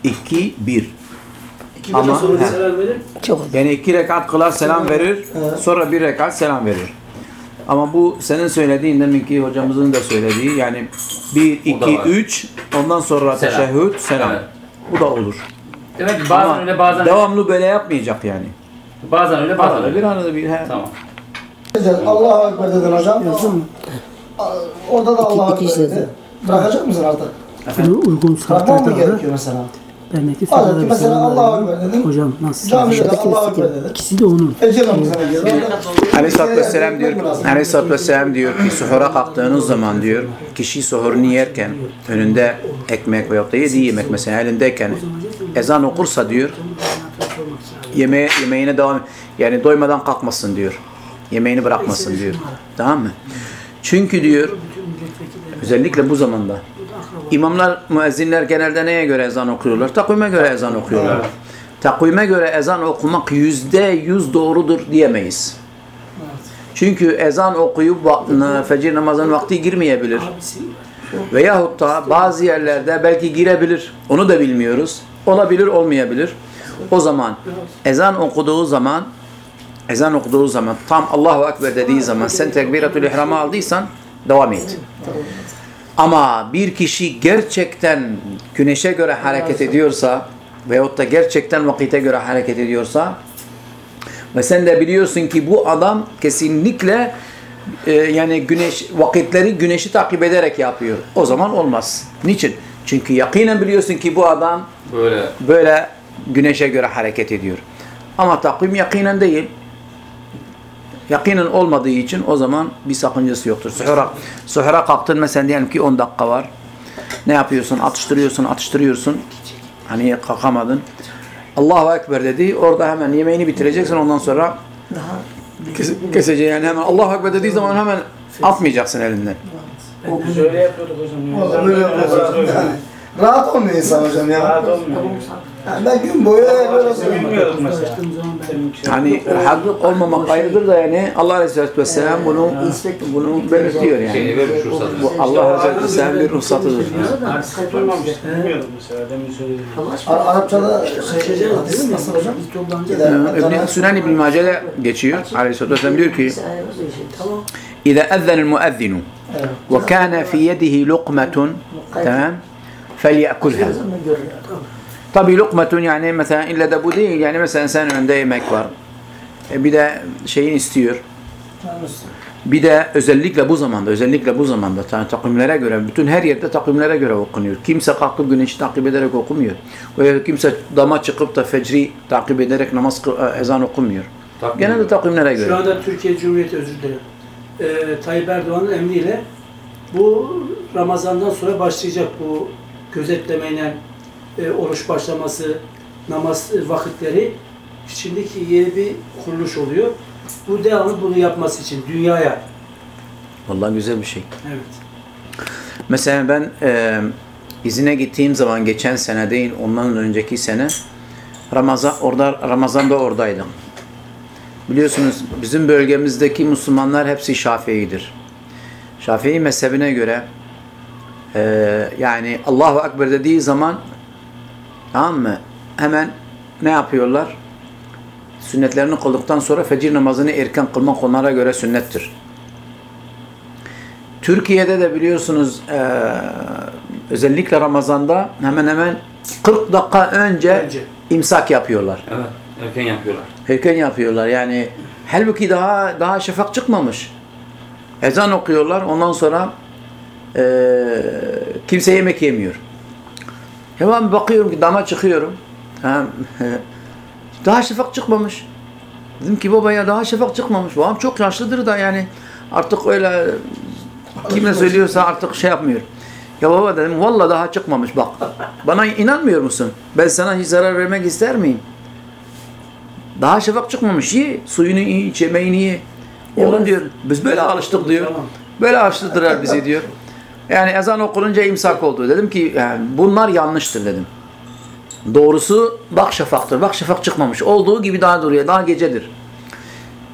2 1. İki Ama- Ama, sonra he. selam verir. Çok Yani iki rekat kılar selam verir. Evet. Sonra bir rekat selam verir. Ama bu senin söylediğin deminki hocamızın da söylediği yani 1 O da 2 var. 3 ondan sonra Selam. teşehhüd selam. Evet. Bu da olur. Demek ki bazen Ama öyle bazen devamlı böyle yapmayacak yani. bazen öyle bazen Arada bir öyle. arada bir. He. Tamam. Allahu Ekber dedin hocam. A- Orada da Allahu iki Ekber dedi. Bırakacak mısın artık? uygun Bırakmam mı saatlerde gerekiyor mesela? Hadi ki mesela Allahu Ekber dedin. Hocam nasıl? Camide de Allahu Ekber. İkisi de onun. Ecel namazına. Aleyhisselatü Vesselam diyor, Aleyhisselatü Vesselam diyor ki suhura kalktığınız zaman diyor kişi suhurunu yerken önünde ekmek veyahut da yediği yemek mesela elindeyken ezan okursa diyor yemeğe, yemeğine devam yani doymadan kalkmasın diyor. Yemeğini bırakmasın diyor. Tamam mı? Çünkü diyor özellikle bu zamanda imamlar, müezzinler genelde neye göre ezan okuyorlar? Takvime göre ezan okuyorlar. Takvime göre ezan okumak yüzde yüz doğrudur diyemeyiz. Çünkü ezan okuyup fecir namazının vakti girmeyebilir. Veyahut da bazı yerlerde belki girebilir. Onu da bilmiyoruz. Olabilir, olmayabilir. O zaman ezan okuduğu zaman ezan okuduğu zaman tam Allahu Ekber dediği zaman sen tekbiratul ihramı aldıysan devam et. Ama bir kişi gerçekten güneşe göre hareket ediyorsa veyahut da gerçekten vakite göre hareket ediyorsa ve sen de biliyorsun ki bu adam kesinlikle e, yani güneş vakitleri güneşi takip ederek yapıyor. O zaman olmaz. Niçin? Çünkü yakinen biliyorsun ki bu adam Böyle böyle güneşe göre hareket ediyor. Ama takvim yakinen değil. Yakinen olmadığı için o zaman bir sakıncası yoktur. Suhura, suhura kalktın mesela diyelim ki 10 dakika var. Ne yapıyorsun? Atıştırıyorsun, atıştırıyorsun. Hani kalkamadın. Allahu Ekber dedi. Orada hemen yemeğini bitireceksin. Ondan sonra kes, keseceğin yani hemen Allahu Ekber dediği zaman hemen atmayacaksın elinden. Biz öyle yapıyorduk hocam. ya. Rahat olmuyor insan hocam ya. Rahat olmuyor. Yani ben gün boyu böyle oturuyorum. şey- Hani rahat olmamak ayrıdır da yani Allah Aleyhisselatü Vesselam bunu bunu belirtiyor yani. Bu Allah Aleyhisselatü Vesselam bir ruhsatıdır. Arapçada şey, hadis nasıl hocam? İbn Sünen İbn Mace'de geçiyor. Aleyhisselatü Vesselam diyor ki Tamam. İza ezzene muezzinu ve kana fi yedihi luqmatun tamam felyekulha. Tabi lukmetun yani mesela illa da bu değil yani mesela sen önünde yemek var. E bir de şeyin istiyor. Bir de özellikle bu zamanda, özellikle bu zamanda ta- takvimlere göre, bütün her yerde takvimlere göre okunuyor. Kimse kalkıp güneşi takip ederek okumuyor. Veya kimse dama çıkıp da fecri takip ederek namaz kı- ezan okumuyor. Takvim Genelde göre. takvimlere Şu göre. anda Türkiye Cumhuriyeti özür dilerim. Ee, Tayyip Erdoğan'ın emriyle bu Ramazan'dan sonra başlayacak bu gözetlemeyle e, oruç başlaması, namaz e, vakitleri şimdiki yeni bir kuruluş oluyor. Bu devamlı bunu yapması için dünyaya. Vallahi güzel bir şey. Evet. Mesela ben e, izine gittiğim zaman geçen sene değil, ondan önceki sene Ramazan orada Ramazan'da oradaydım. Biliyorsunuz bizim bölgemizdeki Müslümanlar hepsi Şafii'dir. Şafii mezhebine göre e, yani Allahu Ekber dediği zaman tamam mı? Hemen ne yapıyorlar? sünnetlerini kıldıktan sonra fecir namazını erken kılmak onlara göre sünnettir. Türkiye'de de biliyorsunuz eee, özellikle Ramazan'da hemen hemen 40 dakika önce, Önce. imsak yapıyorlar. Evet. Erken yapıyorlar. Erken yapıyorlar yani. Halbuki daha daha şafak çıkmamış. Ezan okuyorlar ondan sonra eee, kimse yemek yemiyor. Hemen bakıyorum ki dama çıkıyorum. Ha, daha şafak çıkmamış. Dedim ki baba ya daha şafak çıkmamış. Babam çok yaşlıdır da yani artık öyle kim ne söylüyorsa artık şey yapmıyor. Ya baba dedim valla daha çıkmamış bak. Bana inanmıyor musun? Ben sana hiç zarar vermek ister miyim? Daha şafak çıkmamış. Ye. Suyunu iyi, iç, yemeğini ye. Oğlum diyor. Biz böyle alıştık diyor. Böyle alıştırdılar bizi diyor. Yani ezan okununca imsak oldu. Dedim ki yani bunlar yanlıştır dedim. Doğrusu bak şafaktır. Bak şafak çıkmamış. Olduğu gibi daha duruyor. Daha gecedir.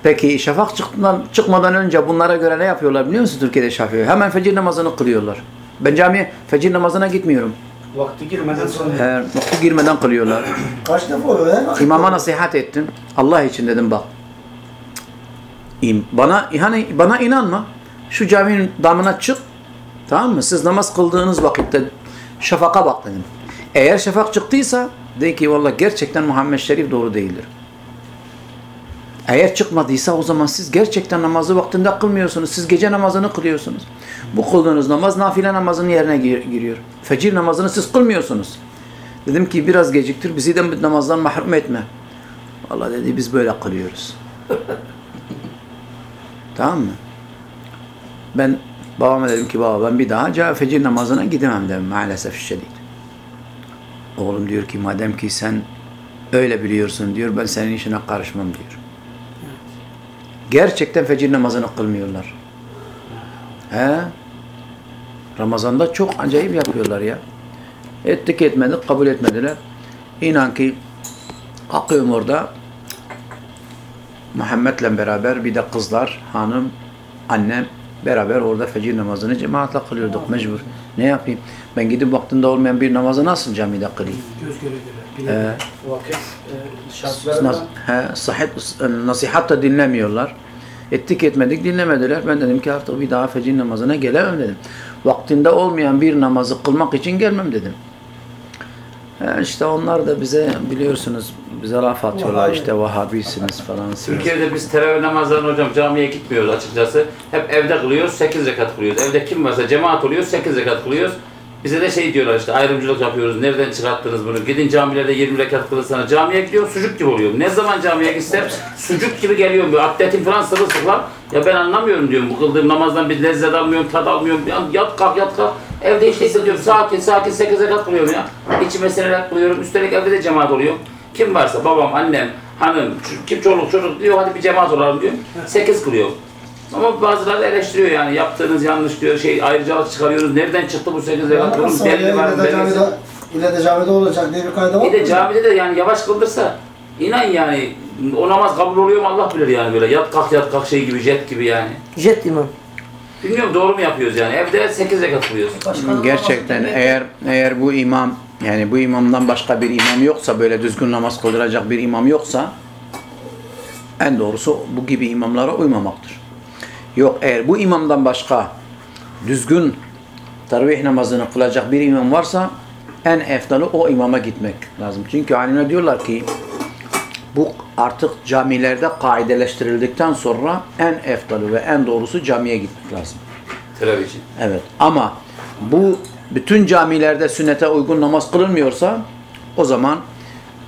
Peki şafak çıkmadan, çıkmadan önce bunlara göre ne yapıyorlar biliyor musun Türkiye'de Şafii? Hemen fecir namazını kılıyorlar. Ben camiye fecir namazına gitmiyorum. Vakti girmeden sonra. Her vakti girmeden kılıyorlar. Kaç defa oluyor lan? İmama nasihat ettim. Allah için dedim bak. Bana hani bana inanma. Şu caminin damına çık. Tamam mı? Siz namaz kıldığınız vakitte şafaka bak dedim. Eğer şafak çıktıysa de ki vallahi gerçekten Muhammed Şerif doğru değildir. Eğer çıkmadıysa o zaman siz gerçekten namazı vaktinde kılmıyorsunuz. Siz gece namazını kılıyorsunuz. Bu kıldığınız namaz nafile namazının yerine gir- giriyor. Fecir namazını siz kılmıyorsunuz. Dedim ki biraz geciktir bizi de namazdan mahrum etme. Allah dedi biz böyle kılıyoruz. tamam mı? Ben babama dedim ki baba ben bir daha ca- fecir namazına gidemem dedim maalesef şiddet. Oğlum diyor ki madem ki sen öyle biliyorsun diyor ben senin işine karışmam diyor. Gerçekten fecir namazını kılmıyorlar. He? Ramazan'da çok acayip yapıyorlar ya. Ettik etmedik, kabul etmediler. İnan ki kalkıyorum orada Muhammed'le beraber bir de kızlar, hanım, annem beraber orada fecir namazını cemaatle kılıyorduk mecbur. Ne yapayım? Ben gidip vaktinde olmayan bir namazı nasıl camide kılayım? Göz göre göre. Ee. Vakit e, şartlarından he, sahip, nasihat da dinlemiyorlar. Ettik etmedik dinlemediler. Ben dedim ki artık bir daha fecir namazına gelemem dedim. Vaktinde olmayan bir namazı kılmak için gelmem dedim. He, işte onlar da bize biliyorsunuz bize laf atıyorlar işte Vahabisiniz falan. Türkiye'de biz teravih namazlarını hocam camiye gitmiyoruz açıkçası. Hep evde kılıyoruz, 8 rekat kılıyoruz. Evde kim varsa cemaat oluyor, 8 rekat kılıyoruz. Bize de şey diyorlar işte ayrımcılık yapıyoruz. Nereden çıkarttınız bunu? Gidin camilerde 20 rekat kılın Camiye gidiyorum sucuk gibi oluyorum. Ne zaman camiye gitsem sucuk gibi geliyorum. Böyle atletim falan sırılsıklam. Ya ben anlamıyorum diyorum. Bu kıldığım namazdan bir lezzet almıyorum, tad almıyorum. Ya yat kalk yat kalk. Evde işte hissediyorum. Sakin sakin 8 rekat kılıyorum ya. İçime seneler kılıyorum. Üstelik evde de cemaat oluyor. Kim varsa babam, annem, hanım, kim çoluk çocuk diyor hadi bir cemaat olalım diyor. 8 kılıyor. Ama bazıları eleştiriyor yani yaptığınız yanlış diyor şey ayrıcalık çıkarıyoruz. Nereden çıktı bu 8 rekat? Nasıl belli var ille de belli. camide, ille de camide olacak diye bir kayda var Bir de mı? camide de yani yavaş kıldırsa inan yani o namaz kabul oluyor mu Allah bilir yani böyle yat kalk yat kalk şey gibi jet gibi yani. Jet imam. Bilmiyorum doğru mu yapıyoruz yani evde 8 rekat kılıyoruz. Gerçekten eğer eğer bu imam yani bu imamdan başka bir imam yoksa böyle düzgün namaz kıldıracak bir imam yoksa en doğrusu bu gibi imamlara uymamaktır. Yok eğer bu imamdan başka düzgün teravih namazını kılacak bir imam varsa en eftalı o imama gitmek lazım. Çünkü alimler diyorlar ki bu artık camilerde kaideleştirildikten sonra en eftalı ve en doğrusu camiye gitmek lazım. Teravih için. Evet ama bu bütün camilerde sünnete uygun namaz kılınmıyorsa o zaman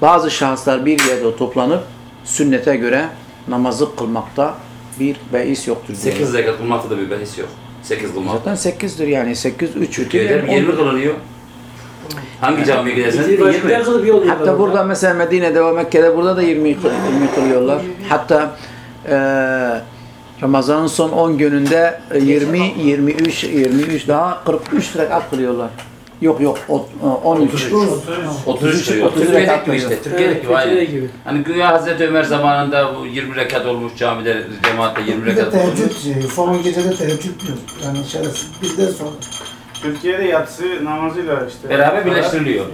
bazı şahıslar bir yerde toplanıp sünnete göre namazı kılmakta bir beis yoktur. diyor. 8 rekat kılmakta da bir behis yok. 8 kılmak. Zaten 8'dir yani 8 3 Türkiye'de 20 kılınıyor. Hangi camiye gidersen Bizi 20. başka kılıp yolluyorlar. Hatta burada mesela Medine'de ve Mekke'de burada da 20, kıl- 20 kılıyorlar. Hatta eee Ramazan'ın son 10 gününde e, 20, 23, 23 daha 43 rekat kılıyorlar. Yok yok o- e, 13. 33 kılıyor. 30 Türkiye'deki rekat gibi işte. Evet, gibi aynı. Türkiye gibi. Hani güya Hazreti Ömer zamanında bu 20 rekat olmuş camide, cemaatte 20 Bir de rekat olmuş. teheccüd diyor. Son gecede teheccüd diyor. Yani şerefsiz. Bizden sonra. Türkiye'de yatsı namazıyla işte. Beraber birleştiriliyor.